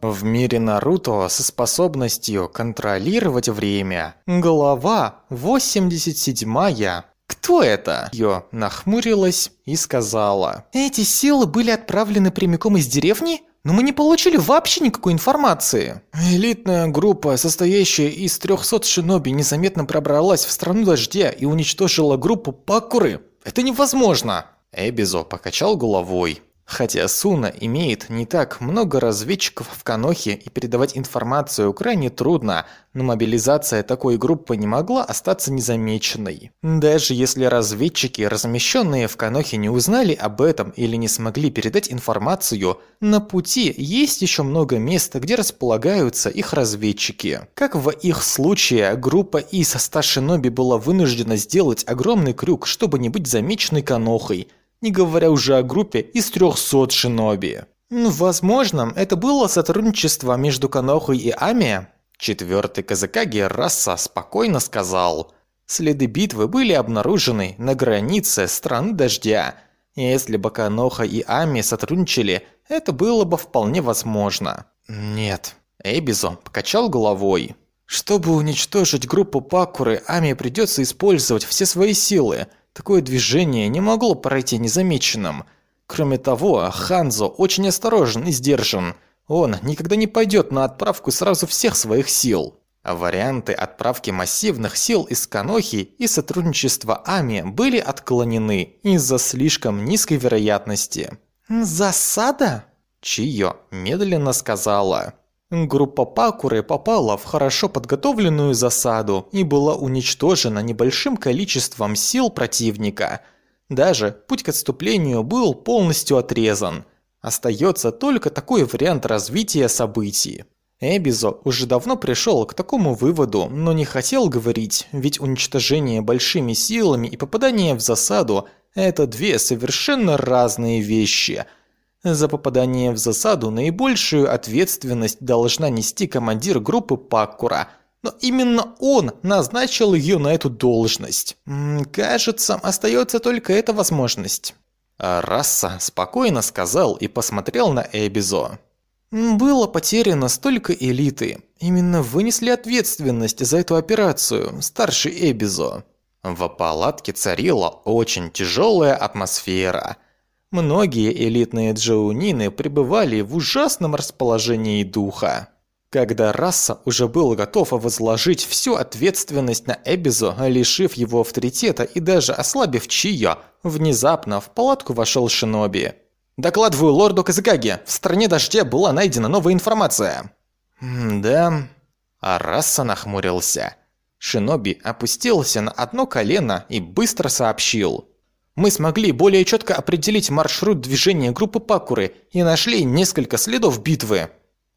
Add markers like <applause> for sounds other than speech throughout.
В мире Наруто со способностью контролировать время. Глава 87. Кто это? Ее нахмурилась и сказала. Эти силы были отправлены прямиком из деревни? Но мы не получили вообще никакой информации. Элитная группа, состоящая из 300 шиноби, незаметно пробралась в страну дождя и уничтожила группу Пакуры. Это невозможно. Эбизо покачал головой. Хотя Суна имеет не так много разведчиков в Канохе и передавать информацию крайне трудно, но мобилизация такой группы не могла остаться незамеченной. Даже если разведчики, размещенные в Канохе, не узнали об этом или не смогли передать информацию, на пути есть еще много мест, где располагаются их разведчики. Как в их случае, группа из 100 шиноби была вынуждена сделать огромный крюк, чтобы не быть замеченной Канохой – не говоря уже о группе из 300 шиноби. Возможно, это было сотрудничество между Канохой и Ами. Четвертый Казакаги Раса спокойно сказал. Следы битвы были обнаружены на границе страны дождя. Если бы Каноха и Ами сотрудничали, это было бы вполне возможно. Нет. Эбизо покачал головой. Чтобы уничтожить группу Пакуры, Ами придется использовать все свои силы – Такое движение не могло пройти незамеченным. Кроме того, Ханзо очень осторожен и сдержан. Он никогда не пойдет на отправку сразу всех своих сил. А варианты отправки массивных сил из Канохи и сотрудничества Ами были отклонены из-за слишком низкой вероятности. «Засада?» Чио медленно сказала. Группа Пакуры попала в хорошо подготовленную засаду и была уничтожена небольшим количеством сил противника. Даже путь к отступлению был полностью отрезан. Остается только такой вариант развития событий. Эбизо уже давно пришел к такому выводу, но не хотел говорить, ведь уничтожение большими силами и попадание в засаду – это две совершенно разные вещи – за попадание в засаду наибольшую ответственность должна нести командир группы Паккура, но именно он назначил ее на эту должность. кажется, остается только эта возможность. А Расса спокойно сказал и посмотрел на Эбизо. Было потеряно столько элиты. Именно вынесли ответственность за эту операцию, старший Эбизо. В палатке царила очень тяжелая атмосфера – Многие элитные джоунины пребывали в ужасном расположении духа. Когда Расса уже был готов возложить всю ответственность на Эбизо, лишив его авторитета и даже ослабив Чио, внезапно в палатку вошел Шиноби. «Докладываю лорду Казакаги, в стране дождя была найдена новая информация». «Да...» А Расса нахмурился. Шиноби опустился на одно колено и быстро сообщил мы смогли более четко определить маршрут движения группы Пакуры и нашли несколько следов битвы.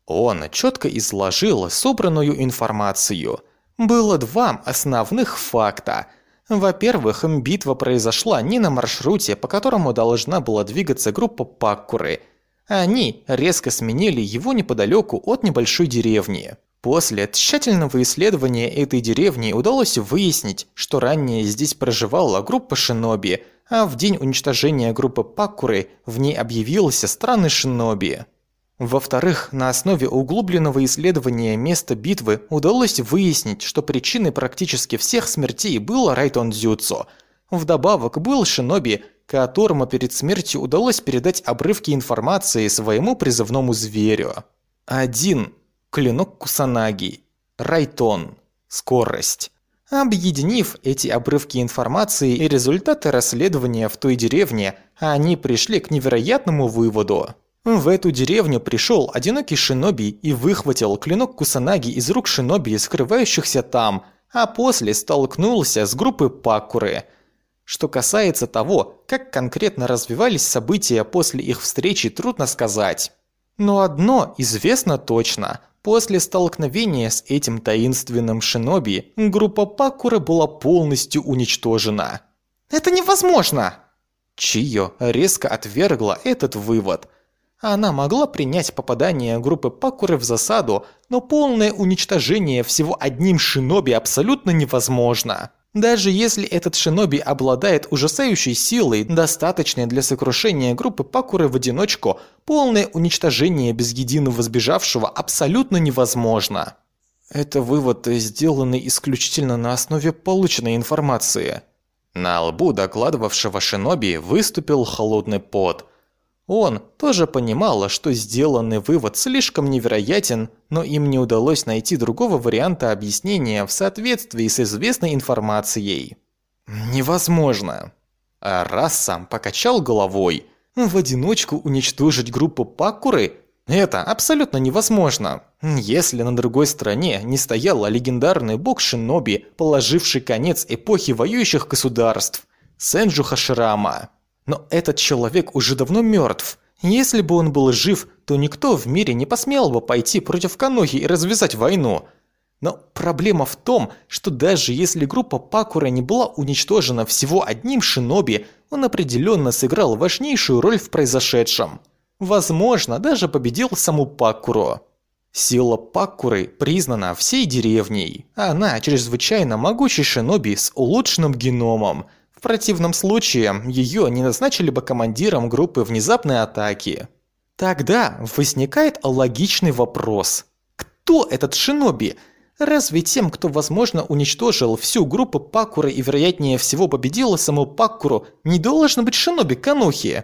Он четко изложил собранную информацию. Было два основных факта. Во-первых, битва произошла не на маршруте, по которому должна была двигаться группа Паккуры. Они резко сменили его неподалеку от небольшой деревни. После тщательного исследования этой деревни удалось выяснить, что ранее здесь проживала группа шиноби, а в день уничтожения группы Пакуры в ней объявился странный шиноби. Во-вторых, на основе углубленного исследования места битвы удалось выяснить, что причиной практически всех смертей было Райтон Дзюцу. Вдобавок был шиноби, которому перед смертью удалось передать обрывки информации своему призывному зверю. Один – клинок Кусанаги, Райтон, скорость. Объединив эти обрывки информации и результаты расследования в той деревне, они пришли к невероятному выводу. В эту деревню пришел одинокий шиноби и выхватил клинок Кусанаги из рук шиноби, скрывающихся там, а после столкнулся с группой Пакуры. Что касается того, как конкретно развивались события после их встречи, трудно сказать. Но одно известно точно – После столкновения с этим таинственным шиноби, группа Пакуры была полностью уничтожена. «Это невозможно!» Чио резко отвергла этот вывод. Она могла принять попадание группы Пакуры в засаду, но полное уничтожение всего одним шиноби абсолютно невозможно. Даже если этот шиноби обладает ужасающей силой, достаточной для сокрушения группы Пакуры в одиночку, полное уничтожение без единого сбежавшего абсолютно невозможно. Это вывод, сделанный исключительно на основе полученной информации. На лбу докладывавшего шиноби выступил холодный пот. Он тоже понимал, что сделанный вывод слишком невероятен, но им не удалось найти другого варианта объяснения в соответствии с известной информацией. Невозможно. А раз сам покачал головой, в одиночку уничтожить группу Пакуры – это абсолютно невозможно. Если на другой стороне не стоял легендарный бог Шиноби, положивший конец эпохи воюющих государств – Сенджу Хаширама. Но этот человек уже давно мертв. Если бы он был жив, то никто в мире не посмел бы пойти против Канохи и развязать войну. Но проблема в том, что даже если группа Пакура не была уничтожена всего одним шиноби, он определенно сыграл важнейшую роль в произошедшем. Возможно, даже победил саму Пакуру. Сила Пакуры признана всей деревней. Она чрезвычайно могучий шиноби с улучшенным геномом – в противном случае ее не назначили бы командиром группы внезапной атаки. Тогда возникает логичный вопрос. Кто этот шиноби? Разве тем, кто, возможно, уничтожил всю группу Пакура и, вероятнее всего, победил саму Пакуру, не должен быть шиноби Канухи?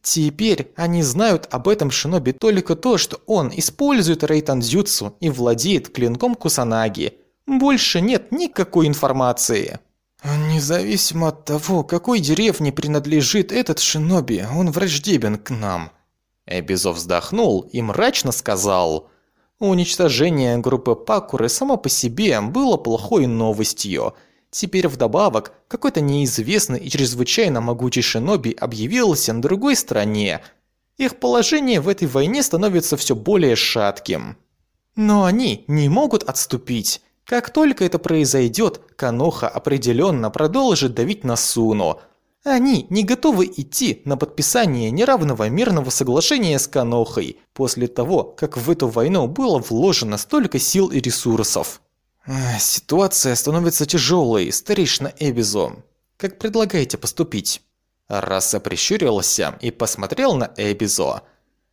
Теперь они знают об этом шиноби только то, что он использует рейтанзюцу и владеет клинком Кусанаги. Больше нет никакой информации. «Независимо от того, какой деревне принадлежит этот шиноби, он враждебен к нам». Эбизо вздохнул и мрачно сказал. Уничтожение группы Пакуры само по себе было плохой новостью. Теперь вдобавок, какой-то неизвестный и чрезвычайно могучий шиноби объявился на другой стороне. Их положение в этой войне становится все более шатким. Но они не могут отступить. Как только это произойдет, Каноха определенно продолжит давить на Суно. Они не готовы идти на подписание неравного мирного соглашения с Канохой после того, как в эту войну было вложено столько сил и ресурсов. Ситуация становится тяжелой, старейшина Эбизо. Как предлагаете поступить? Раса прищурился и посмотрел на Эбизо.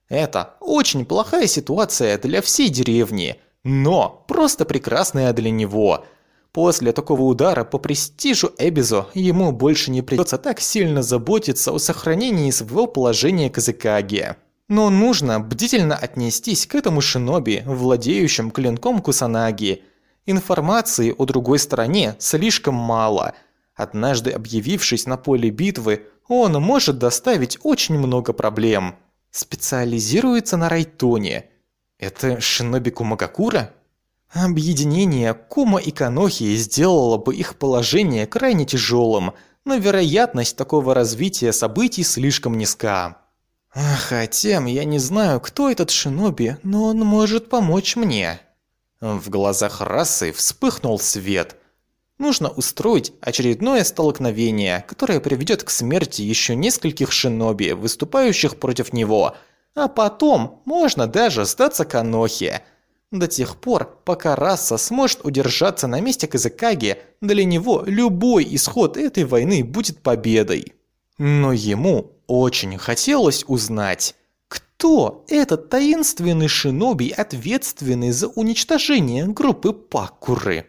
Это очень плохая ситуация для всей деревни – но просто прекрасная для него. После такого удара по престижу Эбизо ему больше не придется так сильно заботиться о сохранении своего положения Казыкаги. Но нужно бдительно отнестись к этому шиноби, владеющему клинком Кусанаги. Информации о другой стороне слишком мало. Однажды объявившись на поле битвы, он может доставить очень много проблем. Специализируется на Райтоне – это шиноби Кумагакура? Объединение Кума и Канохи сделало бы их положение крайне тяжелым, но вероятность такого развития событий слишком низка. Хотя я не знаю, кто этот шиноби, но он может помочь мне. В глазах расы вспыхнул свет. Нужно устроить очередное столкновение, которое приведет к смерти еще нескольких шиноби, выступающих против него – а потом можно даже сдаться Канохе. До тех пор, пока раса сможет удержаться на месте Казакаги, для него любой исход этой войны будет победой. Но ему очень хотелось узнать, кто этот таинственный шиноби, ответственный за уничтожение группы Пакуры.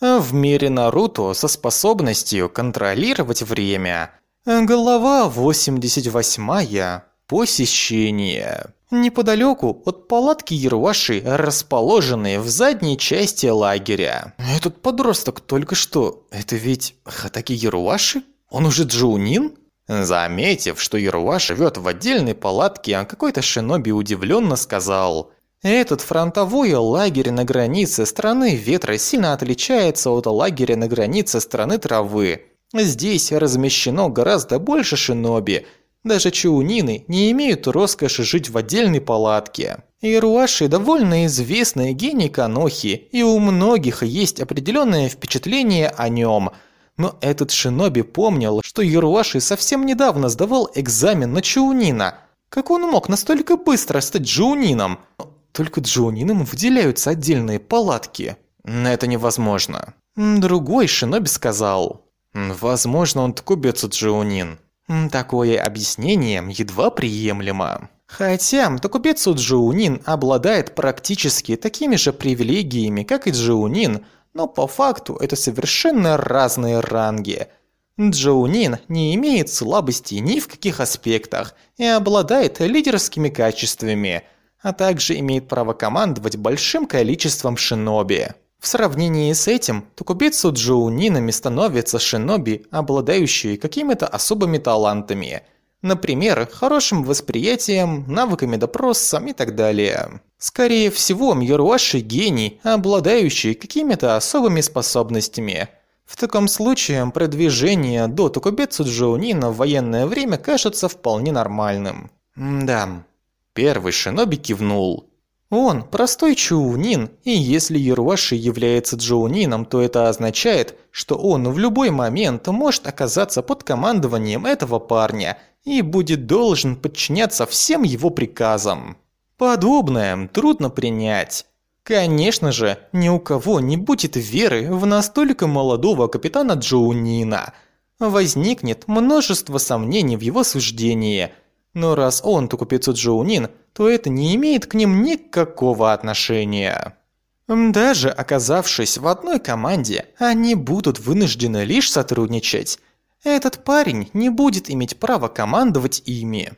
В мире Наруто со способностью контролировать время. Глава 88 Посещение. Неподалеку от палатки Яруаши, расположенной в задней части лагеря. Этот подросток только что... Это ведь Хатаки Яруаши? Он уже Джоунин? Заметив, что Яруа живет в отдельной палатке, какой-то шиноби удивленно сказал... Этот фронтовой лагерь на границе страны ветра сильно отличается от лагеря на границе страны травы. Здесь размещено гораздо больше шиноби, даже чаунины не имеют роскоши жить в отдельной палатке. Ируаши довольно известный гений Канохи, и у многих есть определенное впечатление о нем. Но этот шиноби помнил, что Ируаши совсем недавно сдавал экзамен на чаунина. Как он мог настолько быстро стать джаунином? Только джаунинам выделяются отдельные палатки. Это невозможно. Другой шиноби сказал. Возможно, он Такубецу Джоунин. Такое объяснение едва приемлемо. Хотя Такубецу Джоунин обладает практически такими же привилегиями, как и Джоунин, но по факту это совершенно разные ранги. Джоунин не имеет слабостей ни в каких аспектах и обладает лидерскими качествами, а также имеет право командовать большим количеством шиноби. В сравнении с этим, Токубицу Джоунинами становятся шиноби, обладающие какими-то особыми талантами. Например, хорошим восприятием, навыками допроса и так далее. Скорее всего, Мьюруаши гений, обладающий какими-то особыми способностями. В таком случае продвижение до Токубецу Джоунина в военное время кажется вполне нормальным. М да. Первый шиноби кивнул. Он простой чоунин, и если Юрваши является джоунином, то это означает, что он в любой момент может оказаться под командованием этого парня и будет должен подчиняться всем его приказам. Подобное трудно принять. Конечно же, ни у кого не будет веры в настолько молодого капитана Джоунина. Возникнет множество сомнений в его суждении – но раз он Токупицу Джоунин, то это не имеет к ним никакого отношения. Даже оказавшись в одной команде, они будут вынуждены лишь сотрудничать. Этот парень не будет иметь права командовать ими.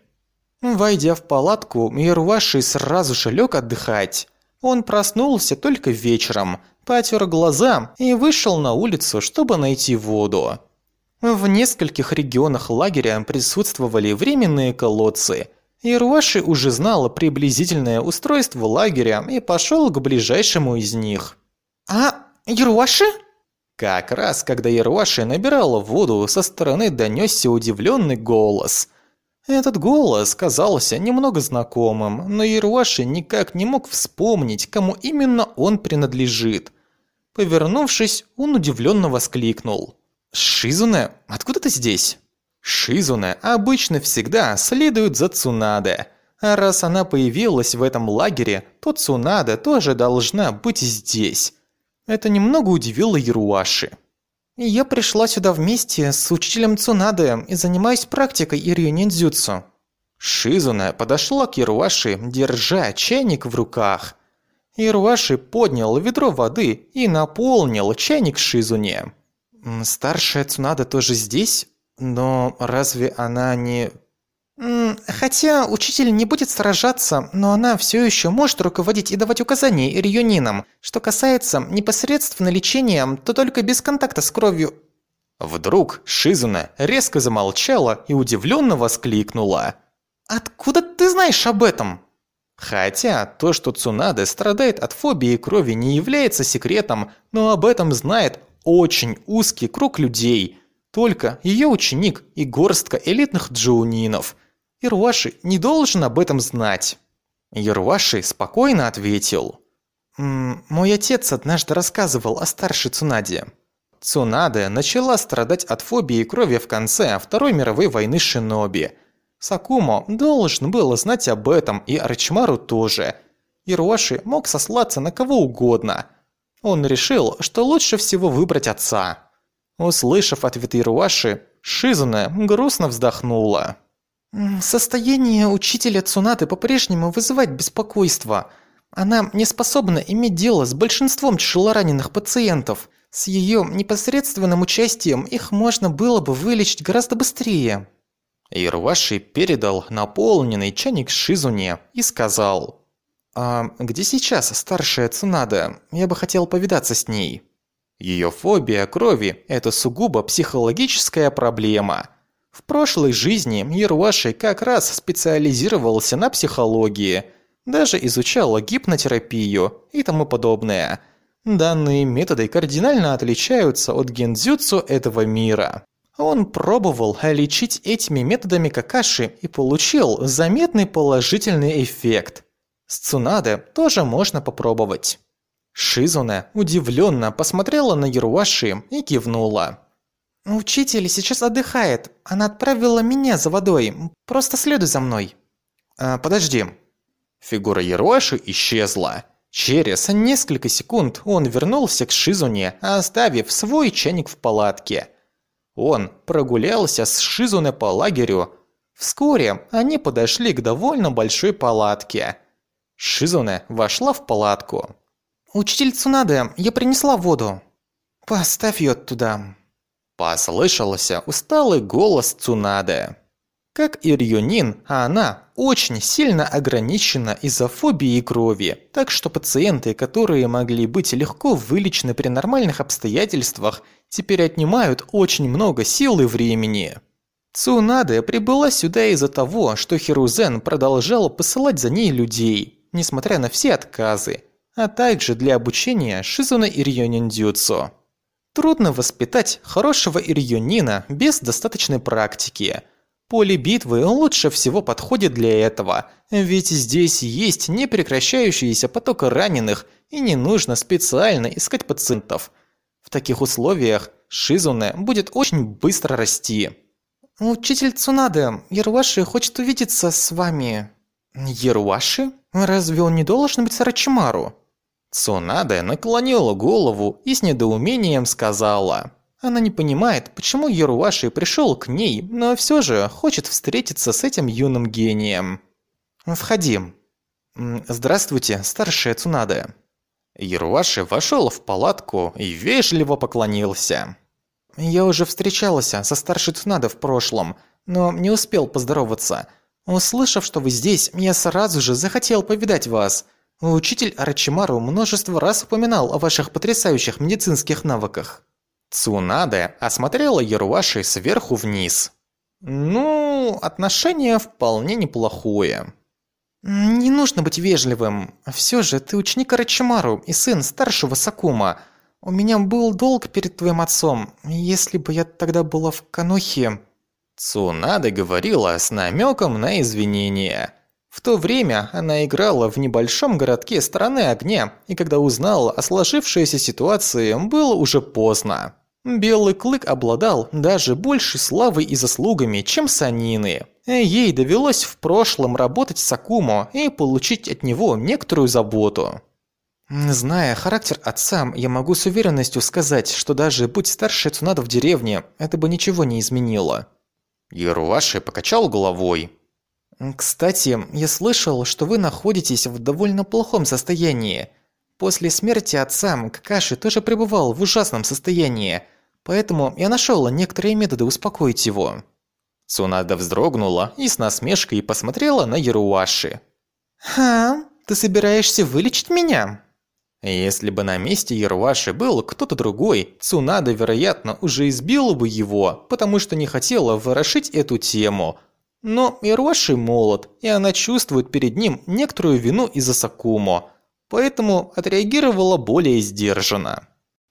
Войдя в палатку, Мирваши сразу же лег отдыхать. Он проснулся только вечером, потер глаза и вышел на улицу, чтобы найти воду. В нескольких регионах лагеря присутствовали временные колодцы. Ируаши уже знал приблизительное устройство лагеря и пошел к ближайшему из них. «А, Ируаши?» Как раз, когда Ируаши набирала воду, со стороны донесся удивленный голос. Этот голос казался немного знакомым, но Ируаши никак не мог вспомнить, кому именно он принадлежит. Повернувшись, он удивленно воскликнул. «Шизуне, откуда ты здесь?» Шизуне обычно всегда следует за Цунаде. А раз она появилась в этом лагере, то Цунаде тоже должна быть здесь. Это немного удивило Яруаши. «Я пришла сюда вместе с учителем Цунаде и занимаюсь практикой Ирью Ниндзюцу». Шизуне подошла к Яруаши, держа чайник в руках. Яруаши поднял ведро воды и наполнил чайник Шизуне. Старшая Цунада тоже здесь? Но разве она не... Хотя учитель не будет сражаться, но она все еще может руководить и давать указания Ирионинам. Что касается непосредственно лечения, то только без контакта с кровью. Вдруг Шизуна резко замолчала и удивленно воскликнула. «Откуда ты знаешь об этом?» Хотя то, что Цунада страдает от фобии крови, не является секретом, но об этом знает очень узкий круг людей, только ее ученик и горстка элитных джоунинов. Ируаши не должен об этом знать. Ируаши спокойно ответил. «Мой отец однажды рассказывал о старшей Цунаде. Цунаде начала страдать от фобии крови в конце Второй мировой войны Шиноби. Сакумо должен был знать об этом, и Арчмару тоже. Ируаши мог сослаться на кого угодно – он решил, что лучше всего выбрать отца. Услышав ответ Ируаши, Шизуна грустно вздохнула. «Состояние учителя Цунаты по-прежнему вызывает беспокойство. Она не способна иметь дело с большинством тяжелораненых пациентов. С ее непосредственным участием их можно было бы вылечить гораздо быстрее». Ирваши передал наполненный чайник Шизуне и сказал «А где сейчас старшая Цунада? Я бы хотел повидаться с ней». Ее фобия крови – это сугубо психологическая проблема. В прошлой жизни Ерваши как раз специализировался на психологии, даже изучал гипнотерапию и тому подобное. Данные методы кардинально отличаются от гендзюцу этого мира. Он пробовал лечить этими методами какаши и получил заметный положительный эффект – с Цунаде тоже можно попробовать. Шизуне удивленно посмотрела на Яруаши и кивнула. «Учитель сейчас отдыхает. Она отправила меня за водой. Просто следуй за мной». А, «Подожди». Фигура Яруаши исчезла. Через несколько секунд он вернулся к Шизуне, оставив свой чайник в палатке. Он прогулялся с Шизуне по лагерю. Вскоре они подошли к довольно большой палатке. Шизуне вошла в палатку. «Учитель Цунаде, я принесла воду. Поставь ее туда». Послышался усталый голос Цунаде. Как и Рюнин, она очень сильно ограничена из-за фобии крови, так что пациенты, которые могли быть легко вылечены при нормальных обстоятельствах, теперь отнимают очень много сил и времени. Цунаде прибыла сюда из-за того, что Хирузен продолжал посылать за ней людей, несмотря на все отказы, а также для обучения Шизуна Ирьонин Дюцу. Трудно воспитать хорошего Ирьонина без достаточной практики – Поле битвы лучше всего подходит для этого, ведь здесь есть непрекращающийся поток раненых и не нужно специально искать пациентов. В таких условиях Шизуне будет очень быстро расти. «Учитель Цунаде, Яруаши хочет увидеться с вами». «Яруаши? Разве он не должен быть Сарачимару?» Цунаде наклонила голову и с недоумением сказала. Она не понимает, почему Яруаши пришел к ней, но все же хочет встретиться с этим юным гением. «Входи». «Здравствуйте, старшая Цунаде». Яруаши вошел в палатку и вежливо поклонился. «Я уже встречалась со старшей Цунаде в прошлом, но не успел поздороваться. Услышав, что вы здесь, я сразу же захотел повидать вас. Учитель Арачимару множество раз упоминал о ваших потрясающих медицинских навыках». Цунаде осмотрела Яруаши сверху вниз. Ну, отношение вполне неплохое. Не нужно быть вежливым. Все же ты ученик Арачимару и сын старшего Сакума. У меня был долг перед твоим отцом. Если бы я тогда была в Канохе... Цунаде говорила с намеком на извинения. В то время она играла в небольшом городке Страны Огня, и когда узнала о сложившейся ситуации, было уже поздно. Белый клык обладал даже большей славой и заслугами, чем Санины. Ей довелось в прошлом работать с Акумо и получить от него некоторую заботу. Зная характер отца, я могу с уверенностью сказать, что даже будь старше Цунада в деревне, это бы ничего не изменило. Яруаши покачал головой. Кстати, я слышал, что вы находитесь в довольно плохом состоянии. После смерти отца Какаши тоже пребывал в ужасном состоянии, поэтому я нашел некоторые методы успокоить его». Цунада вздрогнула и с насмешкой посмотрела на Яруаши. «Ха, ты собираешься вылечить меня?» Если бы на месте Яруаши был кто-то другой, Цунада, вероятно, уже избила бы его, потому что не хотела ворошить эту тему. Но Яруаши молод, и она чувствует перед ним некоторую вину из-за Сакумо – поэтому отреагировала более сдержанно.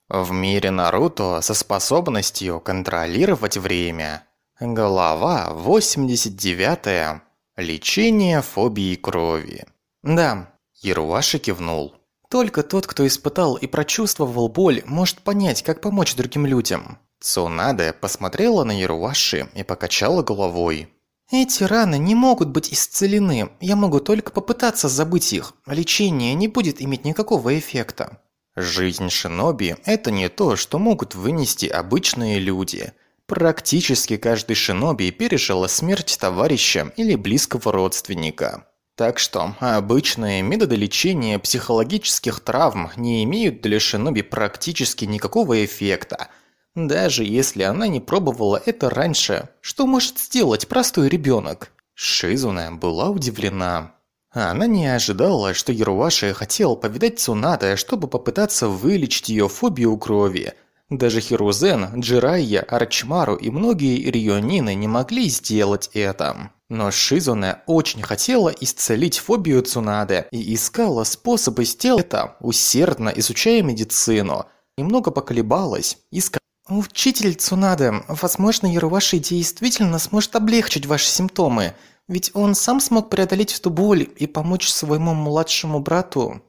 В мире Наруто со способностью контролировать время. Глава 89. Лечение фобии крови. Да, Яруаши кивнул. Только тот, кто испытал и прочувствовал боль, может понять, как помочь другим людям. Цунаде посмотрела на Яруаши и покачала головой. Эти раны не могут быть исцелены, я могу только попытаться забыть их. Лечение не будет иметь никакого эффекта. Жизнь шиноби – это не то, что могут вынести обычные люди. Практически каждый шиноби пережил смерть товарища или близкого родственника. Так что обычные методы лечения психологических травм не имеют для шиноби практически никакого эффекта – даже если она не пробовала это раньше, что может сделать простой ребенок? Шизуна была удивлена. Она не ожидала, что Яруаши хотел повидать Цунада, чтобы попытаться вылечить ее фобию крови. Даже Хирузен, Джирайя, Арчмару и многие Рионины не могли сделать это. Но Шизуне очень хотела исцелить фобию Цунады и искала способы сделать это, усердно изучая медицину. Немного поколебалась и сказала, «Учитель Цунада, возможно, Яруваши действительно сможет облегчить ваши симптомы, ведь он сам смог преодолеть эту боль и помочь своему младшему брату».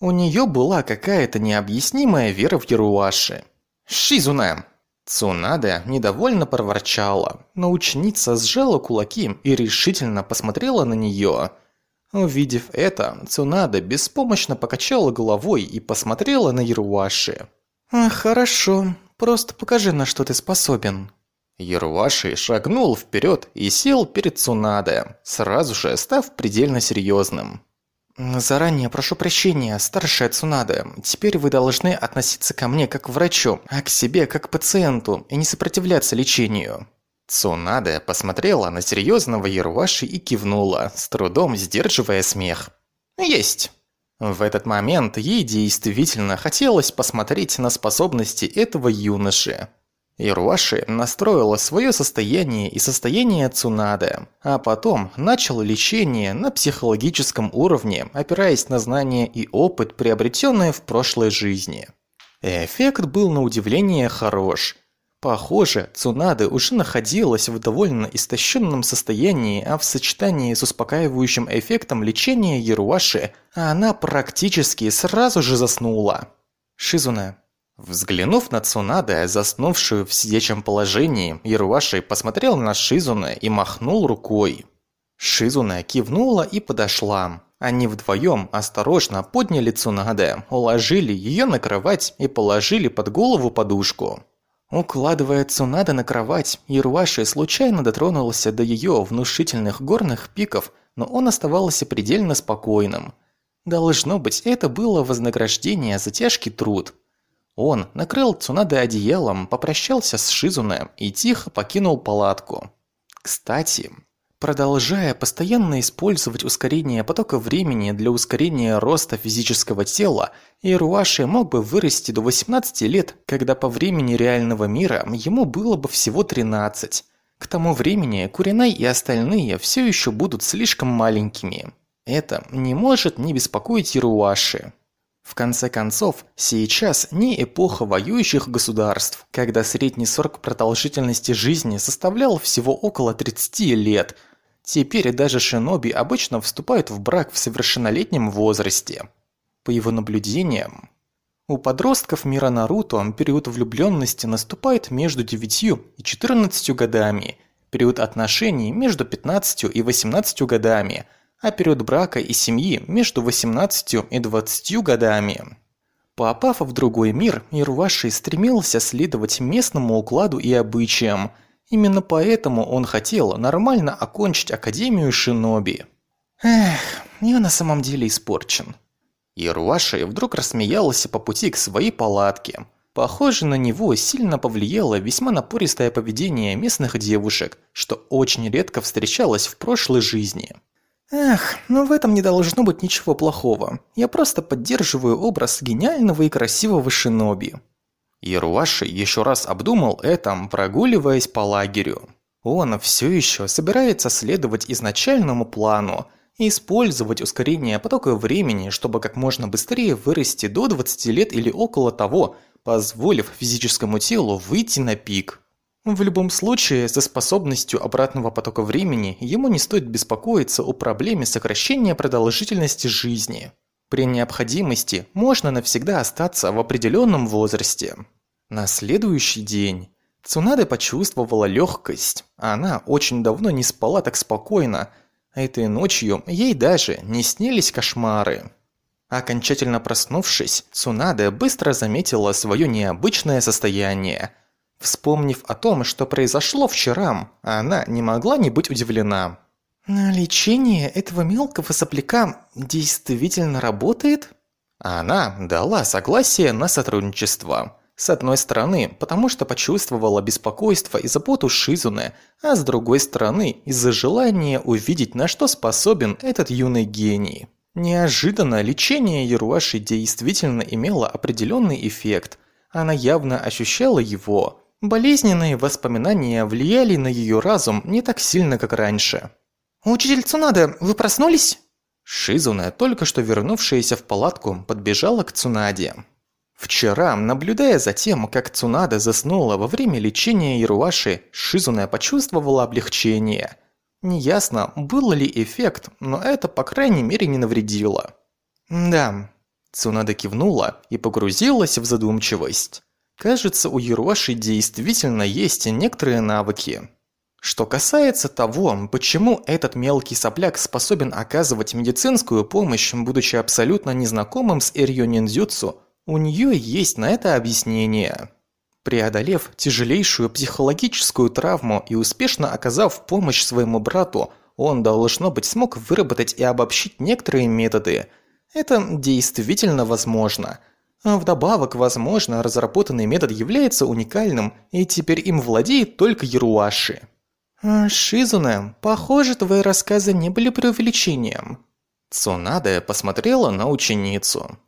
У нее была какая-то необъяснимая вера в Яруаши. «Шизуна!» Цунада недовольно проворчала, но ученица сжала кулаки и решительно посмотрела на нее. Увидев это, Цунада беспомощно покачала головой и посмотрела на Яруаши. «Хорошо, просто покажи, на что ты способен». Яруаши шагнул вперед и сел перед Цунаде, сразу же став предельно серьезным. «Заранее прошу прощения, старшая Цунада. Теперь вы должны относиться ко мне как к врачу, а к себе как к пациенту и не сопротивляться лечению». Цунада посмотрела на серьезного Яруаши и кивнула, с трудом сдерживая смех. «Есть». В этот момент ей действительно хотелось посмотреть на способности этого юноши. Ируаши настроила свое состояние и состояние Цунады, а потом начал лечение на психологическом уровне, опираясь на знания и опыт, приобретенные в прошлой жизни. Эффект был на удивление хорош. Похоже, Цунады уже находилась в довольно истощенном состоянии, а в сочетании с успокаивающим эффектом лечения Яруаши она практически сразу же заснула. Шизуна, Взглянув на Цунаде, заснувшую в сидячем положении, Яруаши посмотрел на Шизуне и махнул рукой. Шизуне кивнула и подошла. Они вдвоем осторожно подняли Цунаде, уложили ее на кровать и положили под голову подушку. Укладывая Цунаде на кровать, Яруаши случайно дотронулся до ее внушительных горных пиков, но он оставался предельно спокойным. Должно быть, это было вознаграждение за тяжкий труд – он накрыл Цунаде одеялом, попрощался с Шизуне и тихо покинул палатку. Кстати, продолжая постоянно использовать ускорение потока времени для ускорения роста физического тела, Ируаши мог бы вырасти до 18 лет, когда по времени реального мира ему было бы всего 13. К тому времени Куринай и остальные все еще будут слишком маленькими. Это не может не беспокоить Ируаши. В конце концов, сейчас не эпоха воюющих государств, когда средний срок продолжительности жизни составлял всего около 30 лет. Теперь даже шиноби обычно вступают в брак в совершеннолетнем возрасте. По его наблюдениям, у подростков мира Наруто период влюбленности наступает между 9 и 14 годами, период отношений между 15 и 18 годами – а период брака и семьи между 18 и 20 годами. Попав в другой мир, Ирваши стремился следовать местному укладу и обычаям. Именно поэтому он хотел нормально окончить Академию Шиноби. Эх, я на самом деле испорчен. Ируаши вдруг рассмеялся по пути к своей палатке. Похоже, на него сильно повлияло весьма напористое поведение местных девушек, что очень редко встречалось в прошлой жизни. Эх, ну в этом не должно быть ничего плохого. Я просто поддерживаю образ гениального и красивого шиноби. Яруаши еще раз обдумал это, прогуливаясь по лагерю. Он все еще собирается следовать изначальному плану и использовать ускорение потока времени, чтобы как можно быстрее вырасти до 20 лет или около того, позволив физическому телу выйти на пик. В любом случае, со способностью обратного потока времени ему не стоит беспокоиться о проблеме сокращения продолжительности жизни. При необходимости можно навсегда остаться в определенном возрасте. На следующий день Цунада почувствовала легкость. Она очень давно не спала так спокойно. Этой ночью ей даже не снились кошмары. Окончательно проснувшись, Цунада быстро заметила свое необычное состояние – Вспомнив о том, что произошло вчера, она не могла не быть удивлена. «Лечение этого мелкого сопляка действительно работает?» Она дала согласие на сотрудничество. С одной стороны, потому что почувствовала беспокойство и заботу Шизуны, а с другой стороны, из-за желания увидеть, на что способен этот юный гений. Неожиданно лечение Яруаши действительно имело определенный эффект. Она явно ощущала его, Болезненные воспоминания влияли на ее разум не так сильно, как раньше. «Учитель Цунада, вы проснулись?» Шизуна, только что вернувшаяся в палатку, подбежала к Цунаде. Вчера, наблюдая за тем, как Цунада заснула во время лечения Ируаши, Шизуна почувствовала облегчение. Неясно, был ли эффект, но это, по крайней мере, не навредило. «Да». Цунада кивнула и погрузилась в задумчивость. Кажется, у Ероши действительно есть некоторые навыки. Что касается того, почему этот мелкий сопляк способен оказывать медицинскую помощь, будучи абсолютно незнакомым с Ирьё Ниндзюцу, у нее есть на это объяснение. Преодолев тяжелейшую психологическую травму и успешно оказав помощь своему брату, он, должно быть, смог выработать и обобщить некоторые методы. Это действительно возможно. А вдобавок, возможно, разработанный метод является уникальным, и теперь им владеет только Яруаши. А, «Шизуне, похоже, твои рассказы не были преувеличением». Цунаде посмотрела на ученицу.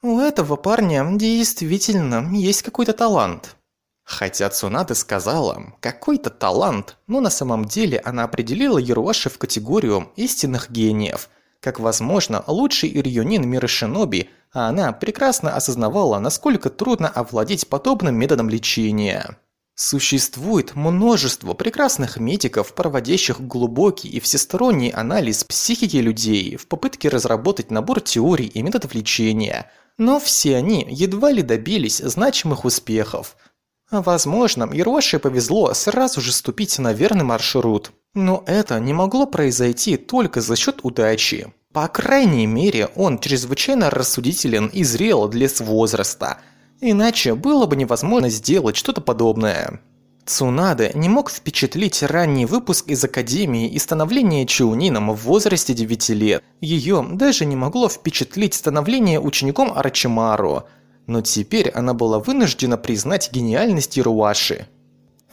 «У этого парня действительно есть какой-то талант». Хотя Цунады сказала «какой-то талант», но на самом деле она определила Яруаши в категорию истинных гениев, как, возможно, лучший ирьюнин мира шиноби, а она прекрасно осознавала, насколько трудно овладеть подобным методом лечения. Существует множество прекрасных медиков, проводящих глубокий и всесторонний анализ психики людей в попытке разработать набор теорий и методов лечения, но все они едва ли добились значимых успехов – Возможно, Ироши повезло сразу же ступить на верный маршрут. Но это не могло произойти только за счет удачи. По крайней мере, он чрезвычайно рассудителен и зрел для возраста. Иначе было бы невозможно сделать что-то подобное. Цунаде не мог впечатлить ранний выпуск из Академии и становление Чаунином в возрасте 9 лет. Ее даже не могло впечатлить становление учеником Арачимару – но теперь она была вынуждена признать гениальность Ируаши.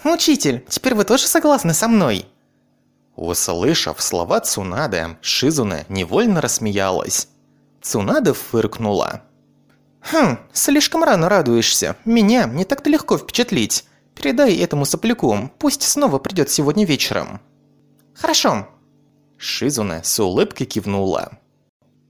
«Учитель, теперь вы тоже согласны со мной?» Услышав слова Цунады, Шизуна невольно рассмеялась. Цунада фыркнула. «Хм, слишком рано радуешься. Меня не так-то легко впечатлить. Передай этому сопляку, пусть снова придет сегодня вечером». «Хорошо». Шизуна с улыбкой кивнула.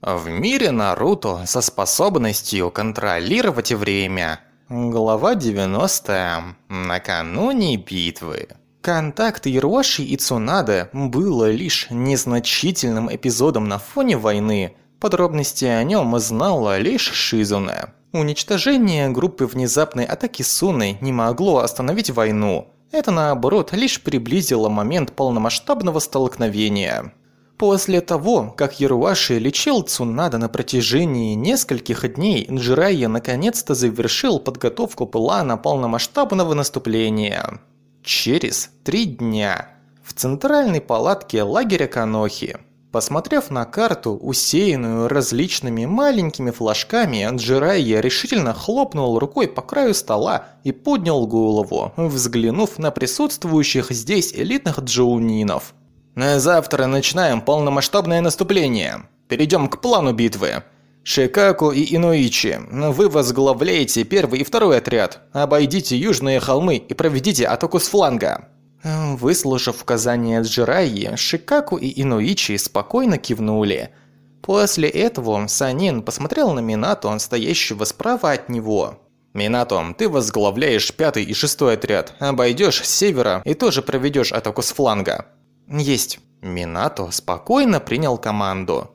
В мире Наруто со способностью контролировать время. Глава 90. Накануне битвы. Контакт Ироши и Цунады было лишь незначительным эпизодом на фоне войны. Подробности о нем знала лишь Шизуне. Уничтожение группы внезапной атаки Суны не могло остановить войну. Это наоборот лишь приблизило момент полномасштабного столкновения. После того, как Яруаши лечил Цунада на протяжении нескольких дней, Джирайя наконец-то завершил подготовку плана полномасштабного наступления. Через три дня в центральной палатке лагеря Канохи. Посмотрев на карту, усеянную различными маленькими флажками, Джирайя решительно хлопнул рукой по краю стола и поднял голову, взглянув на присутствующих здесь элитных джоунинов – Завтра начинаем полномасштабное наступление. Перейдем к плану битвы. Шикаку и Инуичи, вы возглавляете первый и второй отряд. Обойдите южные холмы и проведите атаку с фланга. Выслушав указания Джираи, Шикаку и Инуичи спокойно кивнули. После этого Санин посмотрел на Минато, стоящего справа от него. «Минато, ты возглавляешь пятый и шестой отряд. Обойдешь с севера и тоже проведешь атаку с фланга. «Есть». Минато спокойно принял команду.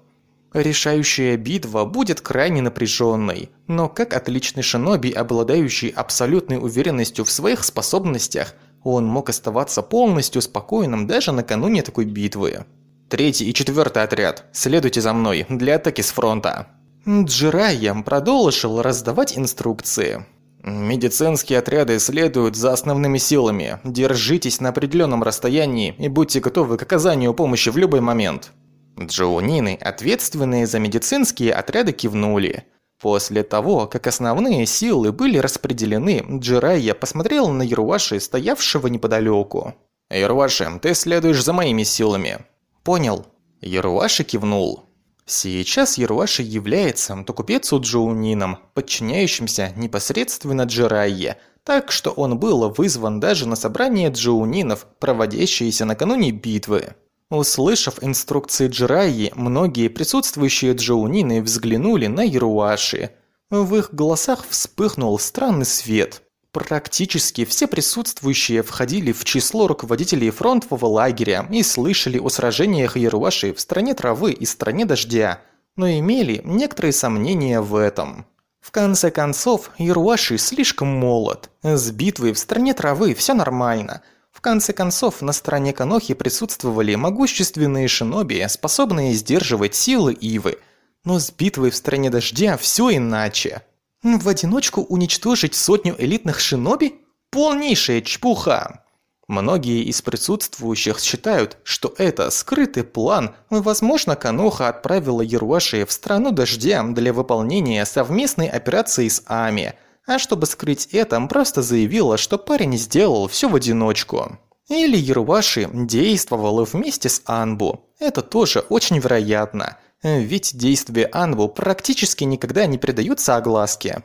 Решающая битва будет крайне напряженной, но как отличный шиноби, обладающий абсолютной уверенностью в своих способностях, он мог оставаться полностью спокойным даже накануне такой битвы. Третий и четвертый отряд, следуйте за мной, для атаки с фронта. Джирайя продолжил раздавать инструкции. Медицинские отряды следуют за основными силами. Держитесь на определенном расстоянии и будьте готовы к оказанию помощи в любой момент. Джоунины, ответственные за медицинские отряды, кивнули. После того, как основные силы были распределены, Джирайя посмотрел на Яруаши, стоявшего неподалеку. «Яруаши, ты следуешь за моими силами». «Понял». Яруаши кивнул. Сейчас Яруаши является Токупецу Джоунином, подчиняющимся непосредственно Джирайе, так что он был вызван даже на собрание джоунинов, проводящееся накануне битвы. Услышав инструкции Джирайи, многие присутствующие джоунины взглянули на Яруаши. В их глазах вспыхнул странный свет. Практически все присутствующие входили в число руководителей фронтового лагеря и слышали о сражениях Яруаши в стране травы и стране дождя, но имели некоторые сомнения в этом. В конце концов, Яруаши слишком молод. С битвой в стране травы все нормально. В конце концов, на стороне Канохи присутствовали могущественные шиноби, способные сдерживать силы Ивы. Но с битвой в стране дождя все иначе. В одиночку уничтожить сотню элитных шиноби? Полнейшая чпуха! Многие из присутствующих считают, что это скрытый план, и, возможно, Каноха отправила Яруаши в страну дождя для выполнения совместной операции с Ами, а чтобы скрыть это, просто заявила, что парень сделал все в одиночку. Или Яруаши действовала вместе с Анбу. Это тоже очень вероятно, ведь действия Анбу практически никогда не придаются огласке.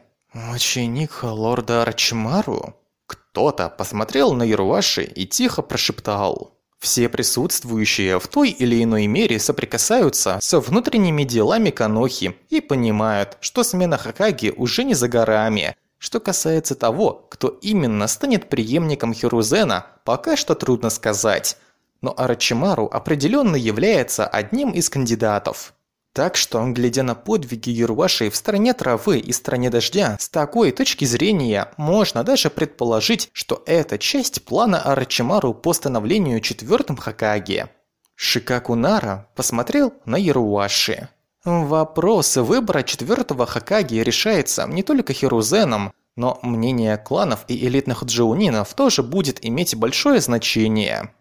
«Ученик лорда Арчмару?» Кто-то посмотрел на Яруаши и тихо прошептал. Все присутствующие в той или иной мере соприкасаются со внутренними делами Канохи и понимают, что смена Хакаги уже не за горами. Что касается того, кто именно станет преемником Хирузена, пока что трудно сказать. Но Арачимару определенно является одним из кандидатов. Так что, глядя на подвиги Юрваши в стране травы и стране дождя, с такой точки зрения можно даже предположить, что это часть плана Арачимару по становлению четвертым Хакаги. Шикаку Нара посмотрел на Яруаши. Вопрос выбора четвертого Хакаги решается не только Хирузеном, но мнение кланов и элитных джоунинов тоже будет иметь большое значение.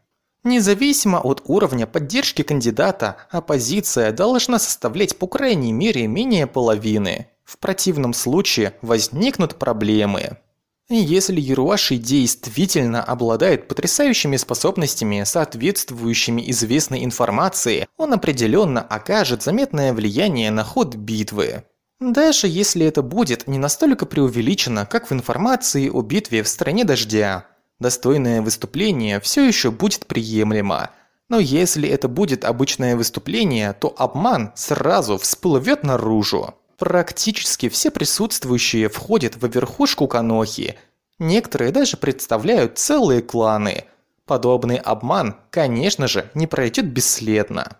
Независимо от уровня поддержки кандидата, оппозиция должна составлять по крайней мере менее половины. В противном случае возникнут проблемы. Если Яруаши действительно обладает потрясающими способностями, соответствующими известной информации, он определенно окажет заметное влияние на ход битвы. Даже если это будет не настолько преувеличено, как в информации о битве в стране дождя. Достойное выступление все еще будет приемлемо. Но если это будет обычное выступление, то обман сразу всплывет наружу. Практически все присутствующие входят в верхушку Канохи. Некоторые даже представляют целые кланы. Подобный обман, конечно же, не пройдет бесследно.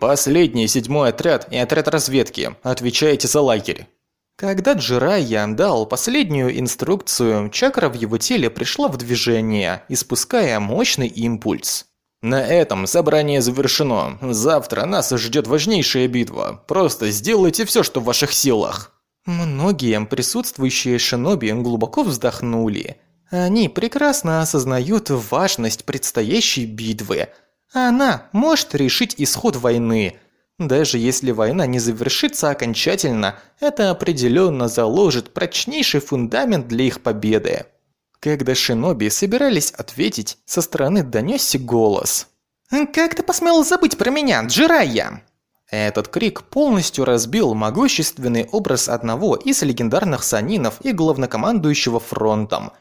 «Последний седьмой отряд и отряд разведки. Отвечаете за лагерь». Когда Джирайя дал последнюю инструкцию, чакра в его теле пришла в движение, испуская мощный импульс. На этом собрание завершено. Завтра нас ждет важнейшая битва. Просто сделайте все, что в ваших силах. Многие присутствующие шиноби глубоко вздохнули. Они прекрасно осознают важность предстоящей битвы. Она может решить исход войны – даже если война не завершится окончательно, это определенно заложит прочнейший фундамент для их победы. Когда шиноби собирались ответить, со стороны донесся голос. «Как ты посмел забыть про меня, Джирайя?» Этот крик полностью разбил могущественный образ одного из легендарных санинов и главнокомандующего фронтом.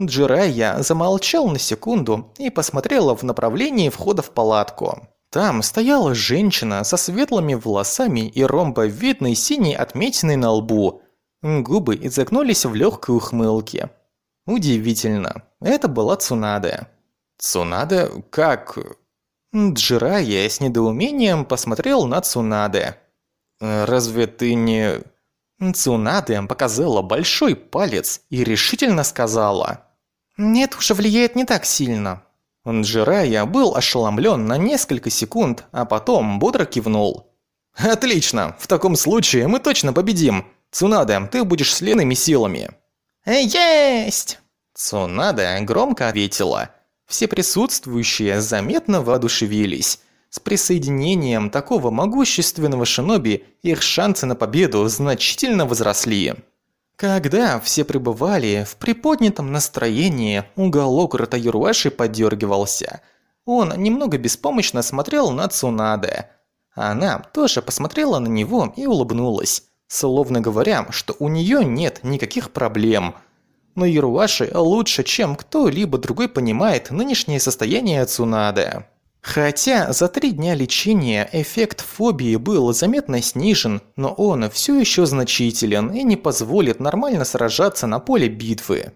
Джирайя замолчал на секунду и посмотрел в направлении входа в палатку. Там стояла женщина со светлыми волосами и ромбовидной синей отметиной на лбу. Губы изогнулись в легкой ухмылке. Удивительно, это была Цунаде. Цунаде? Как? Джирая с недоумением посмотрел на Цунаде. «Разве ты не...» Цунаде показала большой палец и решительно сказала. «Нет, уже влияет не так сильно. Нджирая был ошеломлен на несколько секунд, а потом бодро кивнул. «Отлично! В таком случае мы точно победим! Цунаде, ты будешь с Ленными силами!» «Есть!» Цунаде громко ответила. Все присутствующие заметно воодушевились. С присоединением такого могущественного шиноби их шансы на победу значительно возросли. Когда все пребывали в приподнятом настроении, уголок рта Юруаши подергивался. Он немного беспомощно смотрел на Цунаде. Она тоже посмотрела на него и улыбнулась, словно говоря, что у нее нет никаких проблем. Но Юруаши лучше, чем кто-либо другой понимает нынешнее состояние Цунаде. Хотя за три дня лечения эффект фобии был заметно снижен, но он все еще значителен и не позволит нормально сражаться на поле битвы.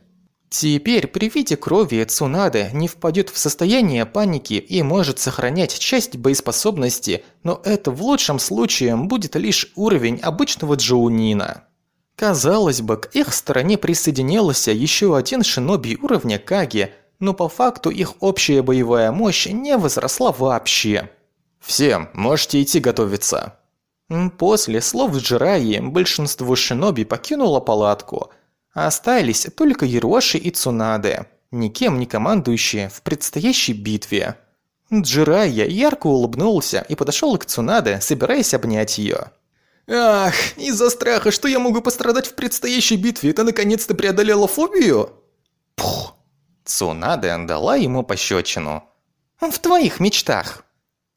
Теперь при виде крови Цунаде не впадет в состояние паники и может сохранять часть боеспособности, но это в лучшем случае будет лишь уровень обычного джоунина. Казалось бы, к их стороне присоединился еще один шиноби уровня Каги – но по факту их общая боевая мощь не возросла вообще. «Все, можете идти готовиться». После слов Джираи большинство шиноби покинуло палатку. Остались только Ероши и Цунаде, никем не командующие в предстоящей битве. Джирайя ярко улыбнулся и подошел к Цунаде, собираясь обнять ее. «Ах, из-за страха, что я могу пострадать в предстоящей битве, ты наконец-то преодолела фобию?» Пух! Цунаде дала ему пощечину. «В твоих мечтах!»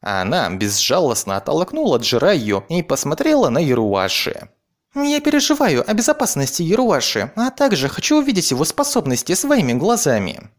Она безжалостно оттолкнула Джирайю и посмотрела на Яруаши. «Я переживаю о безопасности Яруаши, а также хочу увидеть его способности своими глазами».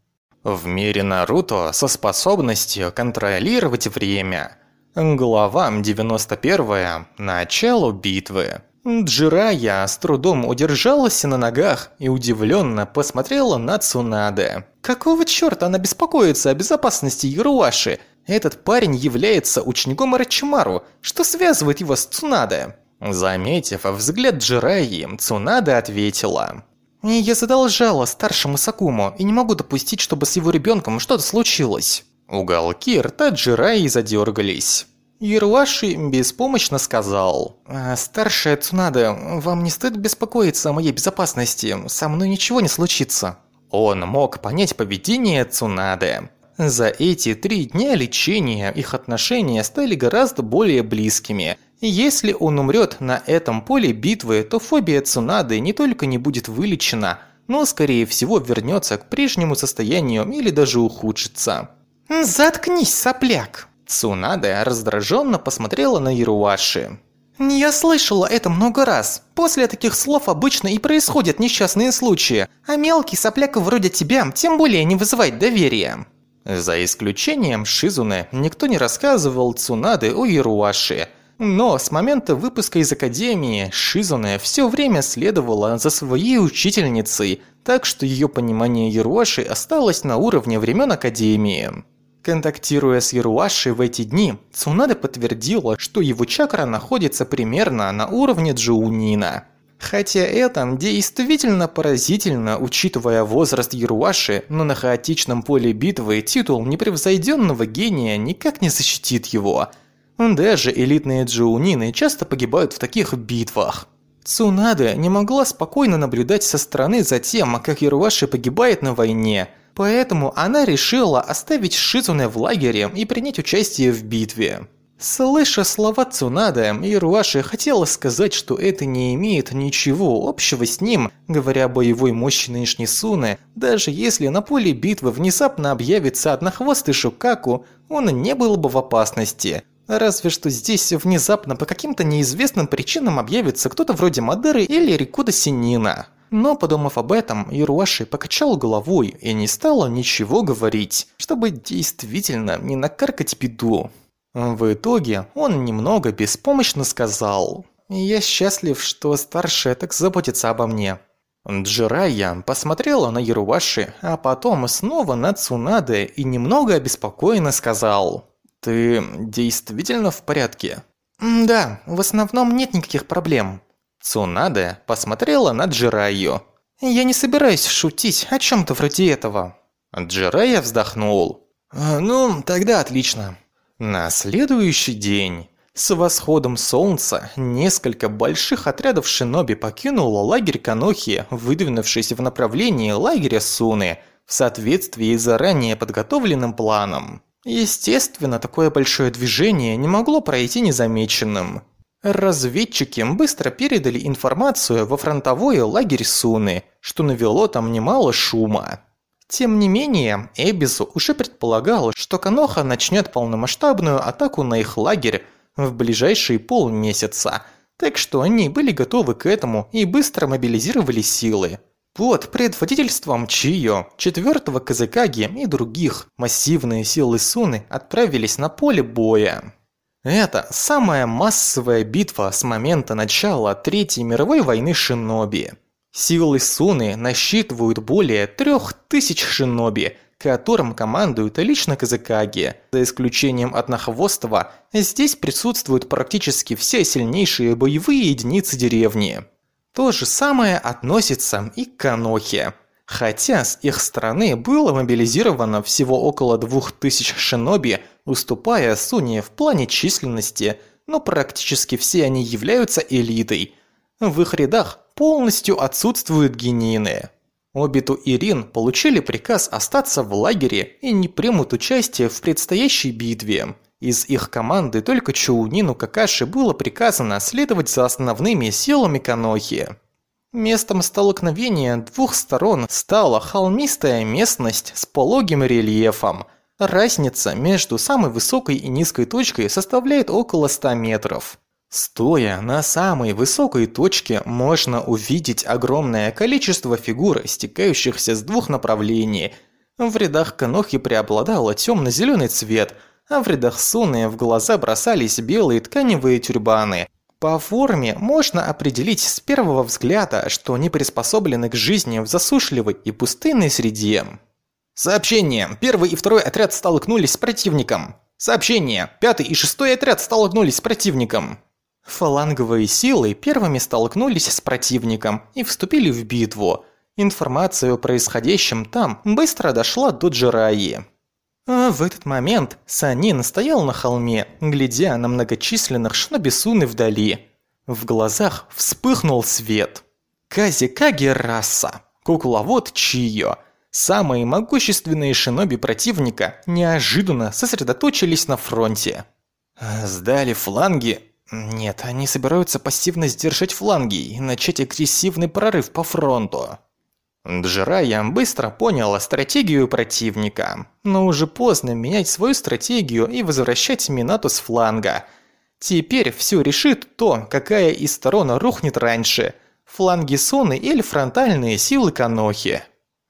В мире Наруто со способностью контролировать время. Глава 91. Начало битвы. Джирая с трудом удержалась на ногах и удивленно посмотрела на Цунаде. Какого чёрта она беспокоится о безопасности Яруаши? Этот парень является учеником Рачимару, что связывает его с Цунаде. Заметив взгляд Джираи, Цунаде ответила. «Я задолжала старшему Сакуму и не могу допустить, чтобы с его ребенком что-то случилось». Уголки рта Джираи задергались. Ируаши беспомощно сказал. «А, «Старшая Цунада, вам не стоит беспокоиться о моей безопасности, со мной ничего не случится». Он мог понять поведение Цунады. За эти три дня лечения их отношения стали гораздо более близкими. Если он умрет на этом поле битвы, то фобия Цунады не только не будет вылечена, но скорее всего вернется к прежнему состоянию или даже ухудшится. «Заткнись, сопляк!» Цунада раздраженно посмотрела на Ируаши. «Я слышала это много раз. После таких слов обычно и происходят несчастные случаи, а мелкий сопляк вроде тебя тем более не вызывает доверия». За исключением Шизуны, никто не рассказывал Цунады о Яруаши. Но с момента выпуска из Академии Шизуне все время следовала за своей учительницей, так что ее понимание Яруаши осталось на уровне времен Академии. Контактируя с Яруаши в эти дни, Цунада подтвердила, что его чакра находится примерно на уровне Джоунина. Хотя это действительно поразительно, учитывая возраст Яруаши, но на хаотичном поле битвы титул непревзойденного гения никак не защитит его. Даже элитные джоунины часто погибают в таких битвах. Цунада не могла спокойно наблюдать со стороны за тем, как Яруаши погибает на войне, поэтому она решила оставить Шизуне в лагере и принять участие в битве. Слыша слова Цунада, Ируаши хотела сказать, что это не имеет ничего общего с ним, говоря о боевой мощи нынешней Суны, даже если на поле битвы внезапно объявится однохвостый Шукаку, он не был бы в опасности. Разве что здесь внезапно по каким-то неизвестным причинам объявится кто-то вроде Мадеры или Рикуда Синина. Но, подумав об этом, Ируаши покачал головой и не стала ничего говорить, чтобы действительно не накаркать беду. В итоге он немного беспомощно сказал «Я счастлив, что старшая так заботится обо мне». Джирая посмотрела на Яруаши, а потом снова на Цунаде и немного обеспокоенно сказал «Ты действительно в порядке?» «Да, в основном нет никаких проблем». Цунаде посмотрела на Джираю. «Я не собираюсь шутить о чем-то вроде этого». Джирая вздохнул. «Ну, тогда отлично». На следующий день, с восходом солнца, несколько больших отрядов шиноби покинуло лагерь Канохи, выдвинувшись в направлении лагеря Суны, в соответствии с заранее подготовленным планом. Естественно, такое большое движение не могло пройти незамеченным. Разведчики быстро передали информацию во фронтовой лагерь Суны, что навело там немало шума. Тем не менее, Эбису уже предполагал, что Каноха начнет полномасштабную атаку на их лагерь в ближайшие полмесяца, так что они были готовы к этому и быстро мобилизировали силы. Под предводительством Чио, четвертого Казакаги и других, массивные силы Суны отправились на поле боя. Это самая массовая битва с момента начала Третьей мировой войны Шиноби. Силы Суны насчитывают более трех тысяч шиноби, которым командуют лично Казакаги. За исключением Однохвостого, здесь присутствуют практически все сильнейшие боевые единицы деревни. То же самое относится и к Канохе. Хотя с их стороны было мобилизировано всего около двух тысяч шиноби, уступая Суне в плане численности, но практически все они являются элитой. В их рядах полностью отсутствуют генины. Обиту и Рин получили приказ остаться в лагере и не примут участие в предстоящей битве. Из их команды только Чоунину Какаши было приказано следовать за основными силами Канохи. Местом столкновения двух сторон стала холмистая местность с пологим рельефом. Разница между самой высокой и низкой точкой составляет около 100 метров. Стоя на самой высокой точке, можно увидеть огромное количество фигур, стекающихся с двух направлений. В рядах Канохи преобладал темно-зеленый цвет, а в рядах Суны в глаза бросались белые тканевые тюрбаны. По форме можно определить с первого взгляда, что они приспособлены к жизни в засушливой и пустынной среде. Сообщение. Первый и второй отряд столкнулись с противником. Сообщение. Пятый и шестой отряд столкнулись с противником. Фаланговые силы первыми столкнулись с противником и вступили в битву. Информация о происходящем там быстро дошла до Джираи. А в этот момент Санин стоял на холме, глядя на многочисленных шнобисуны вдали. В глазах вспыхнул свет. Казикаги раса, кукловод Чио, самые могущественные шиноби противника неожиданно сосредоточились на фронте. Сдали фланги нет, они собираются пассивно сдержать фланги и начать агрессивный прорыв по фронту. Джирая быстро понял стратегию противника, но уже поздно менять свою стратегию и возвращать Минату с фланга. Теперь все решит то, какая из сторон рухнет раньше – фланги Соны или фронтальные силы Канохи.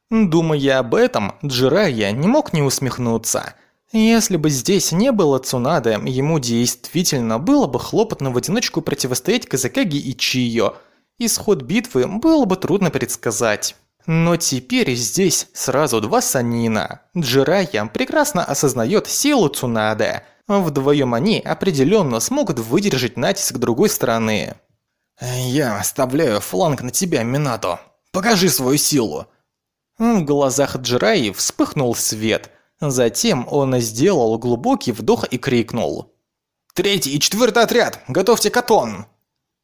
Думая об этом, Джирая не мог не усмехнуться – если бы здесь не было Цунады, ему действительно было бы хлопотно в одиночку противостоять Казакаги и Чио. Исход битвы было бы трудно предсказать. Но теперь здесь сразу два Санина. Джирая прекрасно осознает силу Цунады. Вдвоем они определенно смогут выдержать натиск другой стороны. «Я оставляю фланг на тебя, Минато. Покажи свою силу!» В глазах Джираи вспыхнул свет – Затем он сделал глубокий вдох и крикнул. «Третий и четвертый отряд! Готовьте катон!»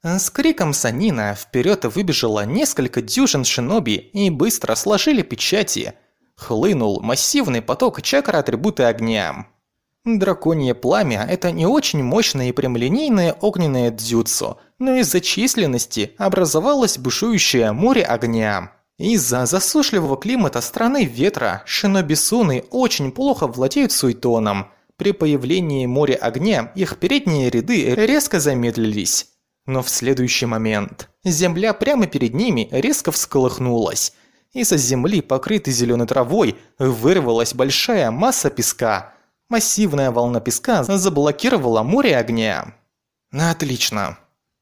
С криком Санина вперед выбежало несколько дюжин шиноби и быстро сложили печати. Хлынул массивный поток чакра атрибута огня. Драконье пламя – это не очень мощное и прямолинейное огненное дзюцу, но из-за численности образовалось бушующее море огня. Из-за засушливого климата страны ветра шинобисуны очень плохо владеют суетоном. При появлении моря огня их передние ряды резко замедлились. Но в следующий момент земля прямо перед ними резко всколыхнулась. Из-за земли, покрытой зеленой травой, вырвалась большая масса песка. Массивная волна песка заблокировала море огня. Отлично.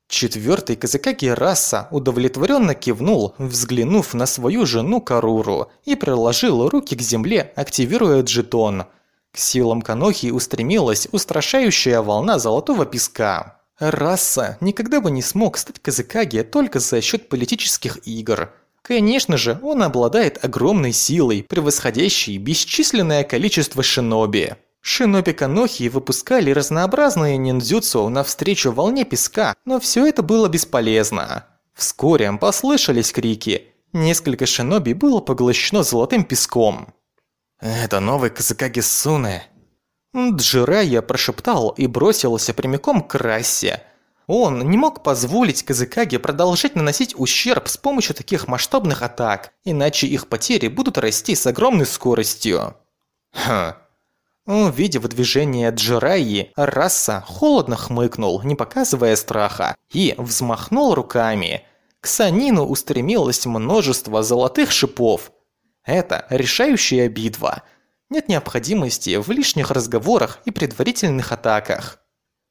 Четвертый Казакаки Раса удовлетворенно кивнул, взглянув на свою жену Каруру, и приложил руки к земле, активируя джетон. К силам Канохи устремилась устрашающая волна золотого песка. Раса никогда бы не смог стать Казакаги только за счет политических игр. Конечно же, он обладает огромной силой, превосходящей бесчисленное количество шиноби. Шиноби Канохи выпускали разнообразные ниндзюцу навстречу волне песка, но все это было бесполезно. Вскоре послышались крики. Несколько шиноби было поглощено золотым песком. «Это новый Казакаги Суне». Джирая прошептал и бросился прямиком к расе. Он не мог позволить Казакаге продолжать наносить ущерб с помощью таких масштабных атак, иначе их потери будут расти с огромной скоростью. Хм, Увидев движение Джираи, Раса холодно хмыкнул, не показывая страха, и взмахнул руками. К Санину устремилось множество золотых шипов. Это решающая битва. Нет необходимости в лишних разговорах и предварительных атаках.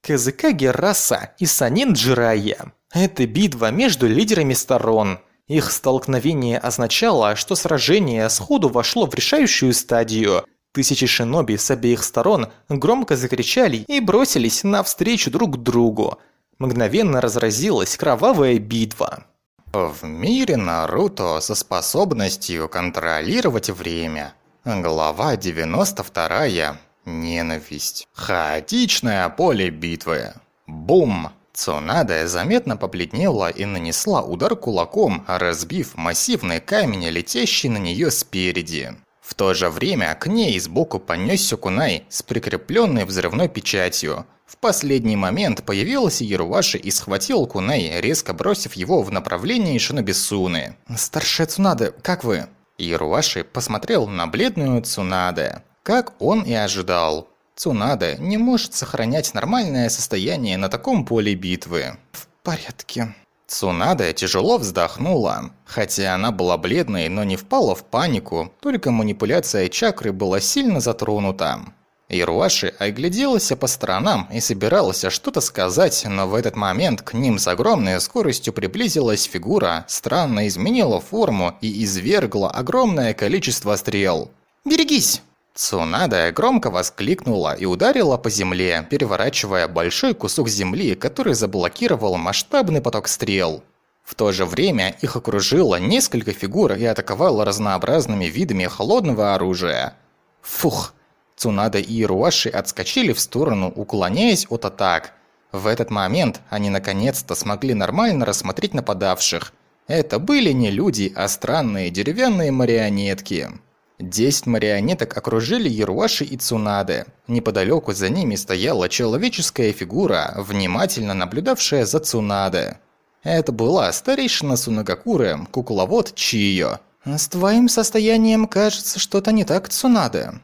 Казыкаги Раса и Санин Джирая. Это битва между лидерами сторон. Их столкновение означало, что сражение сходу вошло в решающую стадию – Тысячи шиноби с обеих сторон громко закричали и бросились навстречу друг другу. Мгновенно разразилась кровавая битва. В мире Наруто со способностью контролировать время. Глава 92. Ненависть. Хаотичное поле битвы. Бум! Цунада заметно побледнела и нанесла удар кулаком, разбив массивный камень, летящий на нее спереди. В то же время к ней сбоку понесся кунай с прикрепленной взрывной печатью. В последний момент появился Яруваши и схватил кунай, резко бросив его в направлении Шинобисуны. «Старшая Цунада, как вы?» Яруваши посмотрел на бледную Цунаде. Как он и ожидал. Цунада не может сохранять нормальное состояние на таком поле битвы. В порядке. Цунада тяжело вздохнула. Хотя она была бледной, но не впала в панику, только манипуляция чакры была сильно затронута. Ируаши огляделась по сторонам и собиралась что-то сказать, но в этот момент к ним с огромной скоростью приблизилась фигура, странно изменила форму и извергла огромное количество стрел. «Берегись!» Цунада громко воскликнула и ударила по земле, переворачивая большой кусок земли, который заблокировал масштабный поток стрел. В то же время их окружило несколько фигур и атаковало разнообразными видами холодного оружия. Фух! Цунада и Ируаши отскочили в сторону, уклоняясь от атак. В этот момент они наконец-то смогли нормально рассмотреть нападавших. Это были не люди, а странные деревянные марионетки. Десять марионеток окружили Яруаши и Цунаде. Неподалеку за ними стояла человеческая фигура, внимательно наблюдавшая за Цунаде. Это была старейшина Сунагакуры, кукловод Чио. «С твоим состоянием кажется что-то не так, Цунаде».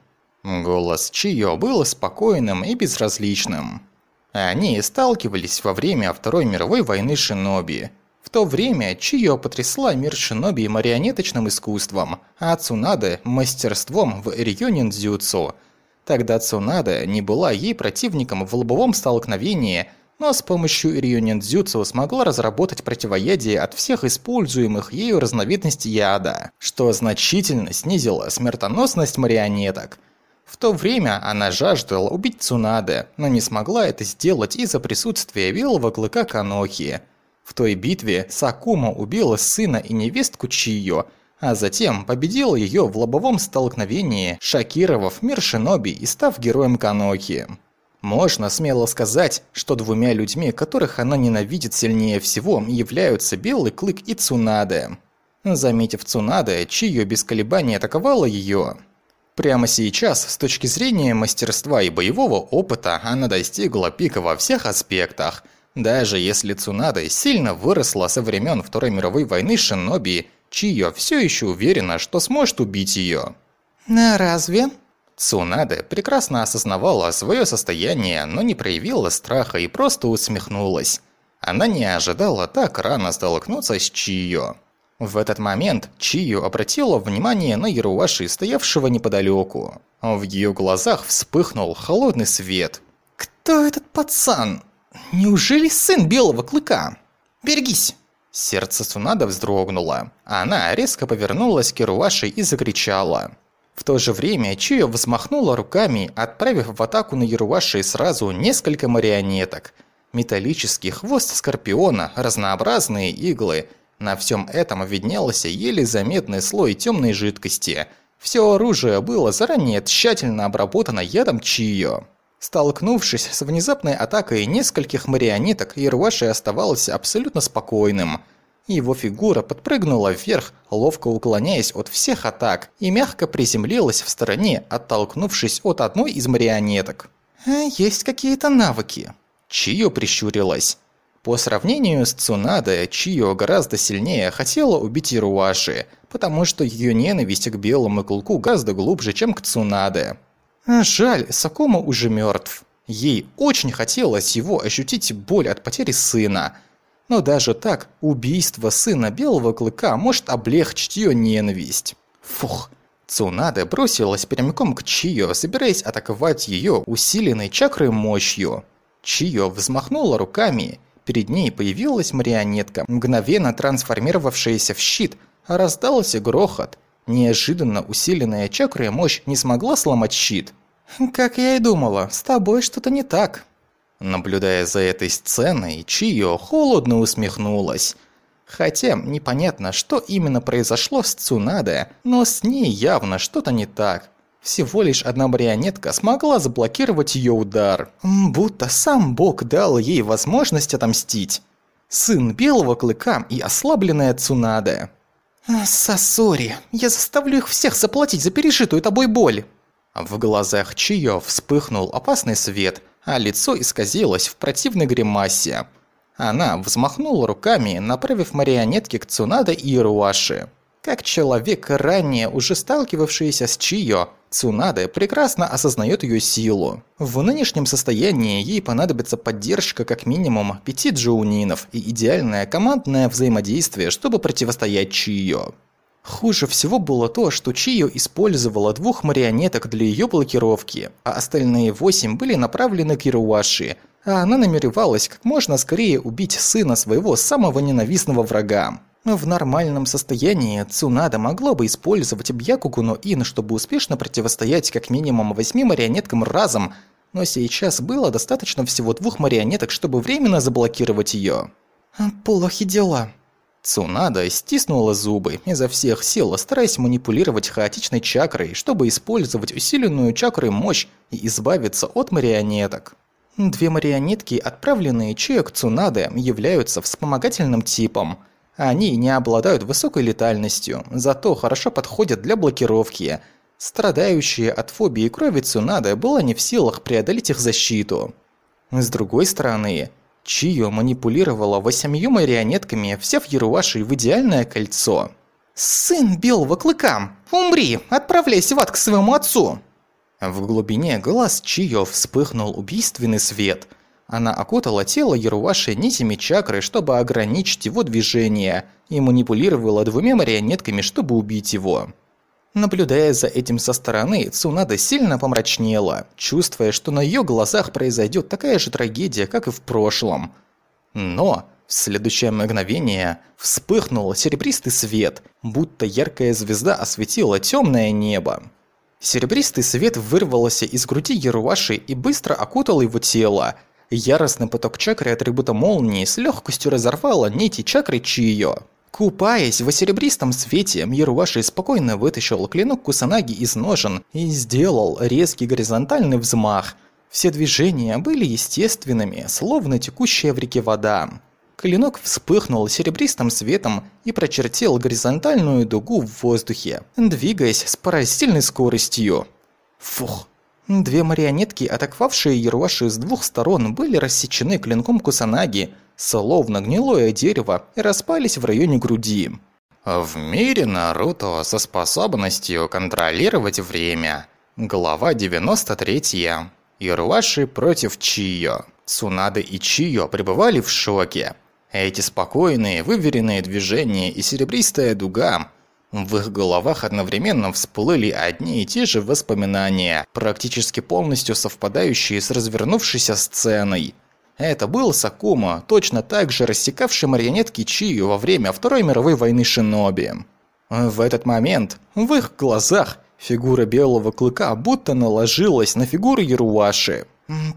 Голос Чио был спокойным и безразличным. Они сталкивались во время Второй мировой войны Шиноби. В то время Чио потрясла мир шиноби марионеточным искусством, а Цунаде – мастерством в рьонин-дзюцу. Тогда Цунаде не была ей противником в лобовом столкновении, но с помощью рьонин-дзюцу смогла разработать противоядие от всех используемых ею разновидностей яда, что значительно снизило смертоносность марионеток. В то время она жаждала убить Цунаде, но не смогла это сделать из-за присутствия белого клыка Канохи – в той битве Сакума убила сына и невестку Чио, а затем победил ее в лобовом столкновении, шокировав мир Шиноби и став героем Каноки. Можно смело сказать, что двумя людьми, которых она ненавидит сильнее всего, являются Белый Клык и Цунаде. Заметив Цунаде, Чио без колебаний атаковала ее. Прямо сейчас, с точки зрения мастерства и боевого опыта, она достигла пика во всех аспектах – даже если Цунада сильно выросла со времен Второй мировой войны Шиноби, Чио все еще уверена, что сможет убить ее. «А разве?» Цунада прекрасно осознавала свое состояние, но не проявила страха и просто усмехнулась. Она не ожидала так рано столкнуться с Чио. В этот момент Чио обратила внимание на Яруаши, стоявшего неподалеку. В ее глазах вспыхнул холодный свет. «Кто этот пацан?» Неужели сын Белого Клыка? Берегись!» Сердце Сунада вздрогнуло. Она резко повернулась к Ируаши и закричала. В то же время Чио взмахнула руками, отправив в атаку на Яруаши сразу несколько марионеток. Металлический хвост скорпиона, разнообразные иглы. На всем этом виднелся еле заметный слой темной жидкости. Все оружие было заранее тщательно обработано ядом Чио. Столкнувшись с внезапной атакой нескольких марионеток, Ирваши оставался абсолютно спокойным. Его фигура подпрыгнула вверх, ловко уклоняясь от всех атак, и мягко приземлилась в стороне, оттолкнувшись от одной из марионеток. «А есть какие-то навыки?» Чио прищурилась. По сравнению с Цунадо, Чио гораздо сильнее хотела убить Ируаши, потому что ее ненависть к белому клыку гораздо глубже, чем к Цунадо. Жаль, Сакома уже мертв. Ей очень хотелось его ощутить боль от потери сына. Но даже так, убийство сына Белого Клыка может облегчить ее ненависть. Фух. Цунада бросилась прямиком к Чио, собираясь атаковать ее усиленной чакрой мощью. Чио взмахнула руками. Перед ней появилась марионетка, мгновенно трансформировавшаяся в щит. Раздался грохот. Неожиданно усиленная чакрой мощь не смогла сломать щит. «Как я и думала, с тобой что-то не так». Наблюдая за этой сценой, Чио холодно усмехнулась. Хотя непонятно, что именно произошло с Цунаде, но с ней явно что-то не так. Всего лишь одна марионетка смогла заблокировать ее удар. Будто сам Бог дал ей возможность отомстить. Сын Белого Клыка и ослабленная Цунаде. «Сосори, я заставлю их всех заплатить за пережитую тобой боль!» В глазах Чио вспыхнул опасный свет, а лицо исказилось в противной гримасе. Она взмахнула руками, направив марионетки к Цунаде и Ируаши. Как человек, ранее уже сталкивавшийся с Чио, Цунаде прекрасно осознает ее силу. В нынешнем состоянии ей понадобится поддержка как минимум пяти джоунинов и идеальное командное взаимодействие, чтобы противостоять Чио. Хуже всего было то, что Чио использовала двух марионеток для ее блокировки, а остальные восемь были направлены к Ируаши, а она намеревалась как можно скорее убить сына своего самого ненавистного врага. В нормальном состоянии Цунада могло бы использовать Бьякугу но Ин, чтобы успешно противостоять как минимум восьми марионеткам разом, но сейчас было достаточно всего двух марионеток, чтобы временно заблокировать ее. «Плохи дела». Цунада стиснула зубы, изо всех сил стараясь манипулировать хаотичной чакрой, чтобы использовать усиленную чакрой мощь и избавиться от марионеток. Две марионетки, отправленные Чиок Цунаде, являются вспомогательным типом. Они не обладают высокой летальностью, зато хорошо подходят для блокировки. Страдающие от фобии крови Цунаде была не в силах преодолеть их защиту. С другой стороны, Чио манипулировала восемью марионетками, взяв Яруаши в идеальное кольцо. «Сын белого клыка! Умри! Отправляйся в ад к своему отцу!» В глубине глаз Чио вспыхнул убийственный свет. Она окутала тело Яруаши нитями чакры, чтобы ограничить его движение, и манипулировала двумя марионетками, чтобы убить его. Наблюдая за этим со стороны, Цунада сильно помрачнела, чувствуя, что на ее глазах произойдет такая же трагедия, как и в прошлом. Но в следующее мгновение вспыхнул серебристый свет, будто яркая звезда осветила темное небо. Серебристый свет вырвался из груди Яруаши и быстро окутал его тело. Яростный поток чакры атрибута молнии с легкостью разорвало нити чакры Чио. Купаясь в серебристом свете, Яруаши спокойно вытащил клинок Кусанаги из ножен и сделал резкий горизонтальный взмах. Все движения были естественными, словно текущая в реке вода. Клинок вспыхнул серебристым светом и прочертил горизонтальную дугу в воздухе, двигаясь с поразительной скоростью. Фух. Две марионетки, атаковавшие Яруаши с двух сторон, были рассечены клинком Кусанаги, словно гнилое дерево, и распались в районе груди. В мире Наруто со способностью контролировать время. Глава 93. Ируаши против Чио. Цунады и Чио пребывали в шоке. Эти спокойные, выверенные движения и серебристая дуга в их головах одновременно всплыли одни и те же воспоминания, практически полностью совпадающие с развернувшейся сценой. Это был Сакума, точно так же рассекавший марионетки Чию во время Второй мировой войны Шиноби. В этот момент в их глазах фигура белого клыка будто наложилась на фигуру Яруаши.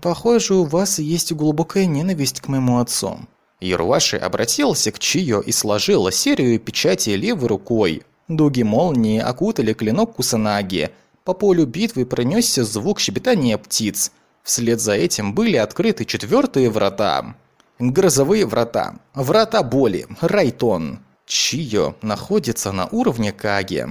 «Похоже, у вас есть глубокая ненависть к моему отцу», Ируаши обратился к Чио и сложил серию печати левой рукой. Дуги молнии окутали клинок Кусанаги. По полю битвы пронесся звук щебетания птиц. Вслед за этим были открыты четвертые врата. Грозовые врата. Врата боли. Райтон. Чио находится на уровне Каги.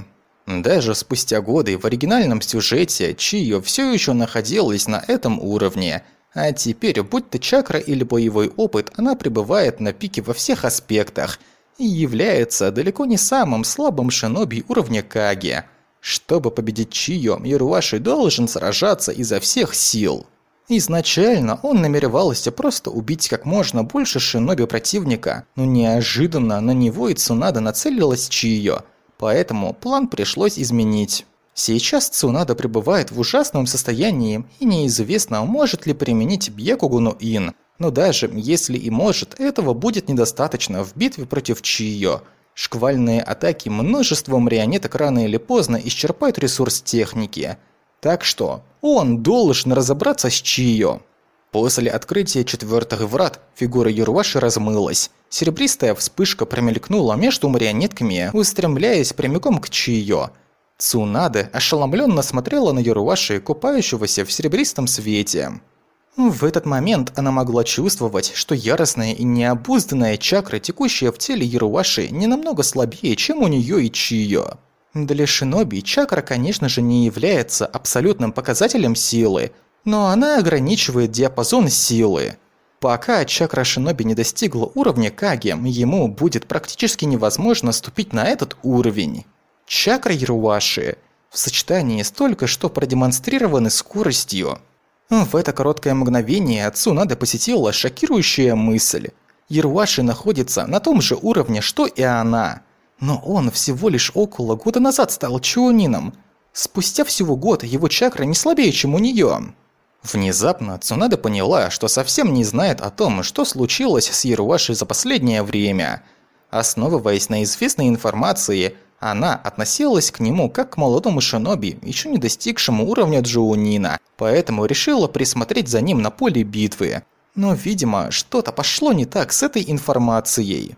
Даже спустя годы в оригинальном сюжете Чио все еще находилась на этом уровне – а теперь, будь то чакра или боевой опыт, она пребывает на пике во всех аспектах и является далеко не самым слабым шиноби уровня Каги. Чтобы победить Чио, Яруаши должен сражаться изо всех сил. Изначально он намеревался просто убить как можно больше шиноби противника, но неожиданно на него и Цунада нацелилась Чио, поэтому план пришлось изменить. Сейчас Цунада пребывает в ужасном состоянии, и неизвестно, может ли применить Бьекугуну Ин. Но даже если и может, этого будет недостаточно в битве против Чио. Шквальные атаки множества марионеток рано или поздно исчерпают ресурс техники. Так что он должен разобраться с Чио. После открытия четвертых врат фигура Юрваши размылась. Серебристая вспышка промелькнула между марионетками, устремляясь прямиком к Чио. Цунаде ошеломленно смотрела на Юрваши, купающегося в серебристом свете. В этот момент она могла чувствовать, что яростная и необузданная чакра, текущая в теле Яруаши, не намного слабее, чем у нее и Чио. Для шиноби чакра, конечно же, не является абсолютным показателем силы, но она ограничивает диапазон силы. Пока чакра шиноби не достигла уровня Каги, ему будет практически невозможно ступить на этот уровень. Чакра Яруаши в сочетании с только что продемонстрированной скоростью. В это короткое мгновение отцу надо посетила шокирующая мысль. Яруаши находится на том же уровне, что и она. Но он всего лишь около года назад стал Чуонином. Спустя всего год его чакра не слабее, чем у нее. Внезапно Цунада поняла, что совсем не знает о том, что случилось с Яруаши за последнее время. Основываясь на известной информации, она относилась к нему как к молодому шиноби, еще не достигшему уровня Джоунина, поэтому решила присмотреть за ним на поле битвы. Но, видимо, что-то пошло не так с этой информацией.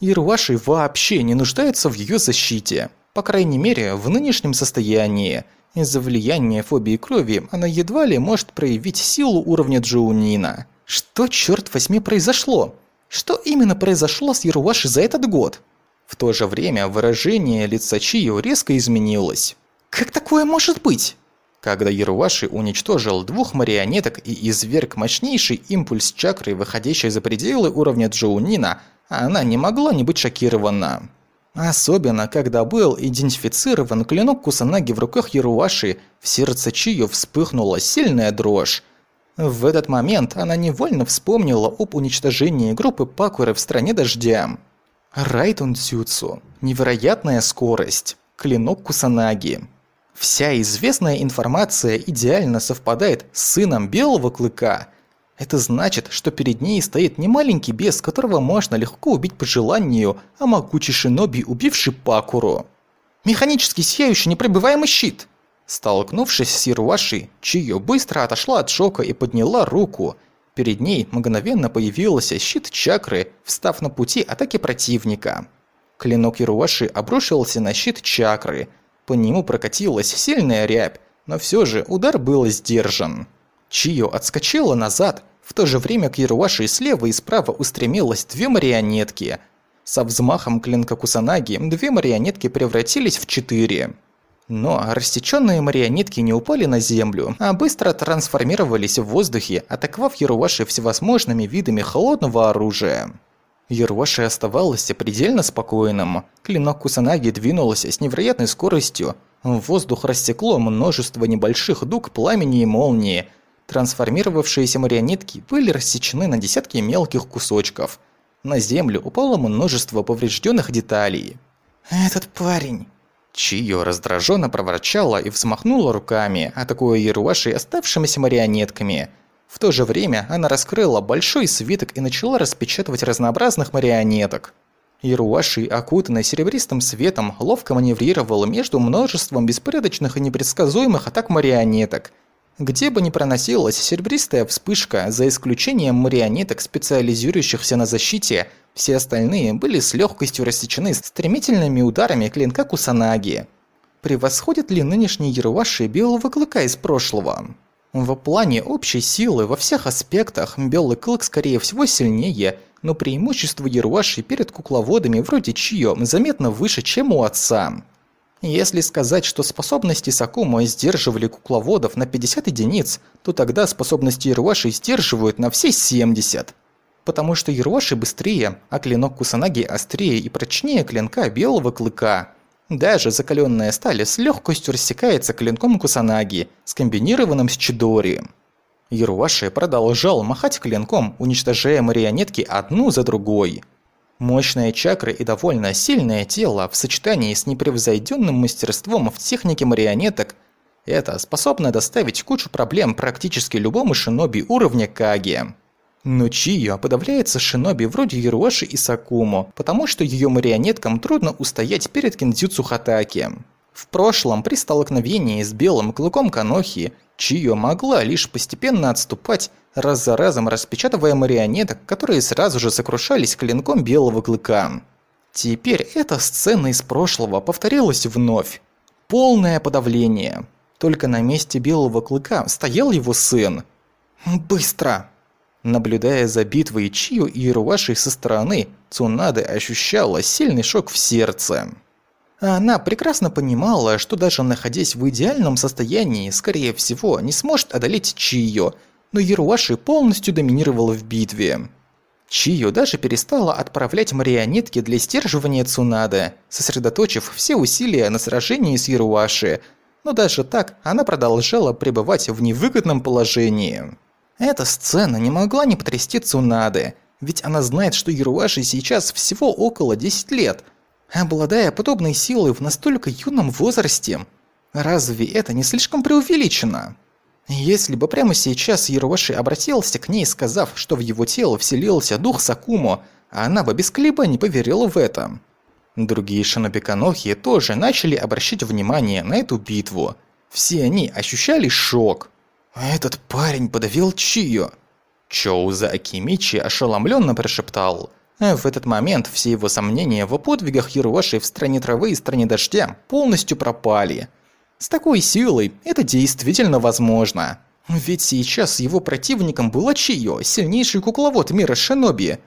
Ирваши вообще не нуждается в ее защите. По крайней мере, в нынешнем состоянии – из-за влияния фобии крови она едва ли может проявить силу уровня Джоунина. Что, черт возьми, произошло? Что именно произошло с Яруаши за этот год? В то же время выражение лица Чио резко изменилось. Как такое может быть? Когда Яруаши уничтожил двух марионеток и изверг мощнейший импульс чакры, выходящий за пределы уровня Джоунина, она не могла не быть шокирована. Особенно, когда был идентифицирован клинок Кусанаги в руках Яруаши, в сердце Чио вспыхнула сильная дрожь. В этот момент она невольно вспомнила об уничтожении группы Пакуры в стране дождя. Райтон Цюцу. Невероятная скорость. Клинок Кусанаги. Вся известная информация идеально совпадает с сыном Белого Клыка – это значит, что перед ней стоит не маленький бес, которого можно легко убить по желанию, а могучий шиноби, убивший Пакуру. Механический сияющий непробиваемый щит! Столкнувшись с Ируаши, Чио быстро отошла от шока и подняла руку. Перед ней мгновенно появился щит чакры, встав на пути атаки противника. Клинок Ируаши обрушился на щит чакры. По нему прокатилась сильная рябь, но все же удар был сдержан. Чио отскочила назад, в то же время к Яруаши слева и справа устремилось две марионетки. Со взмахом клинка Кусанаги две марионетки превратились в четыре. Но рассеченные марионетки не упали на землю, а быстро трансформировались в воздухе, атаковав Яруаши всевозможными видами холодного оружия. Яруаши оставался предельно спокойным. Клинок Кусанаги двинулся с невероятной скоростью. В воздух рассекло множество небольших дуг пламени и молнии, Трансформировавшиеся марионетки были рассечены на десятки мелких кусочков. На землю упало множество поврежденных деталей. «Этот парень...» Чио раздраженно проворчала и взмахнула руками, атакуя Яруаши оставшимися марионетками. В то же время она раскрыла большой свиток и начала распечатывать разнообразных марионеток. Яруаши, окутанный серебристым светом, ловко маневрировал между множеством беспорядочных и непредсказуемых атак марионеток – где бы ни проносилась серебристая вспышка, за исключением марионеток, специализирующихся на защите, все остальные были с легкостью рассечены стремительными ударами клинка Кусанаги. Превосходит ли нынешний Яруаши белого клыка из прошлого? В плане общей силы во всех аспектах белый клык скорее всего сильнее, но преимущество Яруаши перед кукловодами вроде Чио заметно выше, чем у отца. Если сказать, что способности Сакума сдерживали кукловодов на 50 единиц, то тогда способности Ируаши сдерживают на все 70. Потому что Ируаши быстрее, а клинок Кусанаги острее и прочнее клинка Белого Клыка. Даже закаленная сталь с легкостью рассекается клинком Кусанаги, скомбинированным с Чидори. Ируаши продолжал махать клинком, уничтожая марионетки одну за другой – Мощная чакра и довольно сильное тело в сочетании с непревзойденным мастерством в технике марионеток это способно доставить кучу проблем практически любому шиноби уровня Каги. Но Чио подавляется шиноби вроде Яруаши и Сакумо, потому что ее марионеткам трудно устоять перед киндзюцу Хатаки. В прошлом, при столкновении с белым клыком Канохи, Чио могла лишь постепенно отступать, раз за разом распечатывая марионеток, которые сразу же сокрушались клинком белого клыка. Теперь эта сцена из прошлого повторилась вновь. Полное подавление. Только на месте белого клыка стоял его сын. «Быстро!» Наблюдая за битвой Чио и Ируаши со стороны, Цунады ощущала сильный шок в сердце. Она прекрасно понимала, что даже находясь в идеальном состоянии, скорее всего, не сможет одолеть Чио, но Ируаши полностью доминировала в битве. Чио даже перестала отправлять марионетки для стерживания Цунады, сосредоточив все усилия на сражении с Ируаши, но даже так она продолжала пребывать в невыгодном положении. Эта сцена не могла не потрясти Цунады, ведь она знает, что Ируаши сейчас всего около 10 лет, обладая подобной силой в настолько юном возрасте. Разве это не слишком преувеличено? Если бы прямо сейчас Яроши обратился к ней, сказав, что в его тело вселился дух Сакумо, она бы без колебаний поверила в это. Другие шинобиканохи тоже начали обращать внимание на эту битву. Все они ощущали шок. «Этот парень подавил Чио!» Чоуза Акимичи ошеломленно прошептал. В этот момент все его сомнения в подвигах Яроши в стране травы и стране дождя полностью пропали – с такой силой это действительно возможно. Ведь сейчас его противником была Чио, сильнейший кукловод мира Шиноби.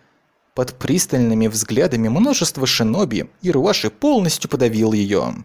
Под пристальными взглядами множества Шиноби Ируаши полностью подавил ее.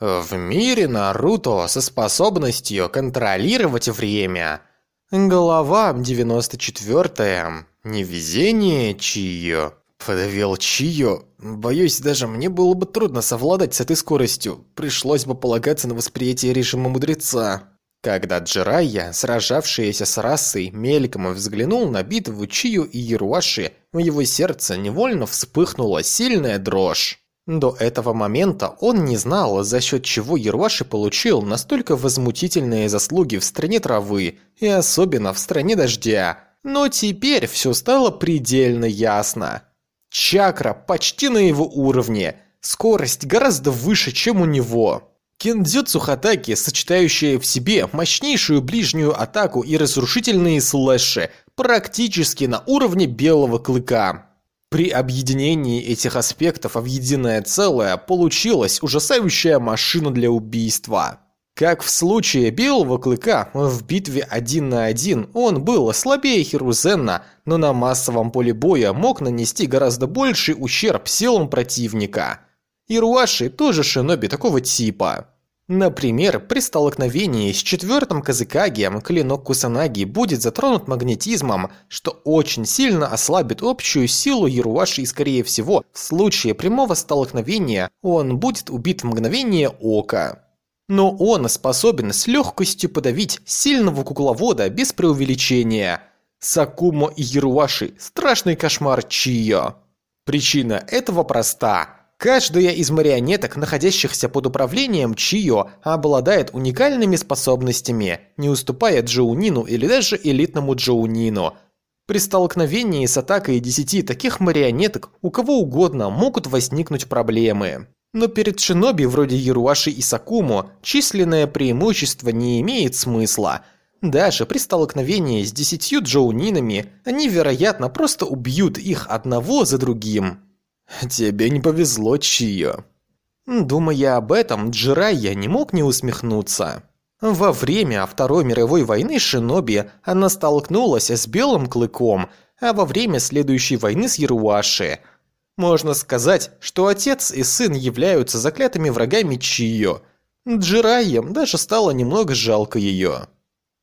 В мире Наруто со способностью контролировать время. Голова 94. Невезение Чио. Подавил Чио. Боюсь, даже мне было бы трудно совладать с этой скоростью. Пришлось бы полагаться на восприятие режима мудреца. Когда Джирайя, сражавшаяся с расой, мельком взглянул на битву Чию и Яруаши, в его сердце невольно вспыхнула сильная дрожь. До этого момента он не знал, за счет чего Яруаши получил настолько возмутительные заслуги в стране травы, и особенно в стране дождя. Но теперь все стало предельно ясно. Чакра почти на его уровне. Скорость гораздо выше, чем у него. Кендзюцу Хатаки, сочетающая в себе мощнейшую ближнюю атаку и разрушительные слэши, практически на уровне белого клыка. При объединении этих аспектов в единое целое получилась ужасающая машина для убийства. Как в случае Белого Клыка, в битве один на один он был слабее Хирузенна, но на массовом поле боя мог нанести гораздо больший ущерб силам противника. Ируаши тоже шиноби такого типа. Например, при столкновении с четвертым Казыкаги клинок Кусанаги будет затронут магнетизмом, что очень сильно ослабит общую силу Яруаши и скорее всего, в случае прямого столкновения он будет убит в мгновение ока. Но он способен с легкостью подавить сильного кукловода без преувеличения. Сакумо и Яруаши – страшный кошмар Чио. Причина этого проста. Каждая из марионеток, находящихся под управлением Чио, обладает уникальными способностями, не уступая Джоунину или даже элитному Джоунину. При столкновении с атакой 10 таких марионеток у кого угодно могут возникнуть проблемы. Но перед шиноби вроде Яруаши и Сакумо численное преимущество не имеет смысла. Даже при столкновении с десятью джоунинами они, вероятно, просто убьют их одного за другим. Тебе не повезло, Чио. Думая об этом, Джирайя не мог не усмехнуться. Во время Второй мировой войны Шиноби она столкнулась с Белым Клыком, а во время следующей войны с Яруаши – можно сказать, что отец и сын являются заклятыми врагами Чио. Джираем даже стало немного жалко ее.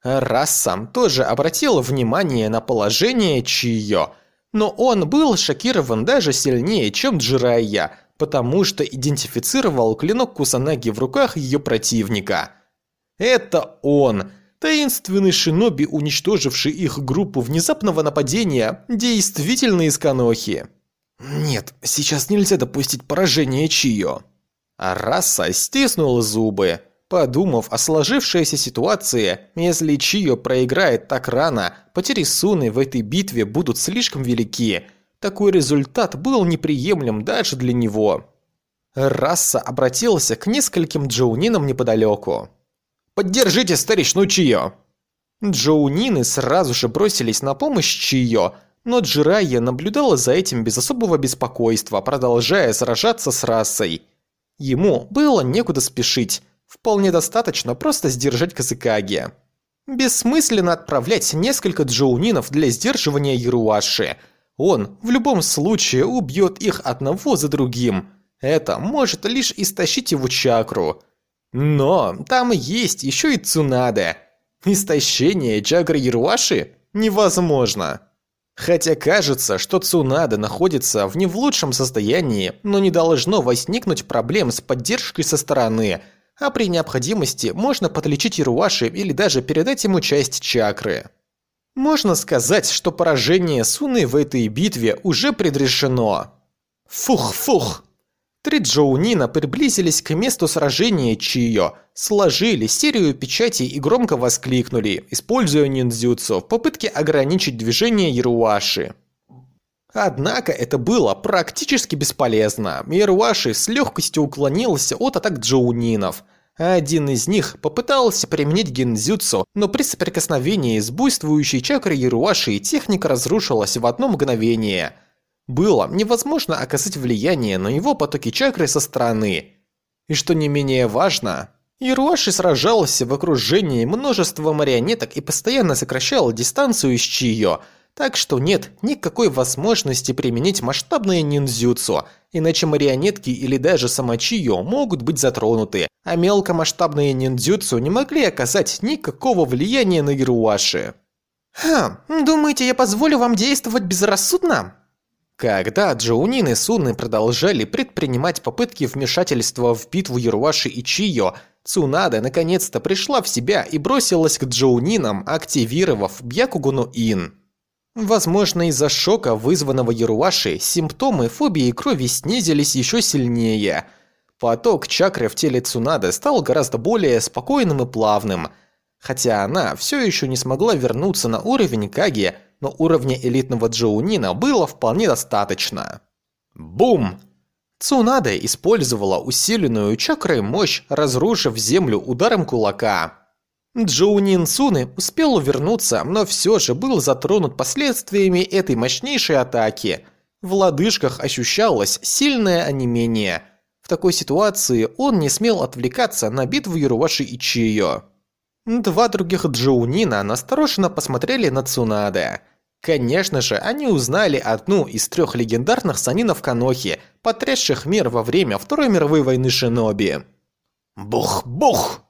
Рассам тоже обратил внимание на положение Чио, но он был шокирован даже сильнее, чем Джирайя, потому что идентифицировал клинок Кусанаги в руках ее противника. Это он, таинственный шиноби, уничтоживший их группу внезапного нападения, действительно из Канохи. Нет, сейчас нельзя допустить поражения Чио. А раса стиснула зубы, подумав о сложившейся ситуации, если Чио проиграет так рано, потери Суны в этой битве будут слишком велики. Такой результат был неприемлем даже для него. Раса обратился к нескольким джоунинам неподалеку. «Поддержите старичную Чио!» Джоунины сразу же бросились на помощь Чио, но Джирайя наблюдала за этим без особого беспокойства, продолжая сражаться с расой. Ему было некуда спешить, вполне достаточно просто сдержать Казыкаги. Бессмысленно отправлять несколько джоунинов для сдерживания Яруаши. Он в любом случае убьет их одного за другим. Это может лишь истощить его чакру. Но там есть еще и Цунаде. Истощение чакры Яруаши невозможно. Хотя кажется, что Цунада находится в не в лучшем состоянии, но не должно возникнуть проблем с поддержкой со стороны – а при необходимости можно подлечить Ируаши или даже передать ему часть чакры. Можно сказать, что поражение Суны в этой битве уже предрешено. Фух-фух! Три Джоунина приблизились к месту сражения Чио, сложили серию печатей и громко воскликнули, используя ниндзюцу в попытке ограничить движение Яруаши. Однако это было практически бесполезно. Мируаши с легкостью уклонился от атак джоунинов. Один из них попытался применить гензюцу, но при соприкосновении с буйствующей чакрой Яруаши техника разрушилась в одно мгновение. Было невозможно оказать влияние на его потоки чакры со стороны. И что не менее важно, Яруаши сражался в окружении множества марионеток и постоянно сокращал дистанцию с Чио – так что нет никакой возможности применить масштабные ниндзюцу, иначе марионетки или даже самочио могут быть затронуты, а мелкомасштабные ниндзюцу не могли оказать никакого влияния на Ируаши. «Хм, думаете, я позволю вам действовать безрассудно?» Когда Джоунин и Суны продолжали предпринимать попытки вмешательства в битву Яруаши и Чио, Цунада наконец-то пришла в себя и бросилась к Джоунинам, активировав Бьякугуну Ин. Возможно, из-за шока, вызванного Яруаши, симптомы фобии крови снизились еще сильнее. Поток чакры в теле Цунады стал гораздо более спокойным и плавным. Хотя она все еще не смогла вернуться на уровень Каги, но уровня элитного Джоунина было вполне достаточно. Бум! Цунада использовала усиленную чакрой мощь, разрушив землю ударом кулака. Джоунин Суны успел увернуться, но все же был затронут последствиями этой мощнейшей атаки. В лодыжках ощущалось сильное онемение. В такой ситуации он не смел отвлекаться на битву Юруваши и Чио. Два других Джоунина настороженно посмотрели на Цунаде. Конечно же, они узнали одну из трех легендарных санинов Канохи, потрясших мир во время Второй мировой войны Шиноби. Бух-бух!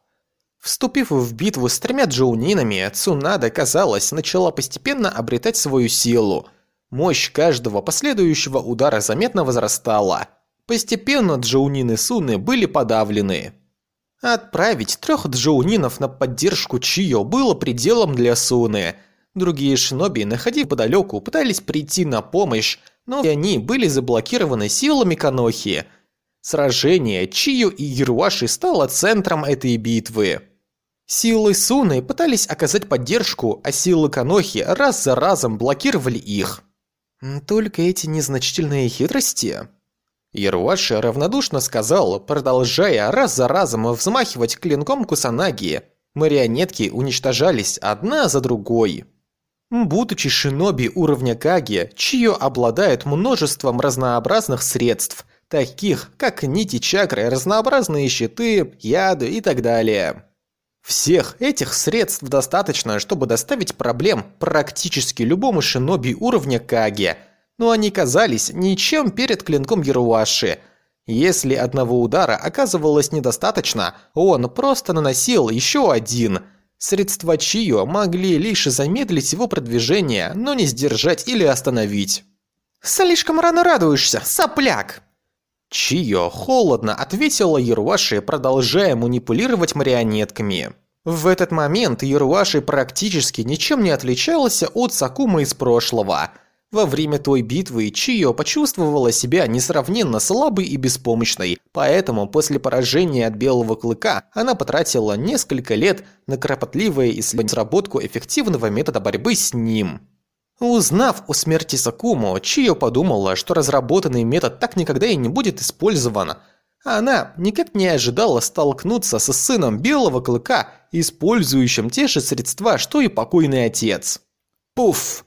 Вступив в битву с тремя джоунинами, Цунада, казалось, начала постепенно обретать свою силу. Мощь каждого последующего удара заметно возрастала. Постепенно джоунины Суны были подавлены. Отправить трех джоунинов на поддержку Чио было пределом для Суны. Другие шиноби, находив подалеку, пытались прийти на помощь, но и они были заблокированы силами Канохи. Сражение Чио и Яруаши стало центром этой битвы. Силы Суны пытались оказать поддержку, а силы Канохи раз за разом блокировали их. Только эти незначительные хитрости. Яруаши равнодушно сказал, продолжая раз за разом взмахивать клинком Кусанаги. Марионетки уничтожались одна за другой. Будучи шиноби уровня Каги, Чио обладает множеством разнообразных средств, таких как нити чакры, разнообразные щиты, яды и так далее. Всех этих средств достаточно, чтобы доставить проблем практически любому шиноби уровня Каги, но они казались ничем перед клинком Яруаши. Если одного удара оказывалось недостаточно, он просто наносил еще один. Средства Чио могли лишь замедлить его продвижение, но не сдержать или остановить. «Слишком рано радуешься, сопляк!» Чио холодно ответила Яруаши, продолжая манипулировать марионетками. В этот момент Яруаши практически ничем не отличался от Сакумы из прошлого. Во время той битвы Чио почувствовала себя несравненно слабой и беспомощной, поэтому после поражения от Белого Клыка она потратила несколько лет на кропотливое исследование эффективного метода борьбы с ним. Узнав о смерти Сакумо, Чио подумала, что разработанный метод так никогда и не будет использован. Она никак не ожидала столкнуться со сыном Белого Клыка, использующим те же средства, что и покойный отец. Пуф!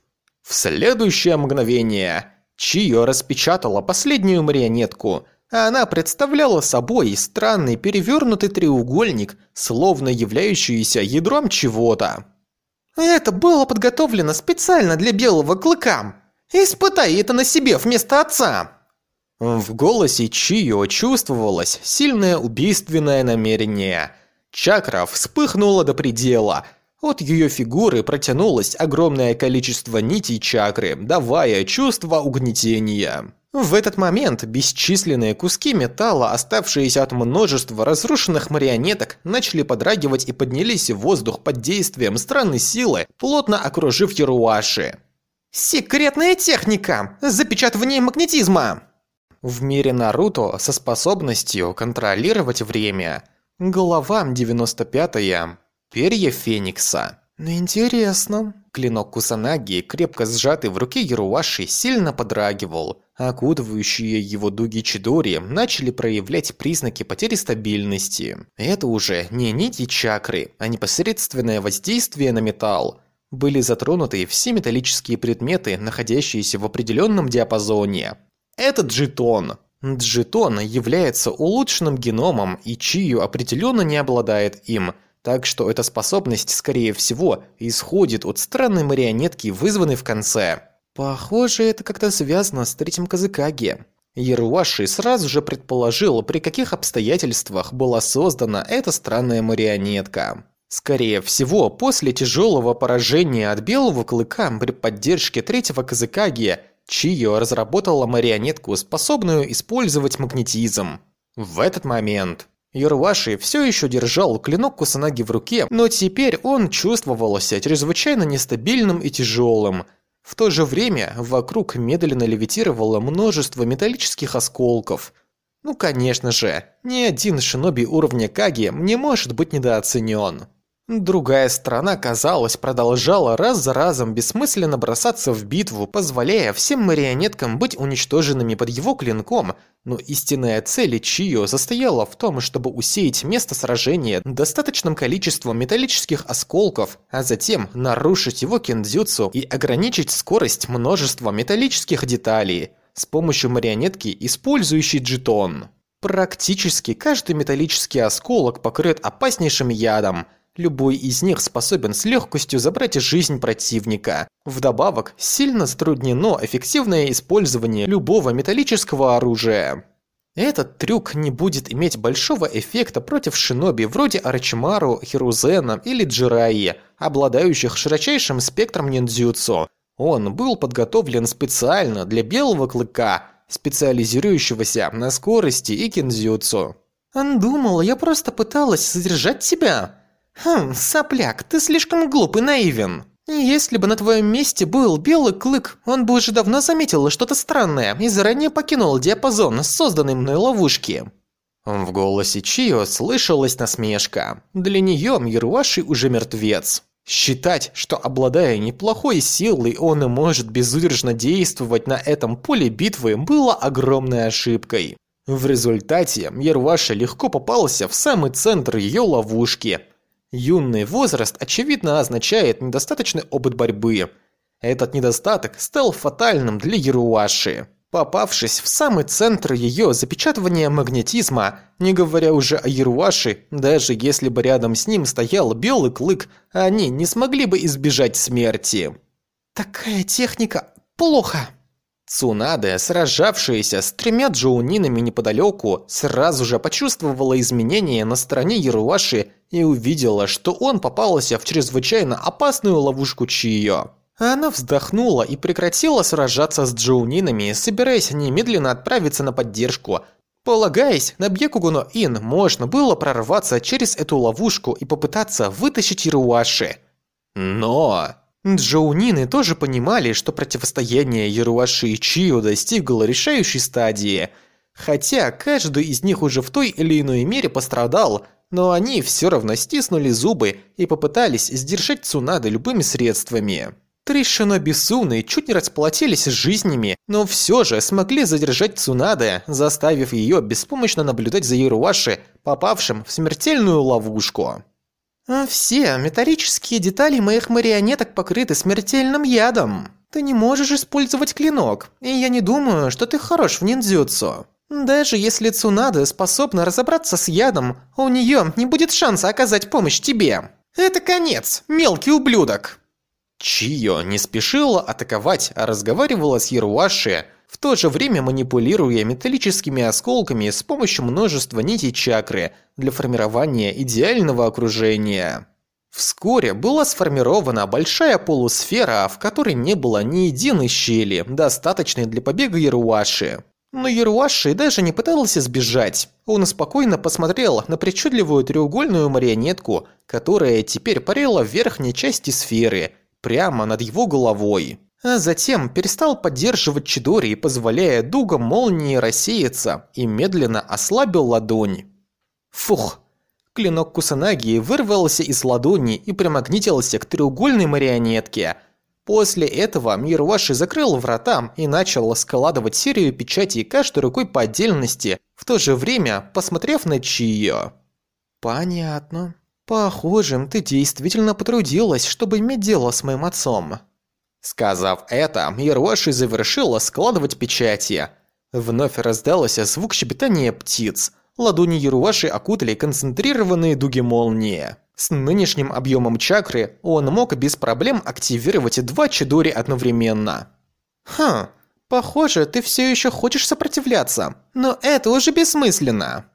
В следующее мгновение Чио распечатала последнюю марионетку – она представляла собой странный перевернутый треугольник, словно являющийся ядром чего-то. «Это было подготовлено специально для белого клыка. Испытай это на себе вместо отца!» В голосе Чио чувствовалось сильное убийственное намерение. Чакра вспыхнула до предела. От ее фигуры протянулось огромное количество нитей чакры, давая чувство угнетения. В этот момент бесчисленные куски металла, оставшиеся от множества разрушенных марионеток, начали подрагивать и поднялись в воздух под действием странной силы, плотно окружив Яруаши. «Секретная техника! Запечатывание магнетизма!» В мире Наруто со способностью контролировать время. Глава 95. Перья Феникса. «Ну интересно». Клинок Кусанаги, крепко сжатый в руке Яруаши, сильно подрагивал. Окутывающие его дуги Чидори начали проявлять признаки потери стабильности. Это уже не нити чакры, а непосредственное воздействие на металл. Были затронуты все металлические предметы, находящиеся в определенном диапазоне. Это джитон. Джитон является улучшенным геномом, и Чию определенно не обладает им – так что эта способность, скорее всего, исходит от странной марионетки, вызванной в конце. Похоже, это как-то связано с третьим Казыкаги. Яруаши сразу же предположил, при каких обстоятельствах была создана эта странная марионетка. Скорее всего, после тяжелого поражения от Белого Клыка при поддержке третьего Казыкаги, Чио разработала марионетку, способную использовать магнетизм. В этот момент Юрваши все еще держал клинок Кусанаги в руке, но теперь он чувствовался чрезвычайно нестабильным и тяжелым. В то же время вокруг медленно левитировало множество металлических осколков. Ну конечно же, ни один шиноби уровня Каги не может быть недооценен. Другая сторона, казалось, продолжала раз за разом бессмысленно бросаться в битву, позволяя всем марионеткам быть уничтоженными под его клинком, но истинная цель Чио состояла в том, чтобы усеять место сражения достаточным количеством металлических осколков, а затем нарушить его кендзюцу и ограничить скорость множества металлических деталей. С помощью марионетки, использующей джитон. Практически каждый металлический осколок покрыт опаснейшим ядом – Любой из них способен с легкостью забрать жизнь противника. Вдобавок, сильно затруднено эффективное использование любого металлического оружия. Этот трюк не будет иметь большого эффекта против шиноби вроде Арачимару, Хирузена или Джираи, обладающих широчайшим спектром ниндзюцу. Он был подготовлен специально для белого клыка, специализирующегося на скорости и кинзюцу. «Думала, я просто пыталась задержать тебя», «Хм, сопляк, ты слишком глуп и наивен. Если бы на твоем месте был белый клык, он бы уже давно заметил что-то странное и заранее покинул диапазон созданной мной ловушки». В голосе Чио слышалась насмешка. Для нее Мируаши уже мертвец. Считать, что обладая неплохой силой, он может безудержно действовать на этом поле битвы, было огромной ошибкой. В результате Ярваша легко попался в самый центр ее ловушки – Юный возраст, очевидно, означает недостаточный опыт борьбы. Этот недостаток стал фатальным для Яруаши. Попавшись в самый центр ее запечатывания магнетизма, не говоря уже о Яруаши, даже если бы рядом с ним стоял белый клык, они не смогли бы избежать смерти. «Такая техника плохо!» Цунаде, сражавшаяся с тремя джоунинами неподалеку, сразу же почувствовала изменения на стороне Яруаши и увидела, что он попался в чрезвычайно опасную ловушку Чио. Она вздохнула и прекратила сражаться с джоунинами, собираясь немедленно отправиться на поддержку. Полагаясь на Бьекугуно Ин, можно было прорваться через эту ловушку и попытаться вытащить Яруаши. Но... Джоунины тоже понимали, что противостояние Яруаши и Чио достигло решающей стадии. Хотя каждый из них уже в той или иной мере пострадал, но они все равно стиснули зубы и попытались сдержать Цунады любыми средствами. Три шиноби Суны чуть не расплатились жизнями, но все же смогли задержать Цунаде, заставив ее беспомощно наблюдать за Яруаши, попавшим в смертельную ловушку. «Все металлические детали моих марионеток покрыты смертельным ядом. Ты не можешь использовать клинок, и я не думаю, что ты хорош в ниндзюцу. Даже если Цунада способна разобраться с ядом, у нее не будет шанса оказать помощь тебе. Это конец, мелкий ублюдок!» Чио не спешила атаковать, а разговаривала с Яруаши, в то же время манипулируя металлическими осколками с помощью множества нитей чакры для формирования идеального окружения. Вскоре была сформирована большая полусфера, в которой не было ни единой щели, достаточной для побега Яруаши. Но Яруаши даже не пытался сбежать. Он спокойно посмотрел на причудливую треугольную марионетку, которая теперь парила в верхней части сферы – прямо над его головой. А затем перестал поддерживать Чидори, позволяя дугам молнии рассеяться, и медленно ослабил ладонь. Фух! Клинок Кусанаги вырвался из ладони и примагнитился к треугольной марионетке. После этого Мируаши закрыл врата и начал складывать серию печатей каждой рукой по отдельности, в то же время посмотрев на Чио. «Понятно», «Похоже, ты действительно потрудилась, чтобы иметь дело с моим отцом». Сказав это, Ероши завершила складывать печати. Вновь раздался звук щебетания птиц. Ладони Еруаши окутали концентрированные дуги молнии. С нынешним объемом чакры он мог без проблем активировать два чидори одновременно. «Хм, похоже, ты все еще хочешь сопротивляться, но это уже бессмысленно».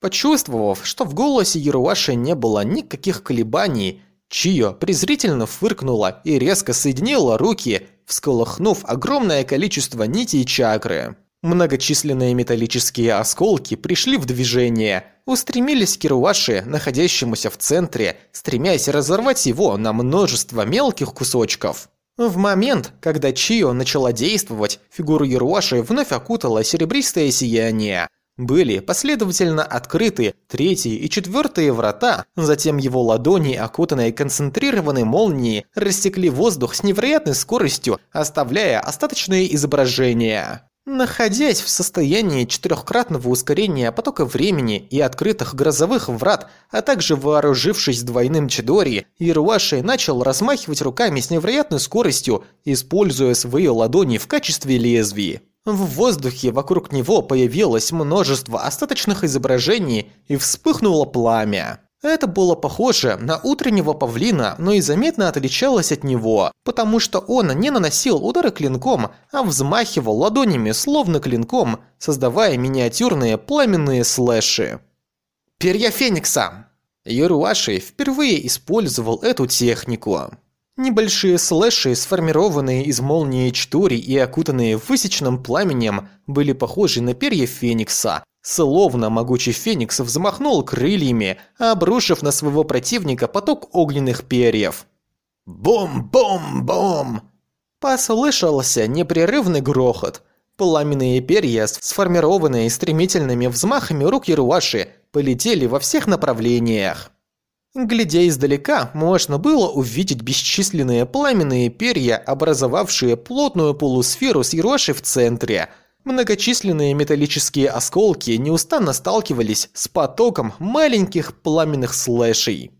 Почувствовав, что в голосе Яруаши не было никаких колебаний, Чио презрительно фыркнула и резко соединила руки, всколыхнув огромное количество нитей чакры. Многочисленные металлические осколки пришли в движение, устремились к Ируаши, находящемуся в центре, стремясь разорвать его на множество мелких кусочков. В момент, когда Чио начала действовать, фигуру Яруаши вновь окутало серебристое сияние – были последовательно открыты третьи и четвертые врата, затем его ладони, окутанные концентрированной молнией, рассекли воздух с невероятной скоростью, оставляя остаточные изображения. Находясь в состоянии четырехкратного ускорения потока времени и открытых грозовых врат, а также вооружившись двойным Чидори, Ируаши начал размахивать руками с невероятной скоростью, используя свои ладони в качестве лезвий. В воздухе вокруг него появилось множество остаточных изображений и вспыхнуло пламя. Это было похоже на утреннего павлина, но и заметно отличалось от него, потому что он не наносил удары клинком, а взмахивал ладонями словно клинком, создавая миниатюрные пламенные слэши. Перья Феникса! Юруаши впервые использовал эту технику. Небольшие слэши, сформированные из молнии Чтури и окутанные высеченным пламенем, были похожи на перья Феникса. Словно могучий Феникс взмахнул крыльями, обрушив на своего противника поток огненных перьев. Бум-бум-бум! Послышался непрерывный грохот. Пламенные перья, сформированные стремительными взмахами рук Яруаши, полетели во всех направлениях. Глядя издалека, можно было увидеть бесчисленные пламенные перья, образовавшие плотную полусферу с Ероши в центре. Многочисленные металлические осколки неустанно сталкивались с потоком маленьких пламенных слэшей.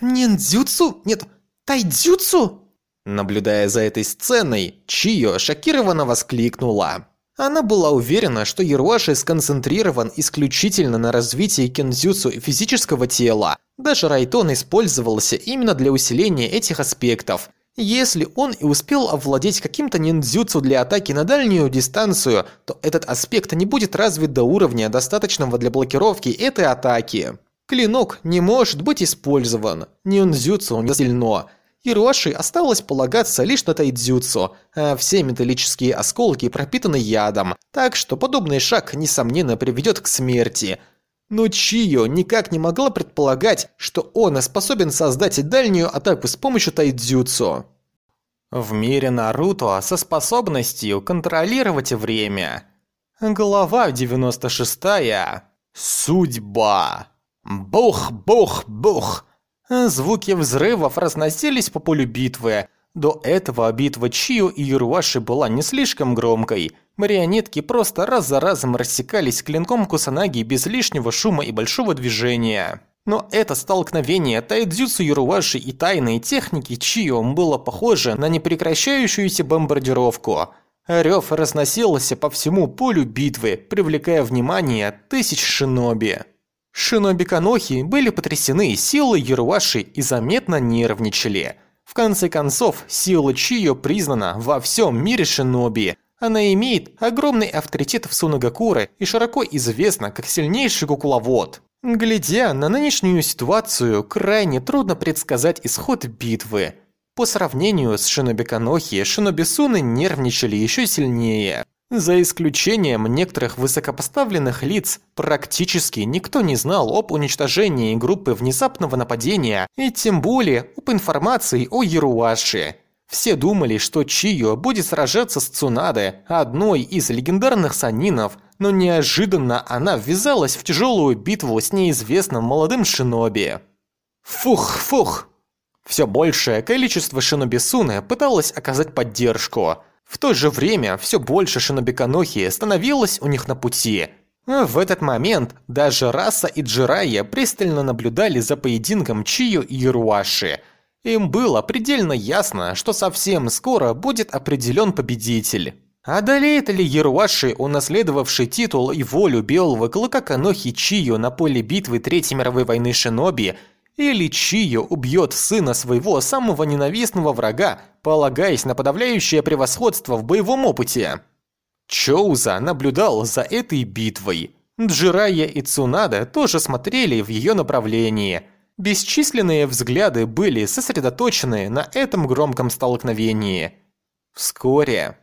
«Ниндзюцу? Нет, тайдзюцу?» Наблюдая за этой сценой, Чио шокированно воскликнула. Она была уверена, что Еруаши сконцентрирован исключительно на развитии кензюцу физического тела. Даже Райтон использовался именно для усиления этих аспектов. Если он и успел овладеть каким-то ниндзюцу для атаки на дальнюю дистанцию, то этот аспект не будет развит до уровня, достаточного для блокировки этой атаки. Клинок не может быть использован. Ниндзюцу не сильно. Ироши осталось полагаться лишь на тайдзюцу, а все металлические осколки пропитаны ядом, так что подобный шаг, несомненно, приведет к смерти. Но Чио никак не могла предполагать, что он способен создать дальнюю атаку с помощью тайдзюцу. В мире Наруто со способностью контролировать время. Глава 96. Судьба. Бух-бух-бух. Звуки взрывов разносились по полю битвы. До этого битва Чио и Юруаши была не слишком громкой. Марионетки просто раз за разом рассекались клинком Кусанаги без лишнего шума и большого движения. Но это столкновение тайдзюцу Юруаши и тайной техники Чио было похоже на непрекращающуюся бомбардировку. Рев разносился по всему полю битвы, привлекая внимание тысяч шиноби. Шиноби Канохи были потрясены силой Юруаши и заметно нервничали – в конце концов, сила Чио признана во всем мире шиноби. Она имеет огромный авторитет в Сунагакуре и широко известна как сильнейший кукловод. Глядя на нынешнюю ситуацию, крайне трудно предсказать исход битвы. По сравнению с Шиноби Канохи, Шиноби Суны нервничали еще сильнее. За исключением некоторых высокопоставленных лиц, практически никто не знал об уничтожении группы внезапного нападения и тем более об информации о Яруаши. Все думали, что Чио будет сражаться с Цунаде, одной из легендарных санинов, но неожиданно она ввязалась в тяжелую битву с неизвестным молодым шиноби. Фух, фух. Все большее количество шиноби Суны пыталось оказать поддержку – в то же время все больше шинобиканохи становилось у них на пути. В этот момент даже Раса и Джирая пристально наблюдали за поединком Чию и Ируаши. Им было предельно ясно, что совсем скоро будет определен победитель. Одолеет ли Яруаши, унаследовавший титул и волю белого клыка Канохи Чию на поле битвы Третьей мировой войны Шиноби, или Чио убьет сына своего самого ненавистного врага, полагаясь на подавляющее превосходство в боевом опыте. Чоуза наблюдал за этой битвой. Джирая и Цунада тоже смотрели в ее направлении. Бесчисленные взгляды были сосредоточены на этом громком столкновении. Вскоре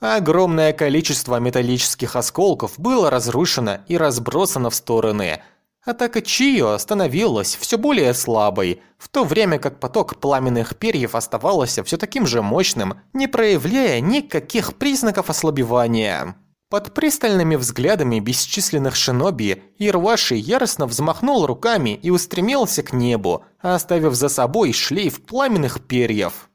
огромное количество металлических осколков было разрушено и разбросано в стороны – Атака Чио становилась все более слабой, в то время как поток пламенных перьев оставался все таким же мощным, не проявляя никаких признаков ослабевания. Под пристальными взглядами бесчисленных шиноби Ирваши яростно взмахнул руками и устремился к небу, оставив за собой шлейф пламенных перьев.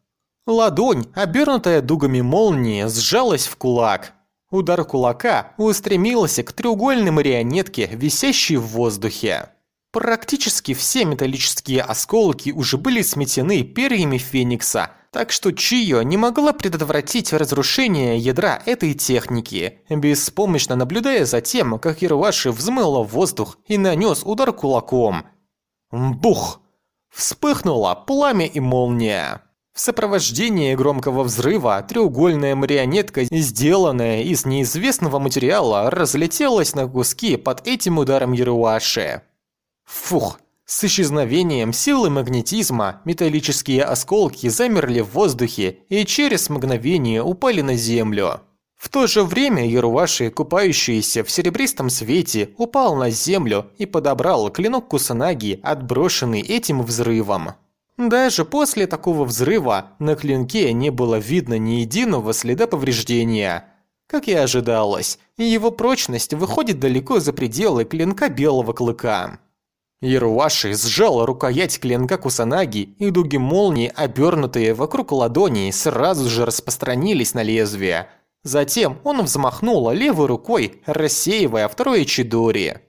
Ладонь, обернутая дугами молнии, сжалась в кулак, Удар кулака устремился к треугольной марионетке, висящей в воздухе. Практически все металлические осколки уже были сметены перьями Феникса, так что Чио не могла предотвратить разрушение ядра этой техники, беспомощно наблюдая за тем, как Ирваши взмыла в воздух и нанес удар кулаком. Бух! Вспыхнуло пламя и молния. В сопровождении громкого взрыва треугольная марионетка, сделанная из неизвестного материала, разлетелась на куски под этим ударом Яруаши. Фух! С исчезновением силы магнетизма металлические осколки замерли в воздухе и через мгновение упали на землю. В то же время Яруаши, купающийся в серебристом свете, упал на землю и подобрал клинок Кусанаги, отброшенный этим взрывом. Даже после такого взрыва на клинке не было видно ни единого следа повреждения. Как и ожидалось, его прочность выходит далеко за пределы клинка белого клыка. Яруаши сжал рукоять клинка Кусанаги, и дуги молнии, обернутые вокруг ладони, сразу же распространились на лезвие. Затем он взмахнул левой рукой, рассеивая второе чидори.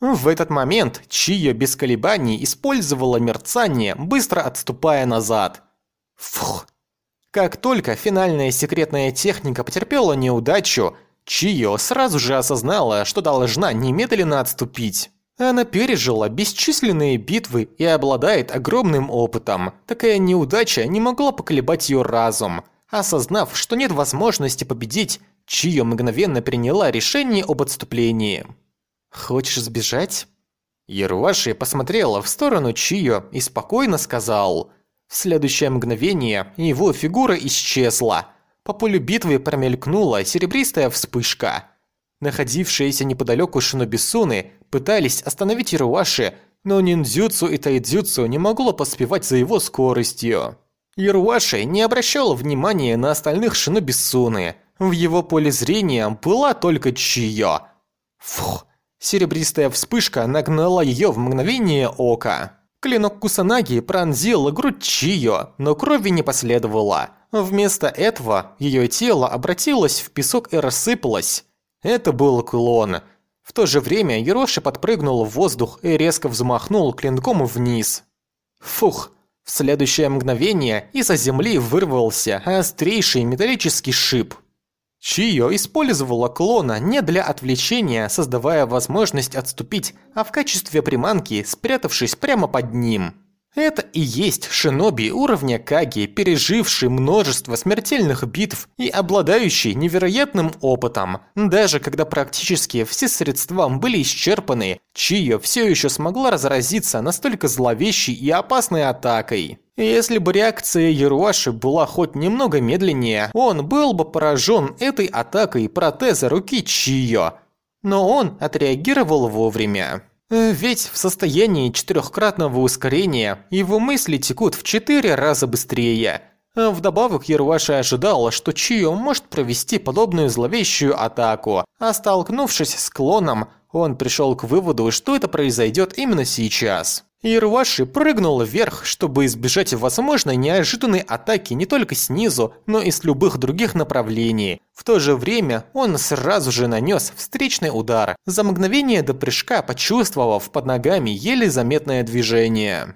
В этот момент Чия без колебаний использовала мерцание, быстро отступая назад. Фух. Как только финальная секретная техника потерпела неудачу, Чио сразу же осознала, что должна немедленно отступить. Она пережила бесчисленные битвы и обладает огромным опытом. Такая неудача не могла поколебать ее разум. Осознав, что нет возможности победить, Чио мгновенно приняла решение об отступлении. «Хочешь сбежать?» Еруаши посмотрела в сторону Чио и спокойно сказал. В следующее мгновение его фигура исчезла. По полю битвы промелькнула серебристая вспышка. Находившиеся неподалеку шинобисуны пытались остановить Еруаши, но ниндзюцу и тайдзюцу не могло поспевать за его скоростью. Еруаши не обращал внимания на остальных шинобисуны. В его поле зрения была только Чио. Фух, Серебристая вспышка нагнала ее в мгновение ока. Клинок Кусанаги пронзил грудь Чио, но крови не последовало. Вместо этого ее тело обратилось в песок и рассыпалось. Это был клон. В то же время Ероши подпрыгнул в воздух и резко взмахнул клинком вниз. Фух! В следующее мгновение из-за земли вырвался острейший металлический шип – Чио использовала клона не для отвлечения, создавая возможность отступить, а в качестве приманки, спрятавшись прямо под ним. Это и есть шиноби уровня Каги, переживший множество смертельных битв и обладающий невероятным опытом. Даже когда практически все средства были исчерпаны, Чио все еще смогла разразиться настолько зловещей и опасной атакой. Если бы реакция Яруаши была хоть немного медленнее, он был бы поражен этой атакой протеза руки Чио. Но он отреагировал вовремя. Ведь в состоянии четырехкратного ускорения его мысли текут в четыре раза быстрее. Вдобавок Яруаши ожидал, что Чио может провести подобную зловещую атаку, а столкнувшись с клоном, он пришел к выводу, что это произойдет именно сейчас. Ирваши прыгнул вверх, чтобы избежать возможной неожиданной атаки не только снизу, но и с любых других направлений. В то же время он сразу же нанес встречный удар, за мгновение до прыжка почувствовав под ногами еле заметное движение.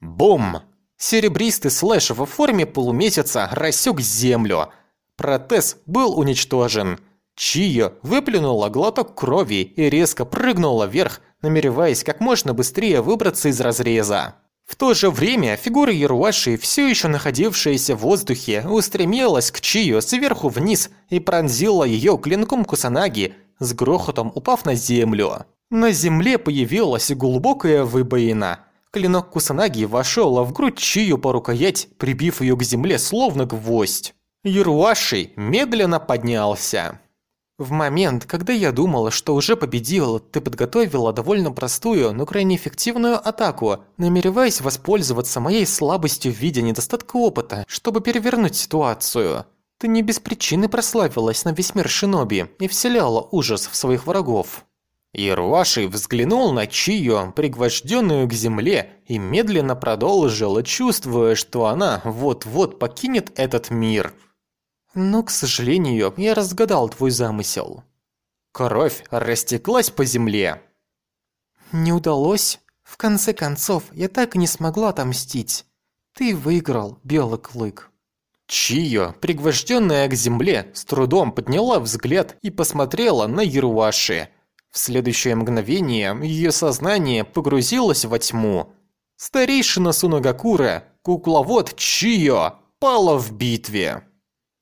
Бум! Серебристый слэш в форме полумесяца рассек землю. Протез был уничтожен. Чио выплюнула глоток крови и резко прыгнула вверх, намереваясь как можно быстрее выбраться из разреза. В то же время фигура Яруаши, все еще находившаяся в воздухе, устремилась к Чио сверху вниз и пронзила ее клинком Кусанаги, с грохотом упав на землю. На земле появилась глубокая выбоина. Клинок Кусанаги вошел в грудь Чию по рукоять, прибив ее к земле словно гвоздь. Яруаши медленно поднялся. В момент, когда я думала, что уже победил, ты подготовила довольно простую, но крайне эффективную атаку, намереваясь воспользоваться моей слабостью в виде недостатка опыта, чтобы перевернуть ситуацию. Ты не без причины прославилась на весь мир Шиноби и вселяла ужас в своих врагов. Ируаши взглянул на Чио, пригвожденную к земле, и медленно продолжил, чувствуя, что она вот-вот покинет этот мир – но, к сожалению, я разгадал твой замысел. Кровь растеклась по земле. Не удалось? В конце концов, я так и не смогла отомстить. Ты выиграл, Белый Клык. Чио, пригвожденная к земле, с трудом подняла взгляд и посмотрела на Яруаши. В следующее мгновение ее сознание погрузилось во тьму. Старейшина Сунагакура, кукловод Чио, пала в битве.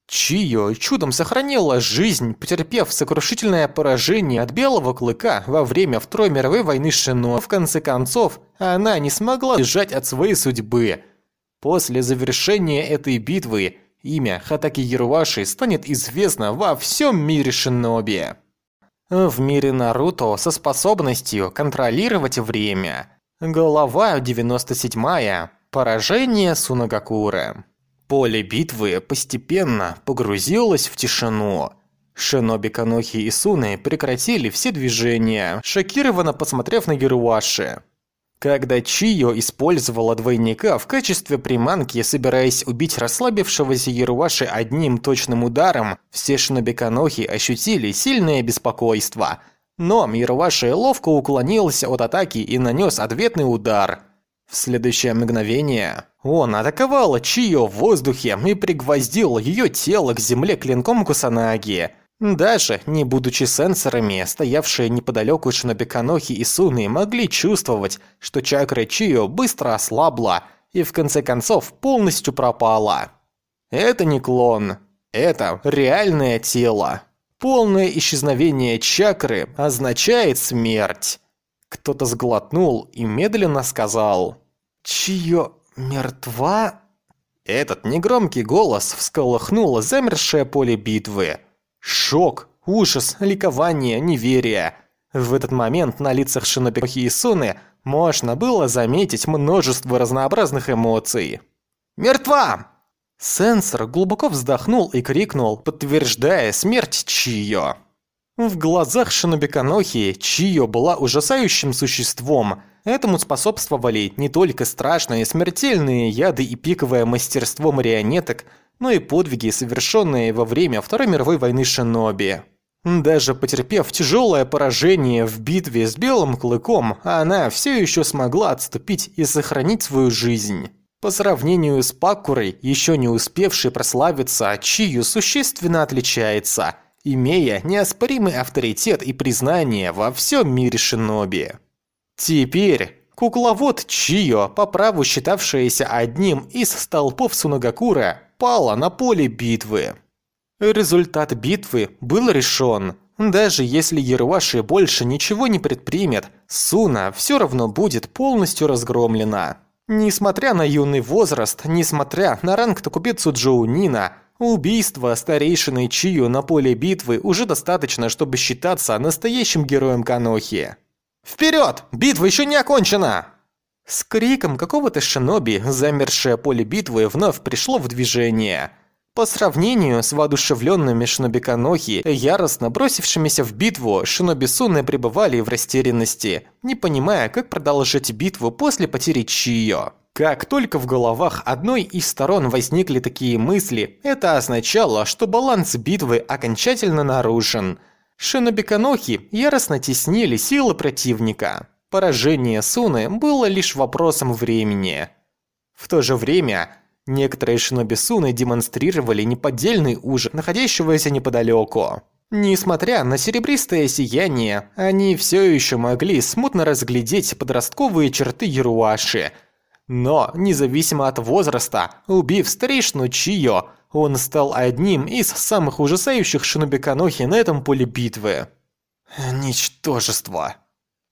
Чио чудом сохранила жизнь, потерпев сокрушительное поражение от Белого Клыка во время Второй мировой войны Шино. В конце концов, она не смогла бежать от своей судьбы. После завершения этой битвы имя Хатаки Яруаши станет известно во всем мире Шиноби. В мире Наруто со способностью контролировать время. Голова 97. Поражение Сунагакуры. Поле битвы постепенно погрузилось в тишину. Шиноби Канохи и Суны прекратили все движения, шокированно посмотрев на Геруаши. Когда Чио использовала двойника в качестве приманки, собираясь убить расслабившегося Яруаши одним точным ударом, все шиноби Канохи ощутили сильное беспокойство. Но Яруаши ловко уклонился от атаки и нанес ответный удар. В следующее мгновение он атаковал Чио в воздухе и пригвоздил ее тело к земле клинком Кусанаги. Даже не будучи сенсорами, стоявшие неподалеку Шинобиканохи и Суны могли чувствовать, что чакра Чио быстро ослабла и в конце концов полностью пропала. Это не клон, это реальное тело. Полное исчезновение чакры означает смерть. Кто-то сглотнул и медленно сказал «Чио мертва?» Этот негромкий голос всколыхнул замершее поле битвы. Шок, ужас, ликование, неверие. В этот момент на лицах Шинобихи и Суны можно было заметить множество разнообразных эмоций. «Мертва!» Сенсор глубоко вздохнул и крикнул, подтверждая смерть Чио. В глазах Шинобиканохи Чио была ужасающим существом. Этому способствовали не только страшные смертельные яды и пиковое мастерство марионеток, но и подвиги, совершенные во время Второй мировой войны Шиноби. Даже потерпев тяжелое поражение в битве с Белым Клыком, она все еще смогла отступить и сохранить свою жизнь. По сравнению с Пакурой, еще не успевшей прославиться, Чию существенно отличается, имея неоспоримый авторитет и признание во всем мире шиноби. Теперь кукловод Чио, по праву считавшаяся одним из столпов Сунагакура, пала на поле битвы. Результат битвы был решен. Даже если Яруаши больше ничего не предпримет, Суна все равно будет полностью разгромлена. Несмотря на юный возраст, несмотря на ранг Токубицу Джоунина, убийство старейшины Чию на поле битвы уже достаточно, чтобы считаться настоящим героем Канохи. «Вперед! Битва еще не окончена!» С криком какого-то шиноби замершее поле битвы вновь пришло в движение – по сравнению с воодушевленными шиноби-канохи, яростно бросившимися в битву, шиноби-суны пребывали в растерянности, не понимая, как продолжить битву после потери Чио. Как только в головах одной из сторон возникли такие мысли, это означало, что баланс битвы окончательно нарушен. Шиноби-канохи яростно теснили силы противника. Поражение Суны было лишь вопросом времени. В то же время Некоторые шиноби-суны демонстрировали неподдельный ужас находящегося неподалеку. Несмотря на серебристое сияние, они все еще могли смутно разглядеть подростковые черты Яруаши. Но, независимо от возраста, убив старейшину Чио, он стал одним из самых ужасающих шиноби-канохи на этом поле битвы. Ничтожество.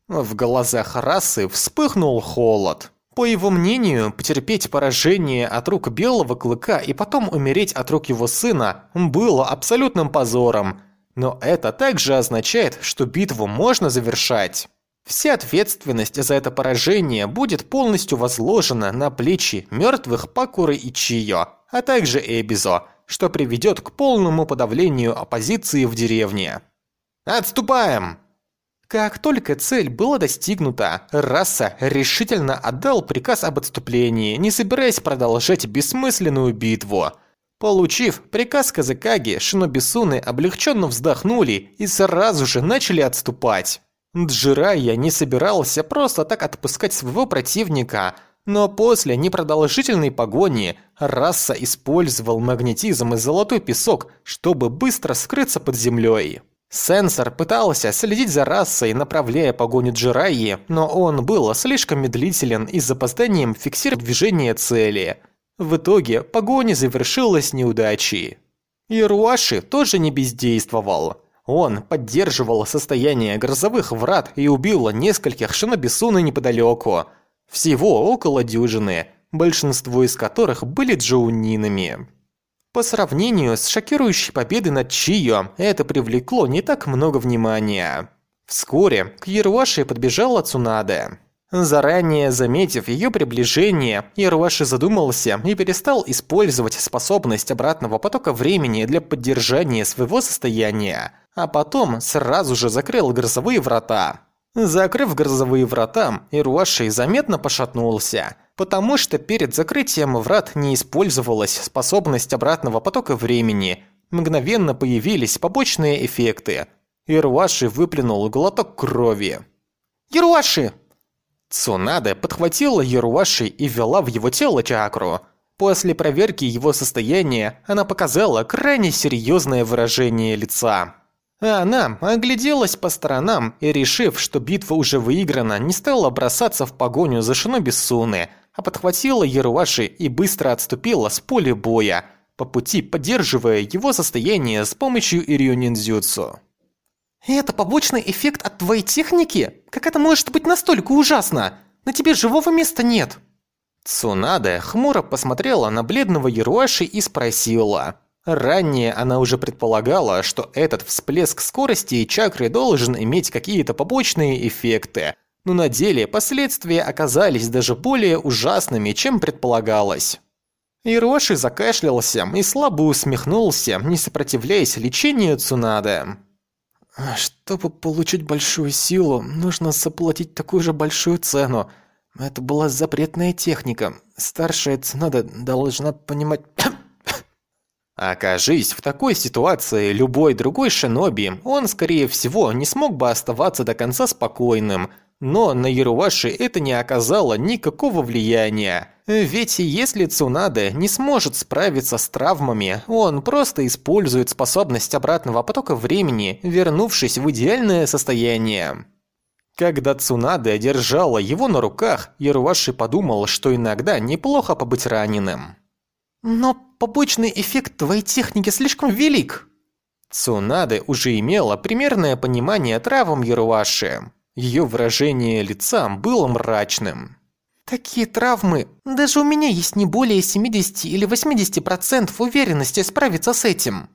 В глазах расы вспыхнул холод. По его мнению, потерпеть поражение от рук Белого Клыка и потом умереть от рук его сына было абсолютным позором. Но это также означает, что битву можно завершать. Вся ответственность за это поражение будет полностью возложена на плечи мертвых Пакуры и Чио, а также Эбизо, что приведет к полному подавлению оппозиции в деревне. «Отступаем!» Как только цель была достигнута, Раса решительно отдал приказ об отступлении, не собираясь продолжать бессмысленную битву. Получив приказ Казакаги, шинобисуны облегченно вздохнули и сразу же начали отступать. Джирайя не собирался просто так отпускать своего противника, но после непродолжительной погони Раса использовал магнетизм и золотой песок, чтобы быстро скрыться под землей. Сенсор пытался следить за расой, направляя погоню Джираи, но он был слишком медлителен и с запозданием фиксировал движение цели. В итоге погоня завершилась неудачей. Ируаши тоже не бездействовал. Он поддерживал состояние грозовых врат и убил нескольких шинобисуны неподалеку. Всего около дюжины, большинство из которых были джоунинами. По сравнению с шокирующей победой над Чио, это привлекло не так много внимания. Вскоре к Яруаши подбежала Цунаде. Заранее заметив ее приближение, Яруаши задумался и перестал использовать способность обратного потока времени для поддержания своего состояния, а потом сразу же закрыл грозовые врата. Закрыв грозовые врата, Ируаши заметно пошатнулся, потому что перед закрытием врат не использовалась способность обратного потока времени. Мгновенно появились побочные эффекты. Ируаши выплюнул глоток крови. «Ируаши!» Цунаде подхватила Ируаши и ввела в его тело чакру. После проверки его состояния она показала крайне серьезное выражение лица. А она огляделась по сторонам и, решив, что битва уже выиграна, не стала бросаться в погоню за шиноби Суны, а подхватила Яруаши и быстро отступила с поля боя, по пути поддерживая его состояние с помощью Ирью «Это побочный эффект от твоей техники? Как это может быть настолько ужасно? На тебе живого места нет!» Цунаде хмуро посмотрела на бледного Яруаши и спросила – Ранее она уже предполагала, что этот всплеск скорости и чакры должен иметь какие-то побочные эффекты, но на деле последствия оказались даже более ужасными, чем предполагалось. Ироши закашлялся и слабо усмехнулся, не сопротивляясь лечению Цунады. Чтобы получить большую силу, нужно заплатить такую же большую цену. Это была запретная техника. Старшая Цунада должна понимать... <coughs> Окажись в такой ситуации любой другой шиноби, он, скорее всего, не смог бы оставаться до конца спокойным. Но на Яруваши это не оказало никакого влияния. Ведь если Цунаде не сможет справиться с травмами, он просто использует способность обратного потока времени, вернувшись в идеальное состояние. Когда Цунаде держала его на руках, Яруваши подумал, что иногда неплохо побыть раненым. Но побочный эффект твоей техники слишком велик. Цунаде уже имела примерное понимание травм Яруаши. Ее выражение лица было мрачным. Такие травмы, даже у меня есть не более 70 или 80% уверенности справиться с этим.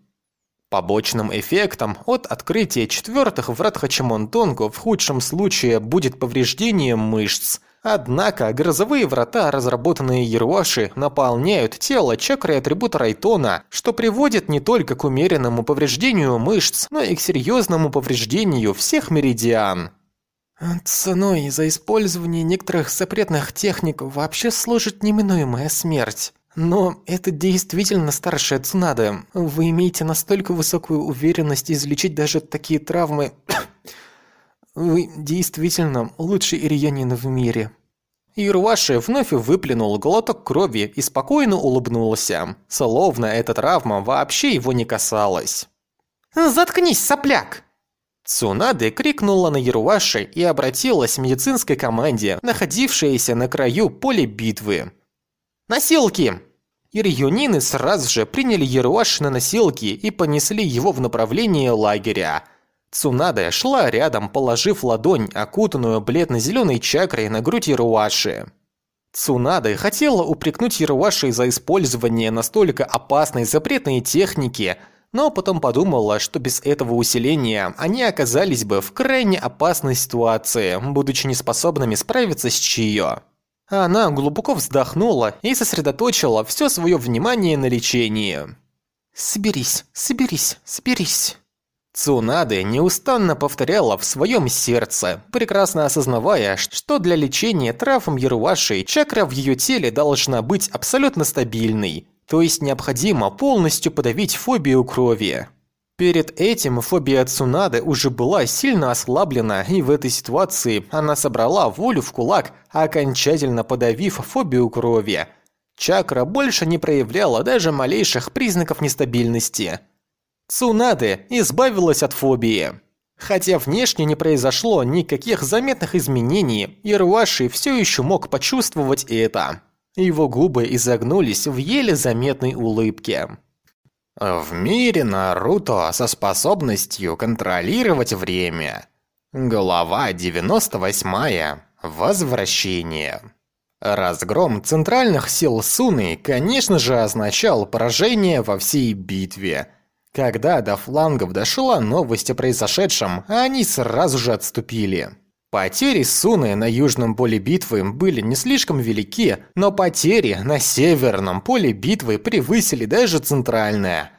Побочным эффектом от открытия четвертых врат Хачимонтонго в худшем случае будет повреждение мышц, Однако грозовые врата, разработанные Яруаши, наполняют тело чакрой атрибута Райтона, что приводит не только к умеренному повреждению мышц, но и к серьезному повреждению всех меридиан. Ценой за использование некоторых запретных техник вообще служит неминуемая смерть. Но это действительно старшая Цунада. Вы имеете настолько высокую уверенность излечить даже такие травмы... <coughs> Вы действительно лучший ириянин в мире». Ирваши вновь выплюнул глоток крови и спокойно улыбнулся, словно эта травма вообще его не касалась. «Заткнись, сопляк!» Цунаде крикнула на Яруваши и обратилась к медицинской команде, находившейся на краю поля битвы. «Носилки!» Ирьюнины сразу же приняли Яруаши на носилки и понесли его в направлении лагеря – Цунада шла рядом, положив ладонь, окутанную бледно-зеленой чакрой на грудь Ируаши. Цунада хотела упрекнуть Ируаши за использование настолько опасной запретной техники, но потом подумала, что без этого усиления они оказались бы в крайне опасной ситуации, будучи неспособными справиться с Чио. Она глубоко вздохнула и сосредоточила все свое внимание на лечении. «Соберись, соберись, соберись». Цунаде неустанно повторяла в своем сердце, прекрасно осознавая, что для лечения травм Яруаши чакра в ее теле должна быть абсолютно стабильной, то есть необходимо полностью подавить фобию крови. Перед этим фобия Цунады уже была сильно ослаблена, и в этой ситуации она собрала волю в кулак, окончательно подавив фобию крови. Чакра больше не проявляла даже малейших признаков нестабильности. Цунаде избавилась от фобии. Хотя внешне не произошло никаких заметных изменений, Ируаши все еще мог почувствовать это. Его губы изогнулись в еле заметной улыбке. В мире Наруто со способностью контролировать время. Глава 98. Возвращение. Разгром центральных сил Суны, конечно же, означал поражение во всей битве – когда до флангов дошла новость о произошедшем, они сразу же отступили. Потери Суны на южном поле битвы были не слишком велики, но потери на северном поле битвы превысили даже центральное.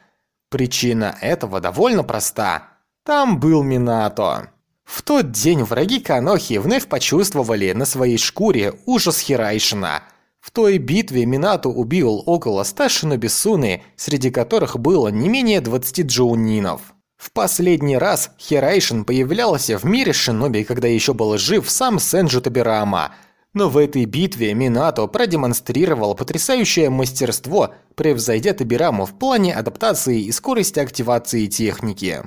Причина этого довольно проста. Там был Минато. В тот день враги Канохи вновь почувствовали на своей шкуре ужас Хирайшина – в той битве Минато убил около ста шинобисуны, среди которых было не менее 20 джоунинов. В последний раз Хирайшин появлялся в мире шиноби, когда еще был жив сам Сенджу Табирама. Но в этой битве Минато продемонстрировал потрясающее мастерство, превзойдя Табираму в плане адаптации и скорости активации техники.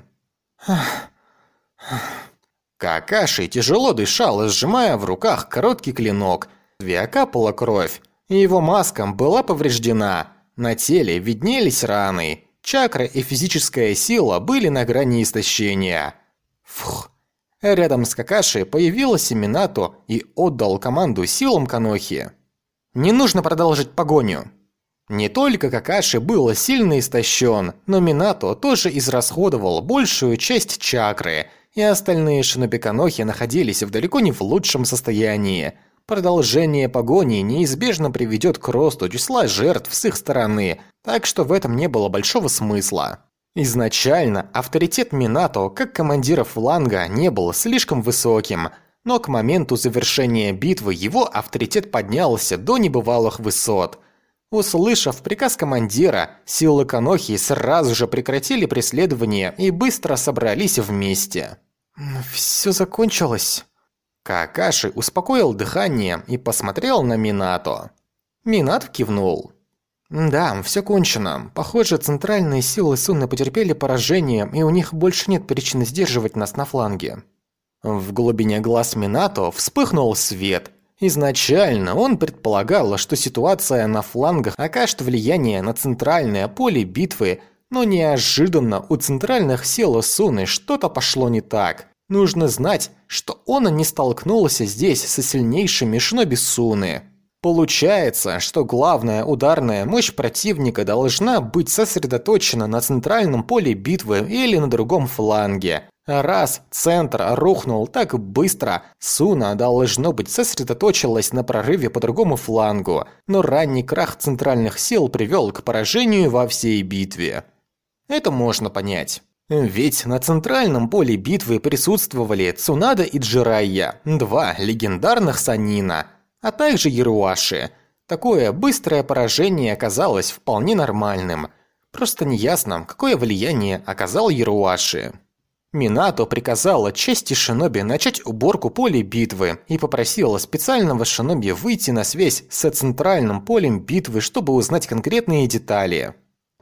Какаши тяжело дышал, сжимая в руках короткий клинок – Виа капала кровь, и его маска была повреждена. На теле виднелись раны. Чакра и физическая сила были на грани истощения. Фух. Рядом с Какаши появилась Минато и отдал команду силам Канохи. Не нужно продолжить погоню. Не только Какаши был сильно истощен, но Минато тоже израсходовал большую часть чакры, и остальные шиноби Канохи находились в далеко не в лучшем состоянии. Продолжение погони неизбежно приведет к росту числа жертв с их стороны, так что в этом не было большого смысла. Изначально авторитет Минато как командира фланга не был слишком высоким, но к моменту завершения битвы его авторитет поднялся до небывалых высот. Услышав приказ командира, силы Канохи сразу же прекратили преследование и быстро собрались вместе. «Все закончилось». Какаши успокоил дыхание и посмотрел на Минато. Минато кивнул. Да, все кончено. Похоже, центральные силы Сунны потерпели поражение, и у них больше нет причин сдерживать нас на фланге. В глубине глаз Минато вспыхнул свет. Изначально он предполагал, что ситуация на флангах окажет влияние на центральное поле битвы, но неожиданно у центральных сил Суны что-то пошло не так. Нужно знать, что он не столкнулся здесь со сильнейшими шиноби Суны. Получается, что главная ударная мощь противника должна быть сосредоточена на центральном поле битвы или на другом фланге. Раз центр рухнул так быстро, Суна, должно быть, сосредоточилась на прорыве по другому флангу, но ранний крах центральных сил привел к поражению во всей битве. Это можно понять. Ведь на центральном поле битвы присутствовали Цунада и Джирайя, два легендарных санина – а также Яруаши. Такое быстрое поражение оказалось вполне нормальным. Просто неясно, какое влияние оказал Яруаши. Минато приказала чести шиноби начать уборку поля битвы и попросила специального шиноби выйти на связь с центральным полем битвы, чтобы узнать конкретные детали.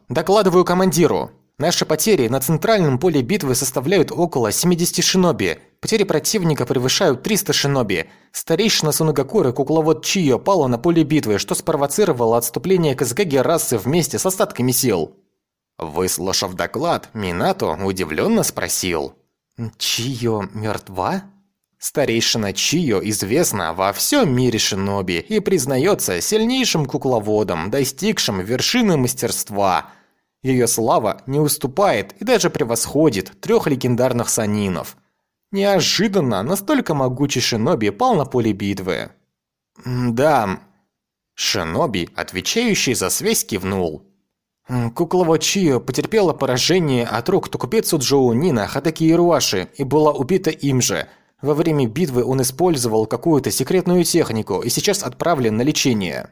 «Докладываю командиру. Наши потери на центральном поле битвы составляют около 70 шиноби. Потери противника превышают 300 шиноби. Старейшина Сунагакуры кукловод Чио пала на поле битвы, что спровоцировало отступление Казагаги расы вместе с остатками сил. Выслушав доклад, Минато удивленно спросил. «Чио мертва?» Старейшина Чио известна во всем мире шиноби и признается сильнейшим кукловодом, достигшим вершины мастерства. Ее слава не уступает и даже превосходит трех легендарных санинов – Неожиданно настолько могучий шиноби пал на поле битвы. «Да...» Шиноби, отвечающий за связь, кивнул. Куклова Чио потерпела поражение от рук Токупецу Джоунина Хатаки Ируаши и была убита им же. Во время битвы он использовал какую-то секретную технику и сейчас отправлен на лечение.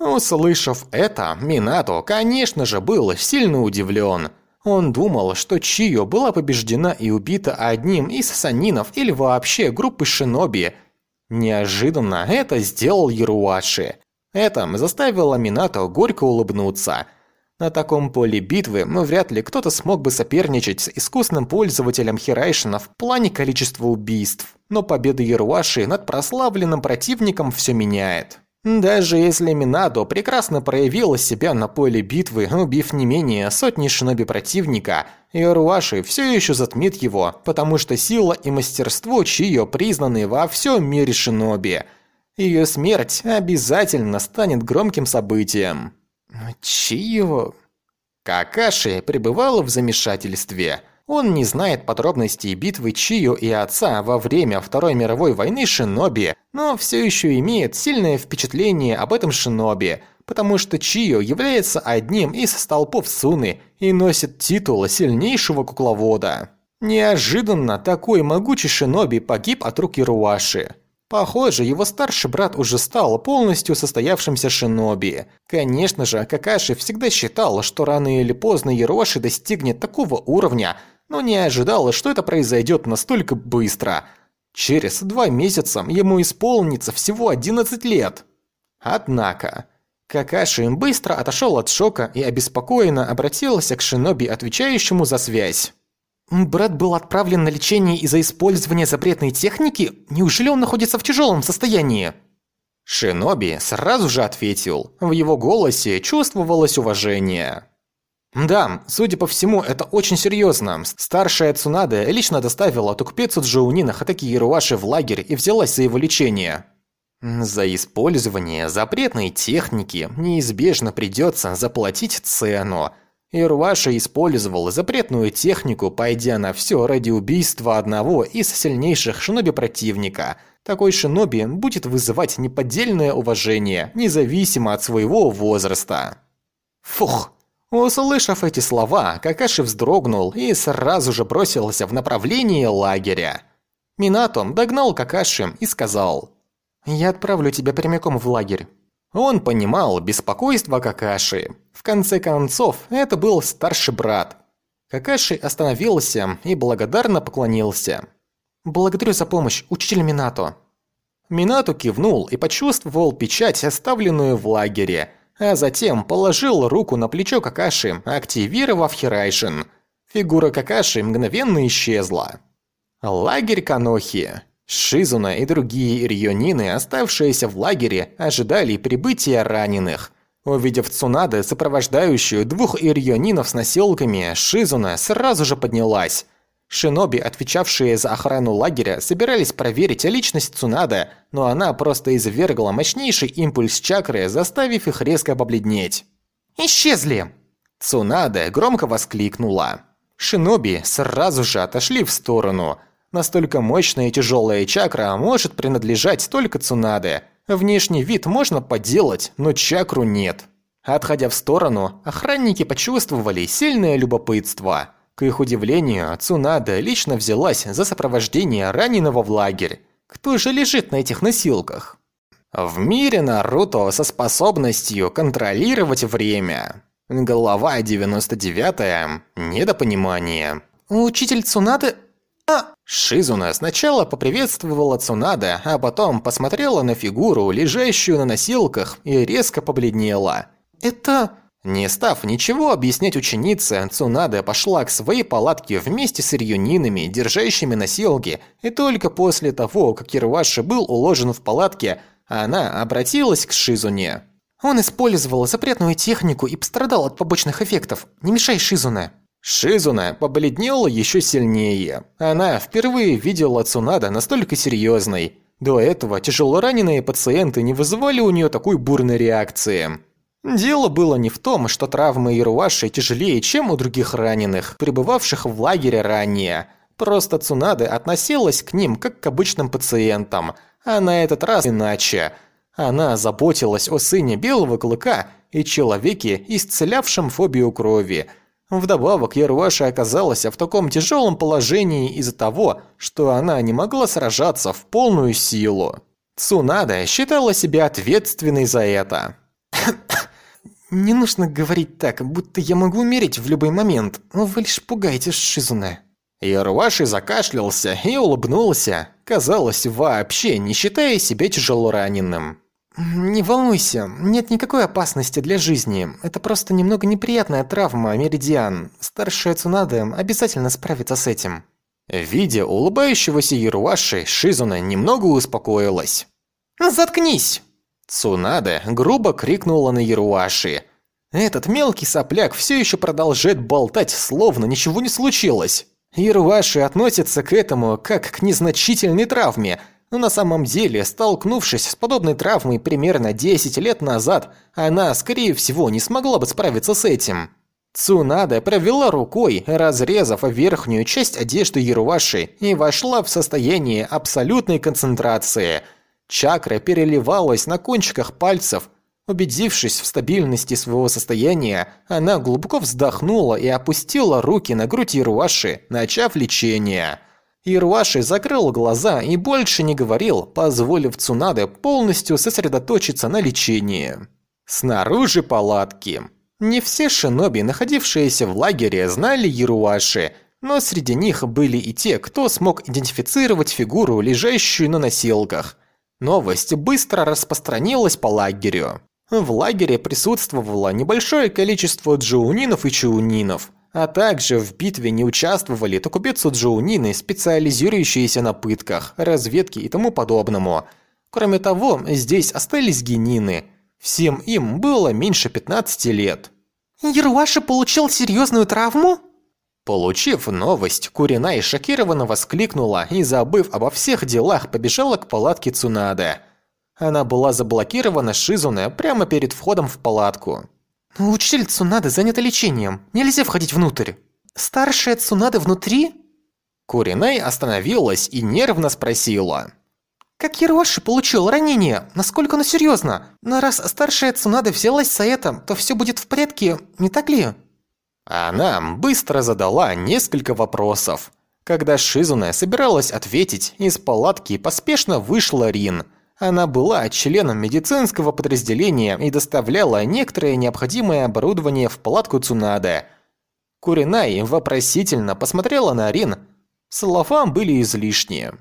Услышав это, Минато, конечно же, был сильно удивлен. Он думал, что Чио была побеждена и убита одним из санинов или вообще группой шиноби. Неожиданно это сделал Яруаши. Это заставило Минато горько улыбнуться. На таком поле битвы ну, вряд ли кто-то смог бы соперничать с искусным пользователем Хирайшина в плане количества убийств. Но победа Яруаши над прославленным противником все меняет. Даже если Минадо прекрасно проявила себя на поле битвы, убив не менее сотни шиноби противника, Иоруаши все еще затмит его, потому что сила и мастерство Чио признаны во всем мире шиноби. Ее смерть обязательно станет громким событием. Чио... Какаши пребывала в замешательстве – он не знает подробностей битвы Чио и отца во время Второй мировой войны Шиноби, но все еще имеет сильное впечатление об этом Шиноби, потому что Чио является одним из столпов Суны и носит титул сильнейшего кукловода. Неожиданно такой могучий Шиноби погиб от рук Ируаши. Похоже, его старший брат уже стал полностью состоявшимся шиноби. Конечно же, Какаши всегда считал, что рано или поздно Ероши достигнет такого уровня, но не ожидала, что это произойдет настолько быстро. Через два месяца ему исполнится всего 11 лет. Однако, Какаши быстро отошел от шока и обеспокоенно обратился к шиноби, отвечающему за связь. «Брат был отправлен на лечение из-за использования запретной техники? Неужели он находится в тяжелом состоянии?» Шиноби сразу же ответил. В его голосе чувствовалось уважение. Да, судя по всему, это очень серьезно. Старшая Цунаде лично доставила Тукпецу Джоунина Хатаки Ируаши в лагерь и взялась за его лечение. За использование запретной техники неизбежно придется заплатить цену. Ируаши использовал запретную технику, пойдя на все ради убийства одного из сильнейших шиноби противника. Такой шиноби будет вызывать неподдельное уважение, независимо от своего возраста. Фух, Услышав эти слова, Какаши вздрогнул и сразу же бросился в направлении лагеря. Минато догнал Какаши и сказал «Я отправлю тебя прямиком в лагерь». Он понимал беспокойство Какаши. В конце концов, это был старший брат. Какаши остановился и благодарно поклонился. «Благодарю за помощь, учитель Минато». Минато кивнул и почувствовал печать, оставленную в лагере, а затем положил руку на плечо Какаши, активировав Хирайшин. Фигура Какаши мгновенно исчезла. Лагерь Канохи. Шизуна и другие ирьонины, оставшиеся в лагере, ожидали прибытия раненых. Увидев Цунаде, сопровождающую двух ирьонинов с носилками, Шизуна сразу же поднялась. Шиноби, отвечавшие за охрану лагеря, собирались проверить личность Цунады, но она просто извергла мощнейший импульс чакры, заставив их резко побледнеть. «Исчезли!» Цунада громко воскликнула. Шиноби сразу же отошли в сторону. Настолько мощная и тяжелая чакра может принадлежать только Цунаде. Внешний вид можно подделать, но чакру нет. Отходя в сторону, охранники почувствовали сильное любопытство – к их удивлению, Цунада лично взялась за сопровождение раненого в лагерь. Кто же лежит на этих носилках? В мире Наруто со способностью контролировать время. Глава 99. Недопонимание. Учитель Цунады... А! Шизуна сначала поприветствовала Цунада, а потом посмотрела на фигуру, лежащую на носилках, и резко побледнела. «Это... Не став ничего объяснять ученице, Цунада пошла к своей палатке вместе с Ирюнинами, держащими носилки, и только после того, как Ирваши был уложен в палатке, она обратилась к Шизуне. Он использовал запретную технику и пострадал от побочных эффектов. Не мешай Шизуне. Шизуна побледнела еще сильнее. Она впервые видела Цунада настолько серьезной. До этого тяжелораненые пациенты не вызывали у нее такой бурной реакции. Дело было не в том, что травмы Ируаши тяжелее, чем у других раненых, пребывавших в лагере ранее. Просто Цунады относилась к ним как к обычным пациентам, а на этот раз иначе. Она заботилась о сыне Белого Клыка и человеке, исцелявшем фобию крови. Вдобавок, Яруаши оказалась в таком тяжелом положении из-за того, что она не могла сражаться в полную силу. Цунада считала себя ответственной за это. «Не нужно говорить так, будто я могу умереть в любой момент. Вы лишь пугаете Шизуне». Ярваши закашлялся и улыбнулся, казалось, вообще не считая себя тяжело раненым. «Не волнуйся, нет никакой опасности для жизни. Это просто немного неприятная травма, Меридиан. Старшая Цунада обязательно справится с этим». Видя улыбающегося Яруаши, Шизуна немного успокоилась. «Заткнись!» Цунада грубо крикнула на Яруаши. Этот мелкий сопляк все еще продолжает болтать, словно ничего не случилось. Яруаши относится к этому как к незначительной травме, но на самом деле, столкнувшись с подобной травмой примерно 10 лет назад, она, скорее всего, не смогла бы справиться с этим. Цунада провела рукой, разрезав верхнюю часть одежды Яруваши и вошла в состояние абсолютной концентрации – Чакра переливалась на кончиках пальцев. Убедившись в стабильности своего состояния, она глубоко вздохнула и опустила руки на грудь Ируаши, начав лечение. Ируаши закрыл глаза и больше не говорил, позволив Цунаде полностью сосредоточиться на лечении. Снаружи палатки. Не все шиноби, находившиеся в лагере, знали Яруаши, но среди них были и те, кто смог идентифицировать фигуру, лежащую на носилках. Новость быстро распространилась по лагерю. В лагере присутствовало небольшое количество джоунинов и чаунинов, а также в битве не участвовали токубецу джоунины, специализирующиеся на пытках, разведке и тому подобному. Кроме того, здесь остались генины. Всем им было меньше 15 лет. «Яруаши получил серьезную травму?» Получив новость, Куринай шокированно воскликнула и, забыв обо всех делах, побежала к палатке Цунаде. Она была заблокирована Шизуне прямо перед входом в палатку. «Но учитель Цунады занята лечением. Нельзя входить внутрь». «Старшая Цунада внутри?» Куринай остановилась и нервно спросила. Как Ероши получил ранение? Насколько оно серьезно? Но раз старшая Цунада взялась за это, то все будет в порядке, не так ли? Она быстро задала несколько вопросов. Когда Шизуна собиралась ответить, из палатки поспешно вышла Рин. Она была членом медицинского подразделения и доставляла некоторое необходимое оборудование в палатку Цунаде. Куринай вопросительно посмотрела на Рин. Слова были излишние.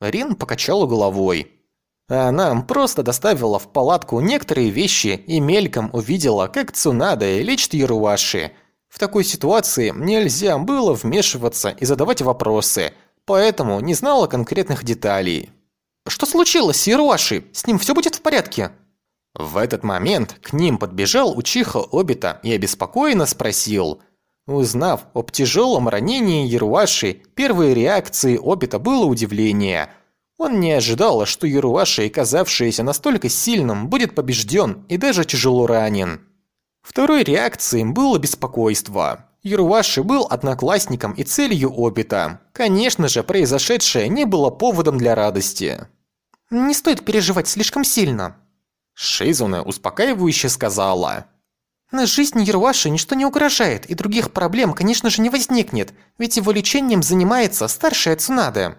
Рин покачала головой. Она просто доставила в палатку некоторые вещи и мельком увидела, как Цунада лечит Яруаши – в такой ситуации нельзя было вмешиваться и задавать вопросы, поэтому не знала конкретных деталей. «Что случилось с Ируаши? С ним все будет в порядке?» В этот момент к ним подбежал Учиха Обита и обеспокоенно спросил. Узнав об тяжелом ранении Яруаши, первой реакцией Обита было удивление. Он не ожидал, что Яруаши, казавшийся настолько сильным, будет побежден и даже тяжело ранен. Второй реакцией было беспокойство. Юрваши был одноклассником и целью Обита. Конечно же, произошедшее не было поводом для радости. «Не стоит переживать слишком сильно», – Шизуна успокаивающе сказала. «На жизни Юрваши ничто не угрожает, и других проблем, конечно же, не возникнет, ведь его лечением занимается старшая Цунаде».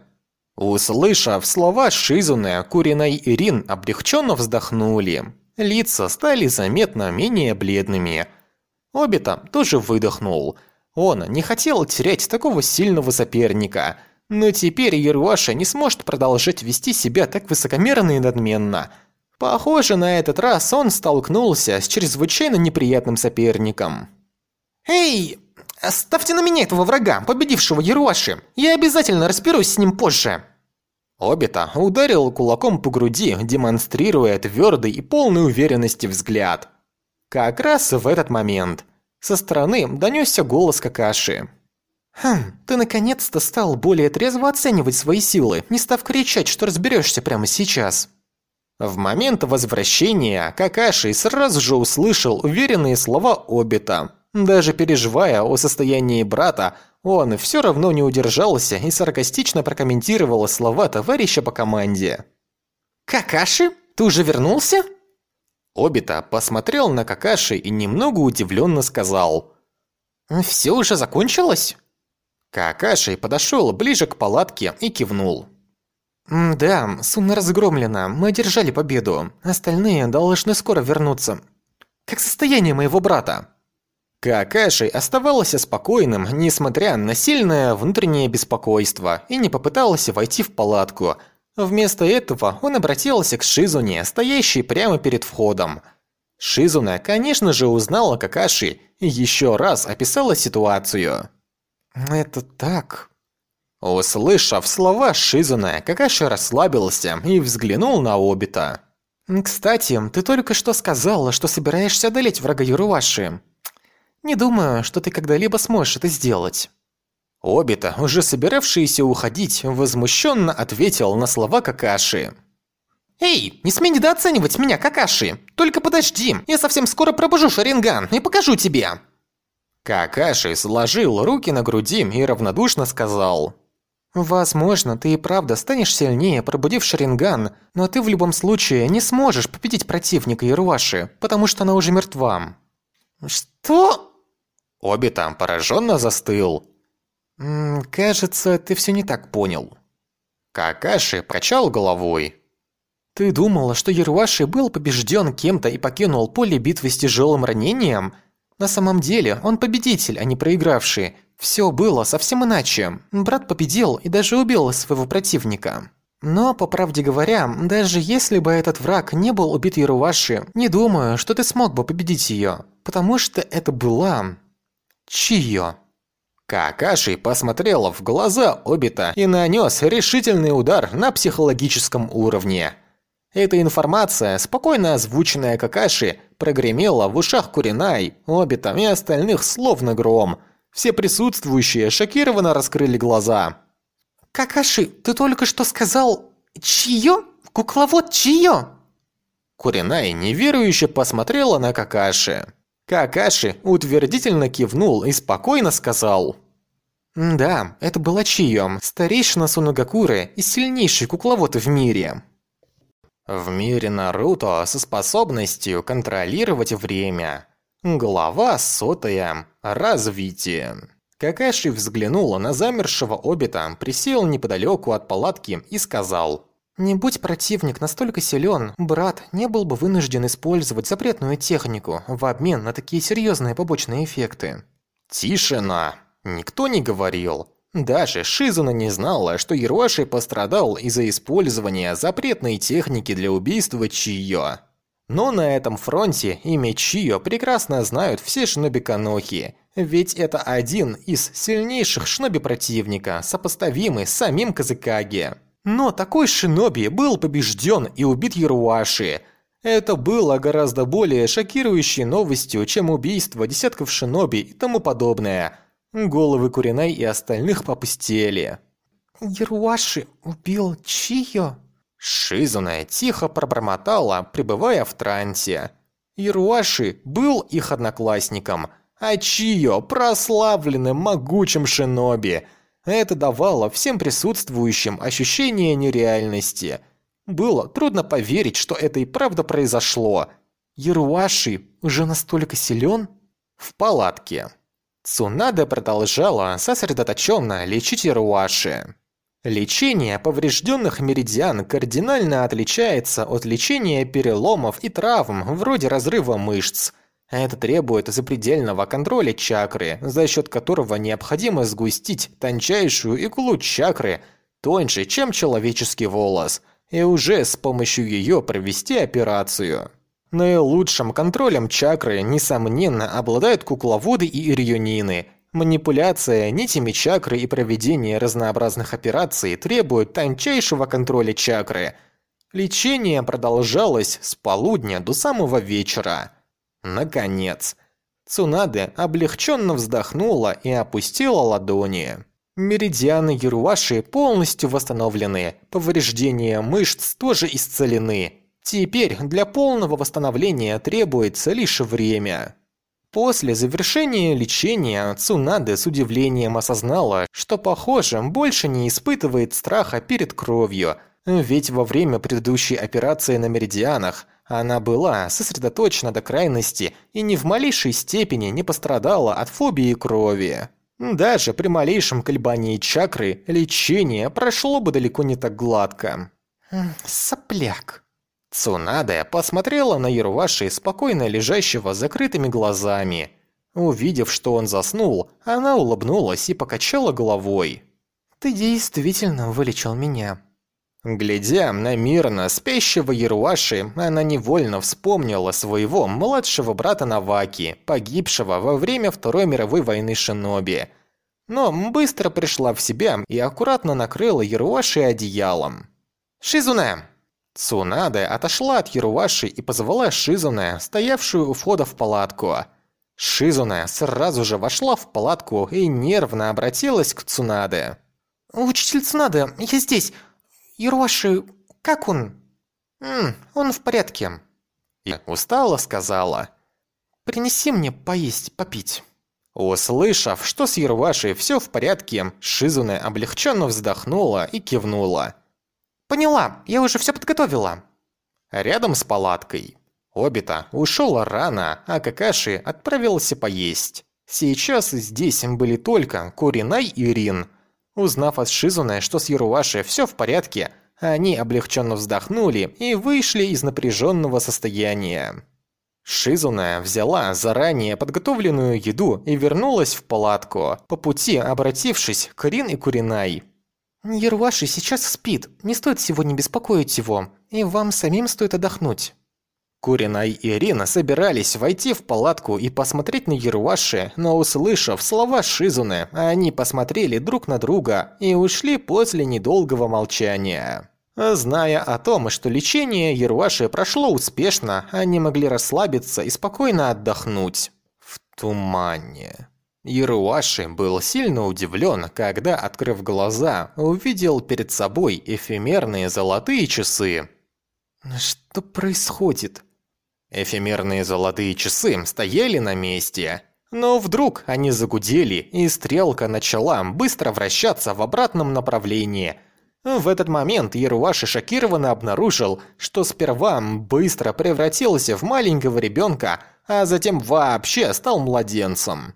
Услышав слова Шизуны, Куриной и Рин облегченно вздохнули. Лица стали заметно менее бледными. Обита тоже выдохнул. Он не хотел терять такого сильного соперника. Но теперь Еруаша не сможет продолжать вести себя так высокомерно и надменно. Похоже, на этот раз он столкнулся с чрезвычайно неприятным соперником. «Эй, оставьте на меня этого врага, победившего Еруаши. Я обязательно разберусь с ним позже». Обита ударил кулаком по груди, демонстрируя твердый и полный уверенности взгляд. Как раз в этот момент со стороны донесся голос Какаши. «Хм, ты наконец-то стал более трезво оценивать свои силы, не став кричать, что разберешься прямо сейчас». В момент возвращения Какаши сразу же услышал уверенные слова Обита. Даже переживая о состоянии брата, он все равно не удержался и саркастично прокомментировал слова товарища по команде. «Какаши, ты уже вернулся?» Обита посмотрел на Какаши и немного удивленно сказал. «Все уже закончилось?» Какаши подошел ближе к палатке и кивнул. «Да, сумма разгромлена, мы одержали победу. Остальные должны скоро вернуться. Как состояние моего брата?» Какаши оставался спокойным, несмотря на сильное внутреннее беспокойство, и не попытался войти в палатку. Вместо этого он обратился к Шизуне, стоящей прямо перед входом. Шизуна, конечно же, узнала Какаши и еще раз описала ситуацию. «Это так...» Услышав слова Шизуна, Какаши расслабился и взглянул на Обита. «Кстати, ты только что сказала, что собираешься одолеть врага Юруваши. Не думаю, что ты когда-либо сможешь это сделать». Обита, уже собиравшийся уходить, возмущенно ответил на слова Какаши. «Эй, не смей недооценивать меня, Какаши! Только подожди, я совсем скоро пробужу Шаринган и покажу тебе!» Какаши сложил руки на груди и равнодушно сказал. «Возможно, ты и правда станешь сильнее, пробудив Шаринган, но ты в любом случае не сможешь победить противника Ируаши, потому что она уже мертва». «Что?» Обе там пораженно застыл. «Кажется, ты все не так понял». Какаши прочал головой. «Ты думала, что Яруаши был побежден кем-то и покинул поле битвы с тяжелым ранением? На самом деле он победитель, а не проигравший. Все было совсем иначе. Брат победил и даже убил своего противника». Но, по правде говоря, даже если бы этот враг не был убит Яруаши, не думаю, что ты смог бы победить ее, потому что это была Чье? Какаши посмотрела в глаза Обита и нанес решительный удар на психологическом уровне. Эта информация, спокойно озвученная Какаши, прогремела в ушах Куринай, Обита и остальных словно гром. Все присутствующие шокированно раскрыли глаза. «Какаши, ты только что сказал... чье? Кукловод чье?» Куринай неверующе посмотрела на Какаши. Какаши утвердительно кивнул и спокойно сказал. «Да, это была Чио, старейшина Сунагакуры и сильнейший кукловод в мире». В мире Наруто со способностью контролировать время. Глава сотая. Развитие. Какаши взглянула на замершего Обита, присел неподалеку от палатки и сказал не будь противник настолько силен, брат не был бы вынужден использовать запретную технику в обмен на такие серьезные побочные эффекты. Тишина. Никто не говорил. Даже Шизуна не знала, что Ероши пострадал из-за использования запретной техники для убийства Чио. Но на этом фронте имя Чио прекрасно знают все шноби Канохи, ведь это один из сильнейших шноби противника, сопоставимый с самим Казыкаги. Но такой шиноби был побежден и убит Яруаши. Это было гораздо более шокирующей новостью, чем убийство десятков шиноби и тому подобное. Головы Куринай и остальных попустели. «Яруаши убил Чио?» Шизуна тихо пробормотала, пребывая в трансе. Яруаши был их одноклассником, а Чио – прославленным могучим шиноби – это давало всем присутствующим ощущение нереальности. Было трудно поверить, что это и правда произошло. Яруаши уже настолько силен? В палатке. Цунада продолжала сосредоточенно лечить Яруаши. Лечение поврежденных меридиан кардинально отличается от лечения переломов и травм вроде разрыва мышц – это требует запредельного контроля чакры, за счет которого необходимо сгустить тончайшую иглу чакры, тоньше, чем человеческий волос, и уже с помощью ее провести операцию. Наилучшим контролем чакры, несомненно, обладают кукловоды и ирионины. Манипуляция нитями чакры и проведение разнообразных операций требуют тончайшего контроля чакры. Лечение продолжалось с полудня до самого вечера. Наконец. Цунаде облегченно вздохнула и опустила ладони. Меридианы Яруаши полностью восстановлены, повреждения мышц тоже исцелены. Теперь для полного восстановления требуется лишь время. После завершения лечения Цунаде с удивлением осознала, что, похоже, больше не испытывает страха перед кровью, ведь во время предыдущей операции на меридианах она была сосредоточена до крайности и ни в малейшей степени не пострадала от фобии крови. Даже при малейшем колебании чакры лечение прошло бы далеко не так гладко. «Сопляк!» Цунаде посмотрела на Ярваши, спокойно лежащего закрытыми глазами. Увидев, что он заснул, она улыбнулась и покачала головой. «Ты действительно вылечил меня. Глядя на мирно спящего Яруаши, она невольно вспомнила своего младшего брата Наваки, погибшего во время Второй мировой войны Шиноби. Но быстро пришла в себя и аккуратно накрыла Яруаши одеялом. «Шизуне!» Цунаде отошла от Яруаши и позвала Шизуне, стоявшую у входа в палатку. Шизуне сразу же вошла в палатку и нервно обратилась к Цунаде. «Учитель Цунаде, я здесь!» «Ироши, как он?» «М, он в порядке». И устала сказала. «Принеси мне поесть, попить». Услышав, что с Ервашей все в порядке, Шизуне облегченно вздохнула и кивнула. «Поняла, я уже все подготовила». Рядом с палаткой. Обита ушел рано, а Какаши отправился поесть. Сейчас здесь были только Куринай и Рин – Узнав от Шизуны, что с Яруаши все в порядке, они облегченно вздохнули и вышли из напряженного состояния. Шизуна взяла заранее подготовленную еду и вернулась в палатку, по пути обратившись к Рин и Куринай. «Яруаши сейчас спит, не стоит сегодня беспокоить его, и вам самим стоит отдохнуть». Курина и Ирина собирались войти в палатку и посмотреть на Яруаши, но услышав слова Шизуны, они посмотрели друг на друга и ушли после недолгого молчания. Зная о том, что лечение Яруаши прошло успешно, они могли расслабиться и спокойно отдохнуть. В тумане. Яруаши был сильно удивлен, когда, открыв глаза, увидел перед собой эфемерные золотые часы. «Что происходит?» Эфемерные золотые часы стояли на месте. Но вдруг они загудели, и стрелка начала быстро вращаться в обратном направлении. В этот момент Яруаши шокированно обнаружил, что сперва быстро превратился в маленького ребенка, а затем вообще стал младенцем.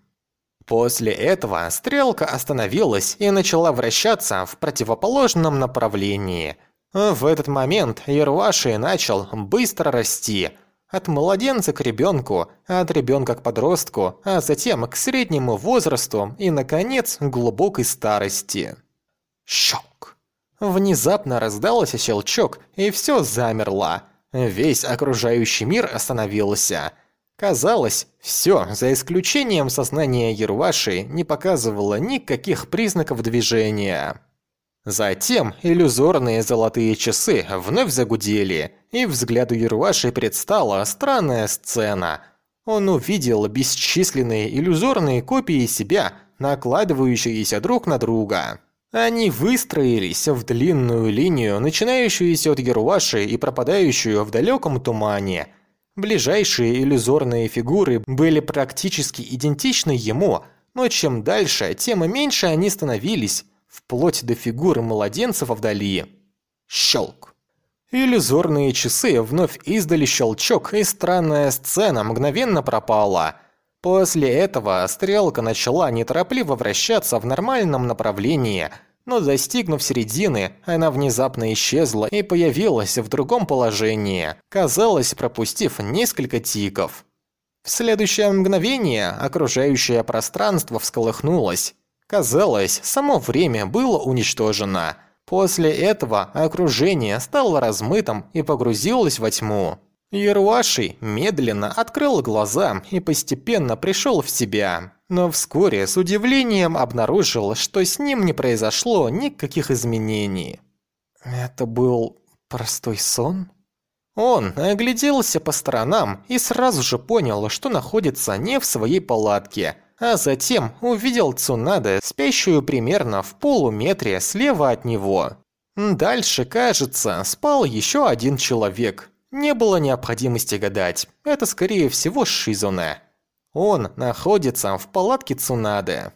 После этого стрелка остановилась и начала вращаться в противоположном направлении. В этот момент Яруаши начал быстро расти – от младенца к ребенку, от ребенка к подростку, а затем к среднему возрасту и, наконец, глубокой старости. Щелк. Внезапно раздался щелчок, и все замерло. Весь окружающий мир остановился. Казалось, все, за исключением сознания Ерваши, не показывало никаких признаков движения. Затем иллюзорные золотые часы вновь загудели, и взгляду Юрваши предстала странная сцена. Он увидел бесчисленные иллюзорные копии себя, накладывающиеся друг на друга. Они выстроились в длинную линию, начинающуюся от Герваши и пропадающую в далеком тумане. Ближайшие иллюзорные фигуры были практически идентичны ему, но чем дальше, тем меньше они становились, вплоть до фигуры младенцев вдали. Щелк. Иллюзорные часы вновь издали щелчок, и странная сцена мгновенно пропала. После этого стрелка начала неторопливо вращаться в нормальном направлении, но достигнув середины, она внезапно исчезла и появилась в другом положении, казалось, пропустив несколько тиков. В следующее мгновение окружающее пространство всколыхнулось. Казалось, само время было уничтожено. После этого окружение стало размытым и погрузилось во тьму. Яруаши медленно открыл глаза и постепенно пришел в себя, но вскоре с удивлением обнаружил, что с ним не произошло никаких изменений. Это был простой сон? Он огляделся по сторонам и сразу же понял, что находится не в своей палатке, а затем увидел Цунаде, спящую примерно в полуметре слева от него. Дальше, кажется, спал еще один человек. Не было необходимости гадать, это скорее всего Шизуне. Он находится в палатке Цунаде.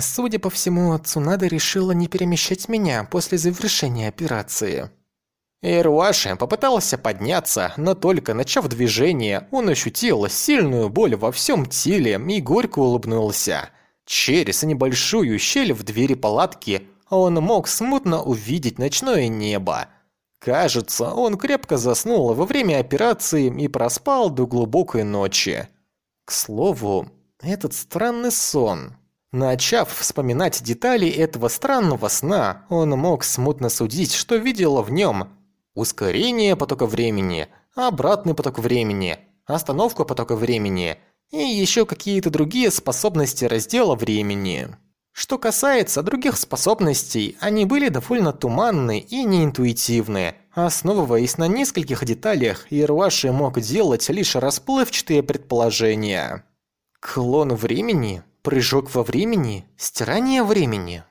Судя по всему, Цунада решила не перемещать меня после завершения операции. Ируаши попытался подняться, но только начав движение, он ощутил сильную боль во всем теле и горько улыбнулся. Через небольшую щель в двери палатки он мог смутно увидеть ночное небо. Кажется, он крепко заснул во время операции и проспал до глубокой ночи. К слову, этот странный сон. Начав вспоминать детали этого странного сна, он мог смутно судить, что видел в нем ускорение потока времени, обратный поток времени, остановку потока времени и еще какие-то другие способности раздела времени. Что касается других способностей, они были довольно туманны и неинтуитивны. Основываясь на нескольких деталях, Ирваши мог делать лишь расплывчатые предположения. Клон времени? Прыжок во времени? Стирание времени?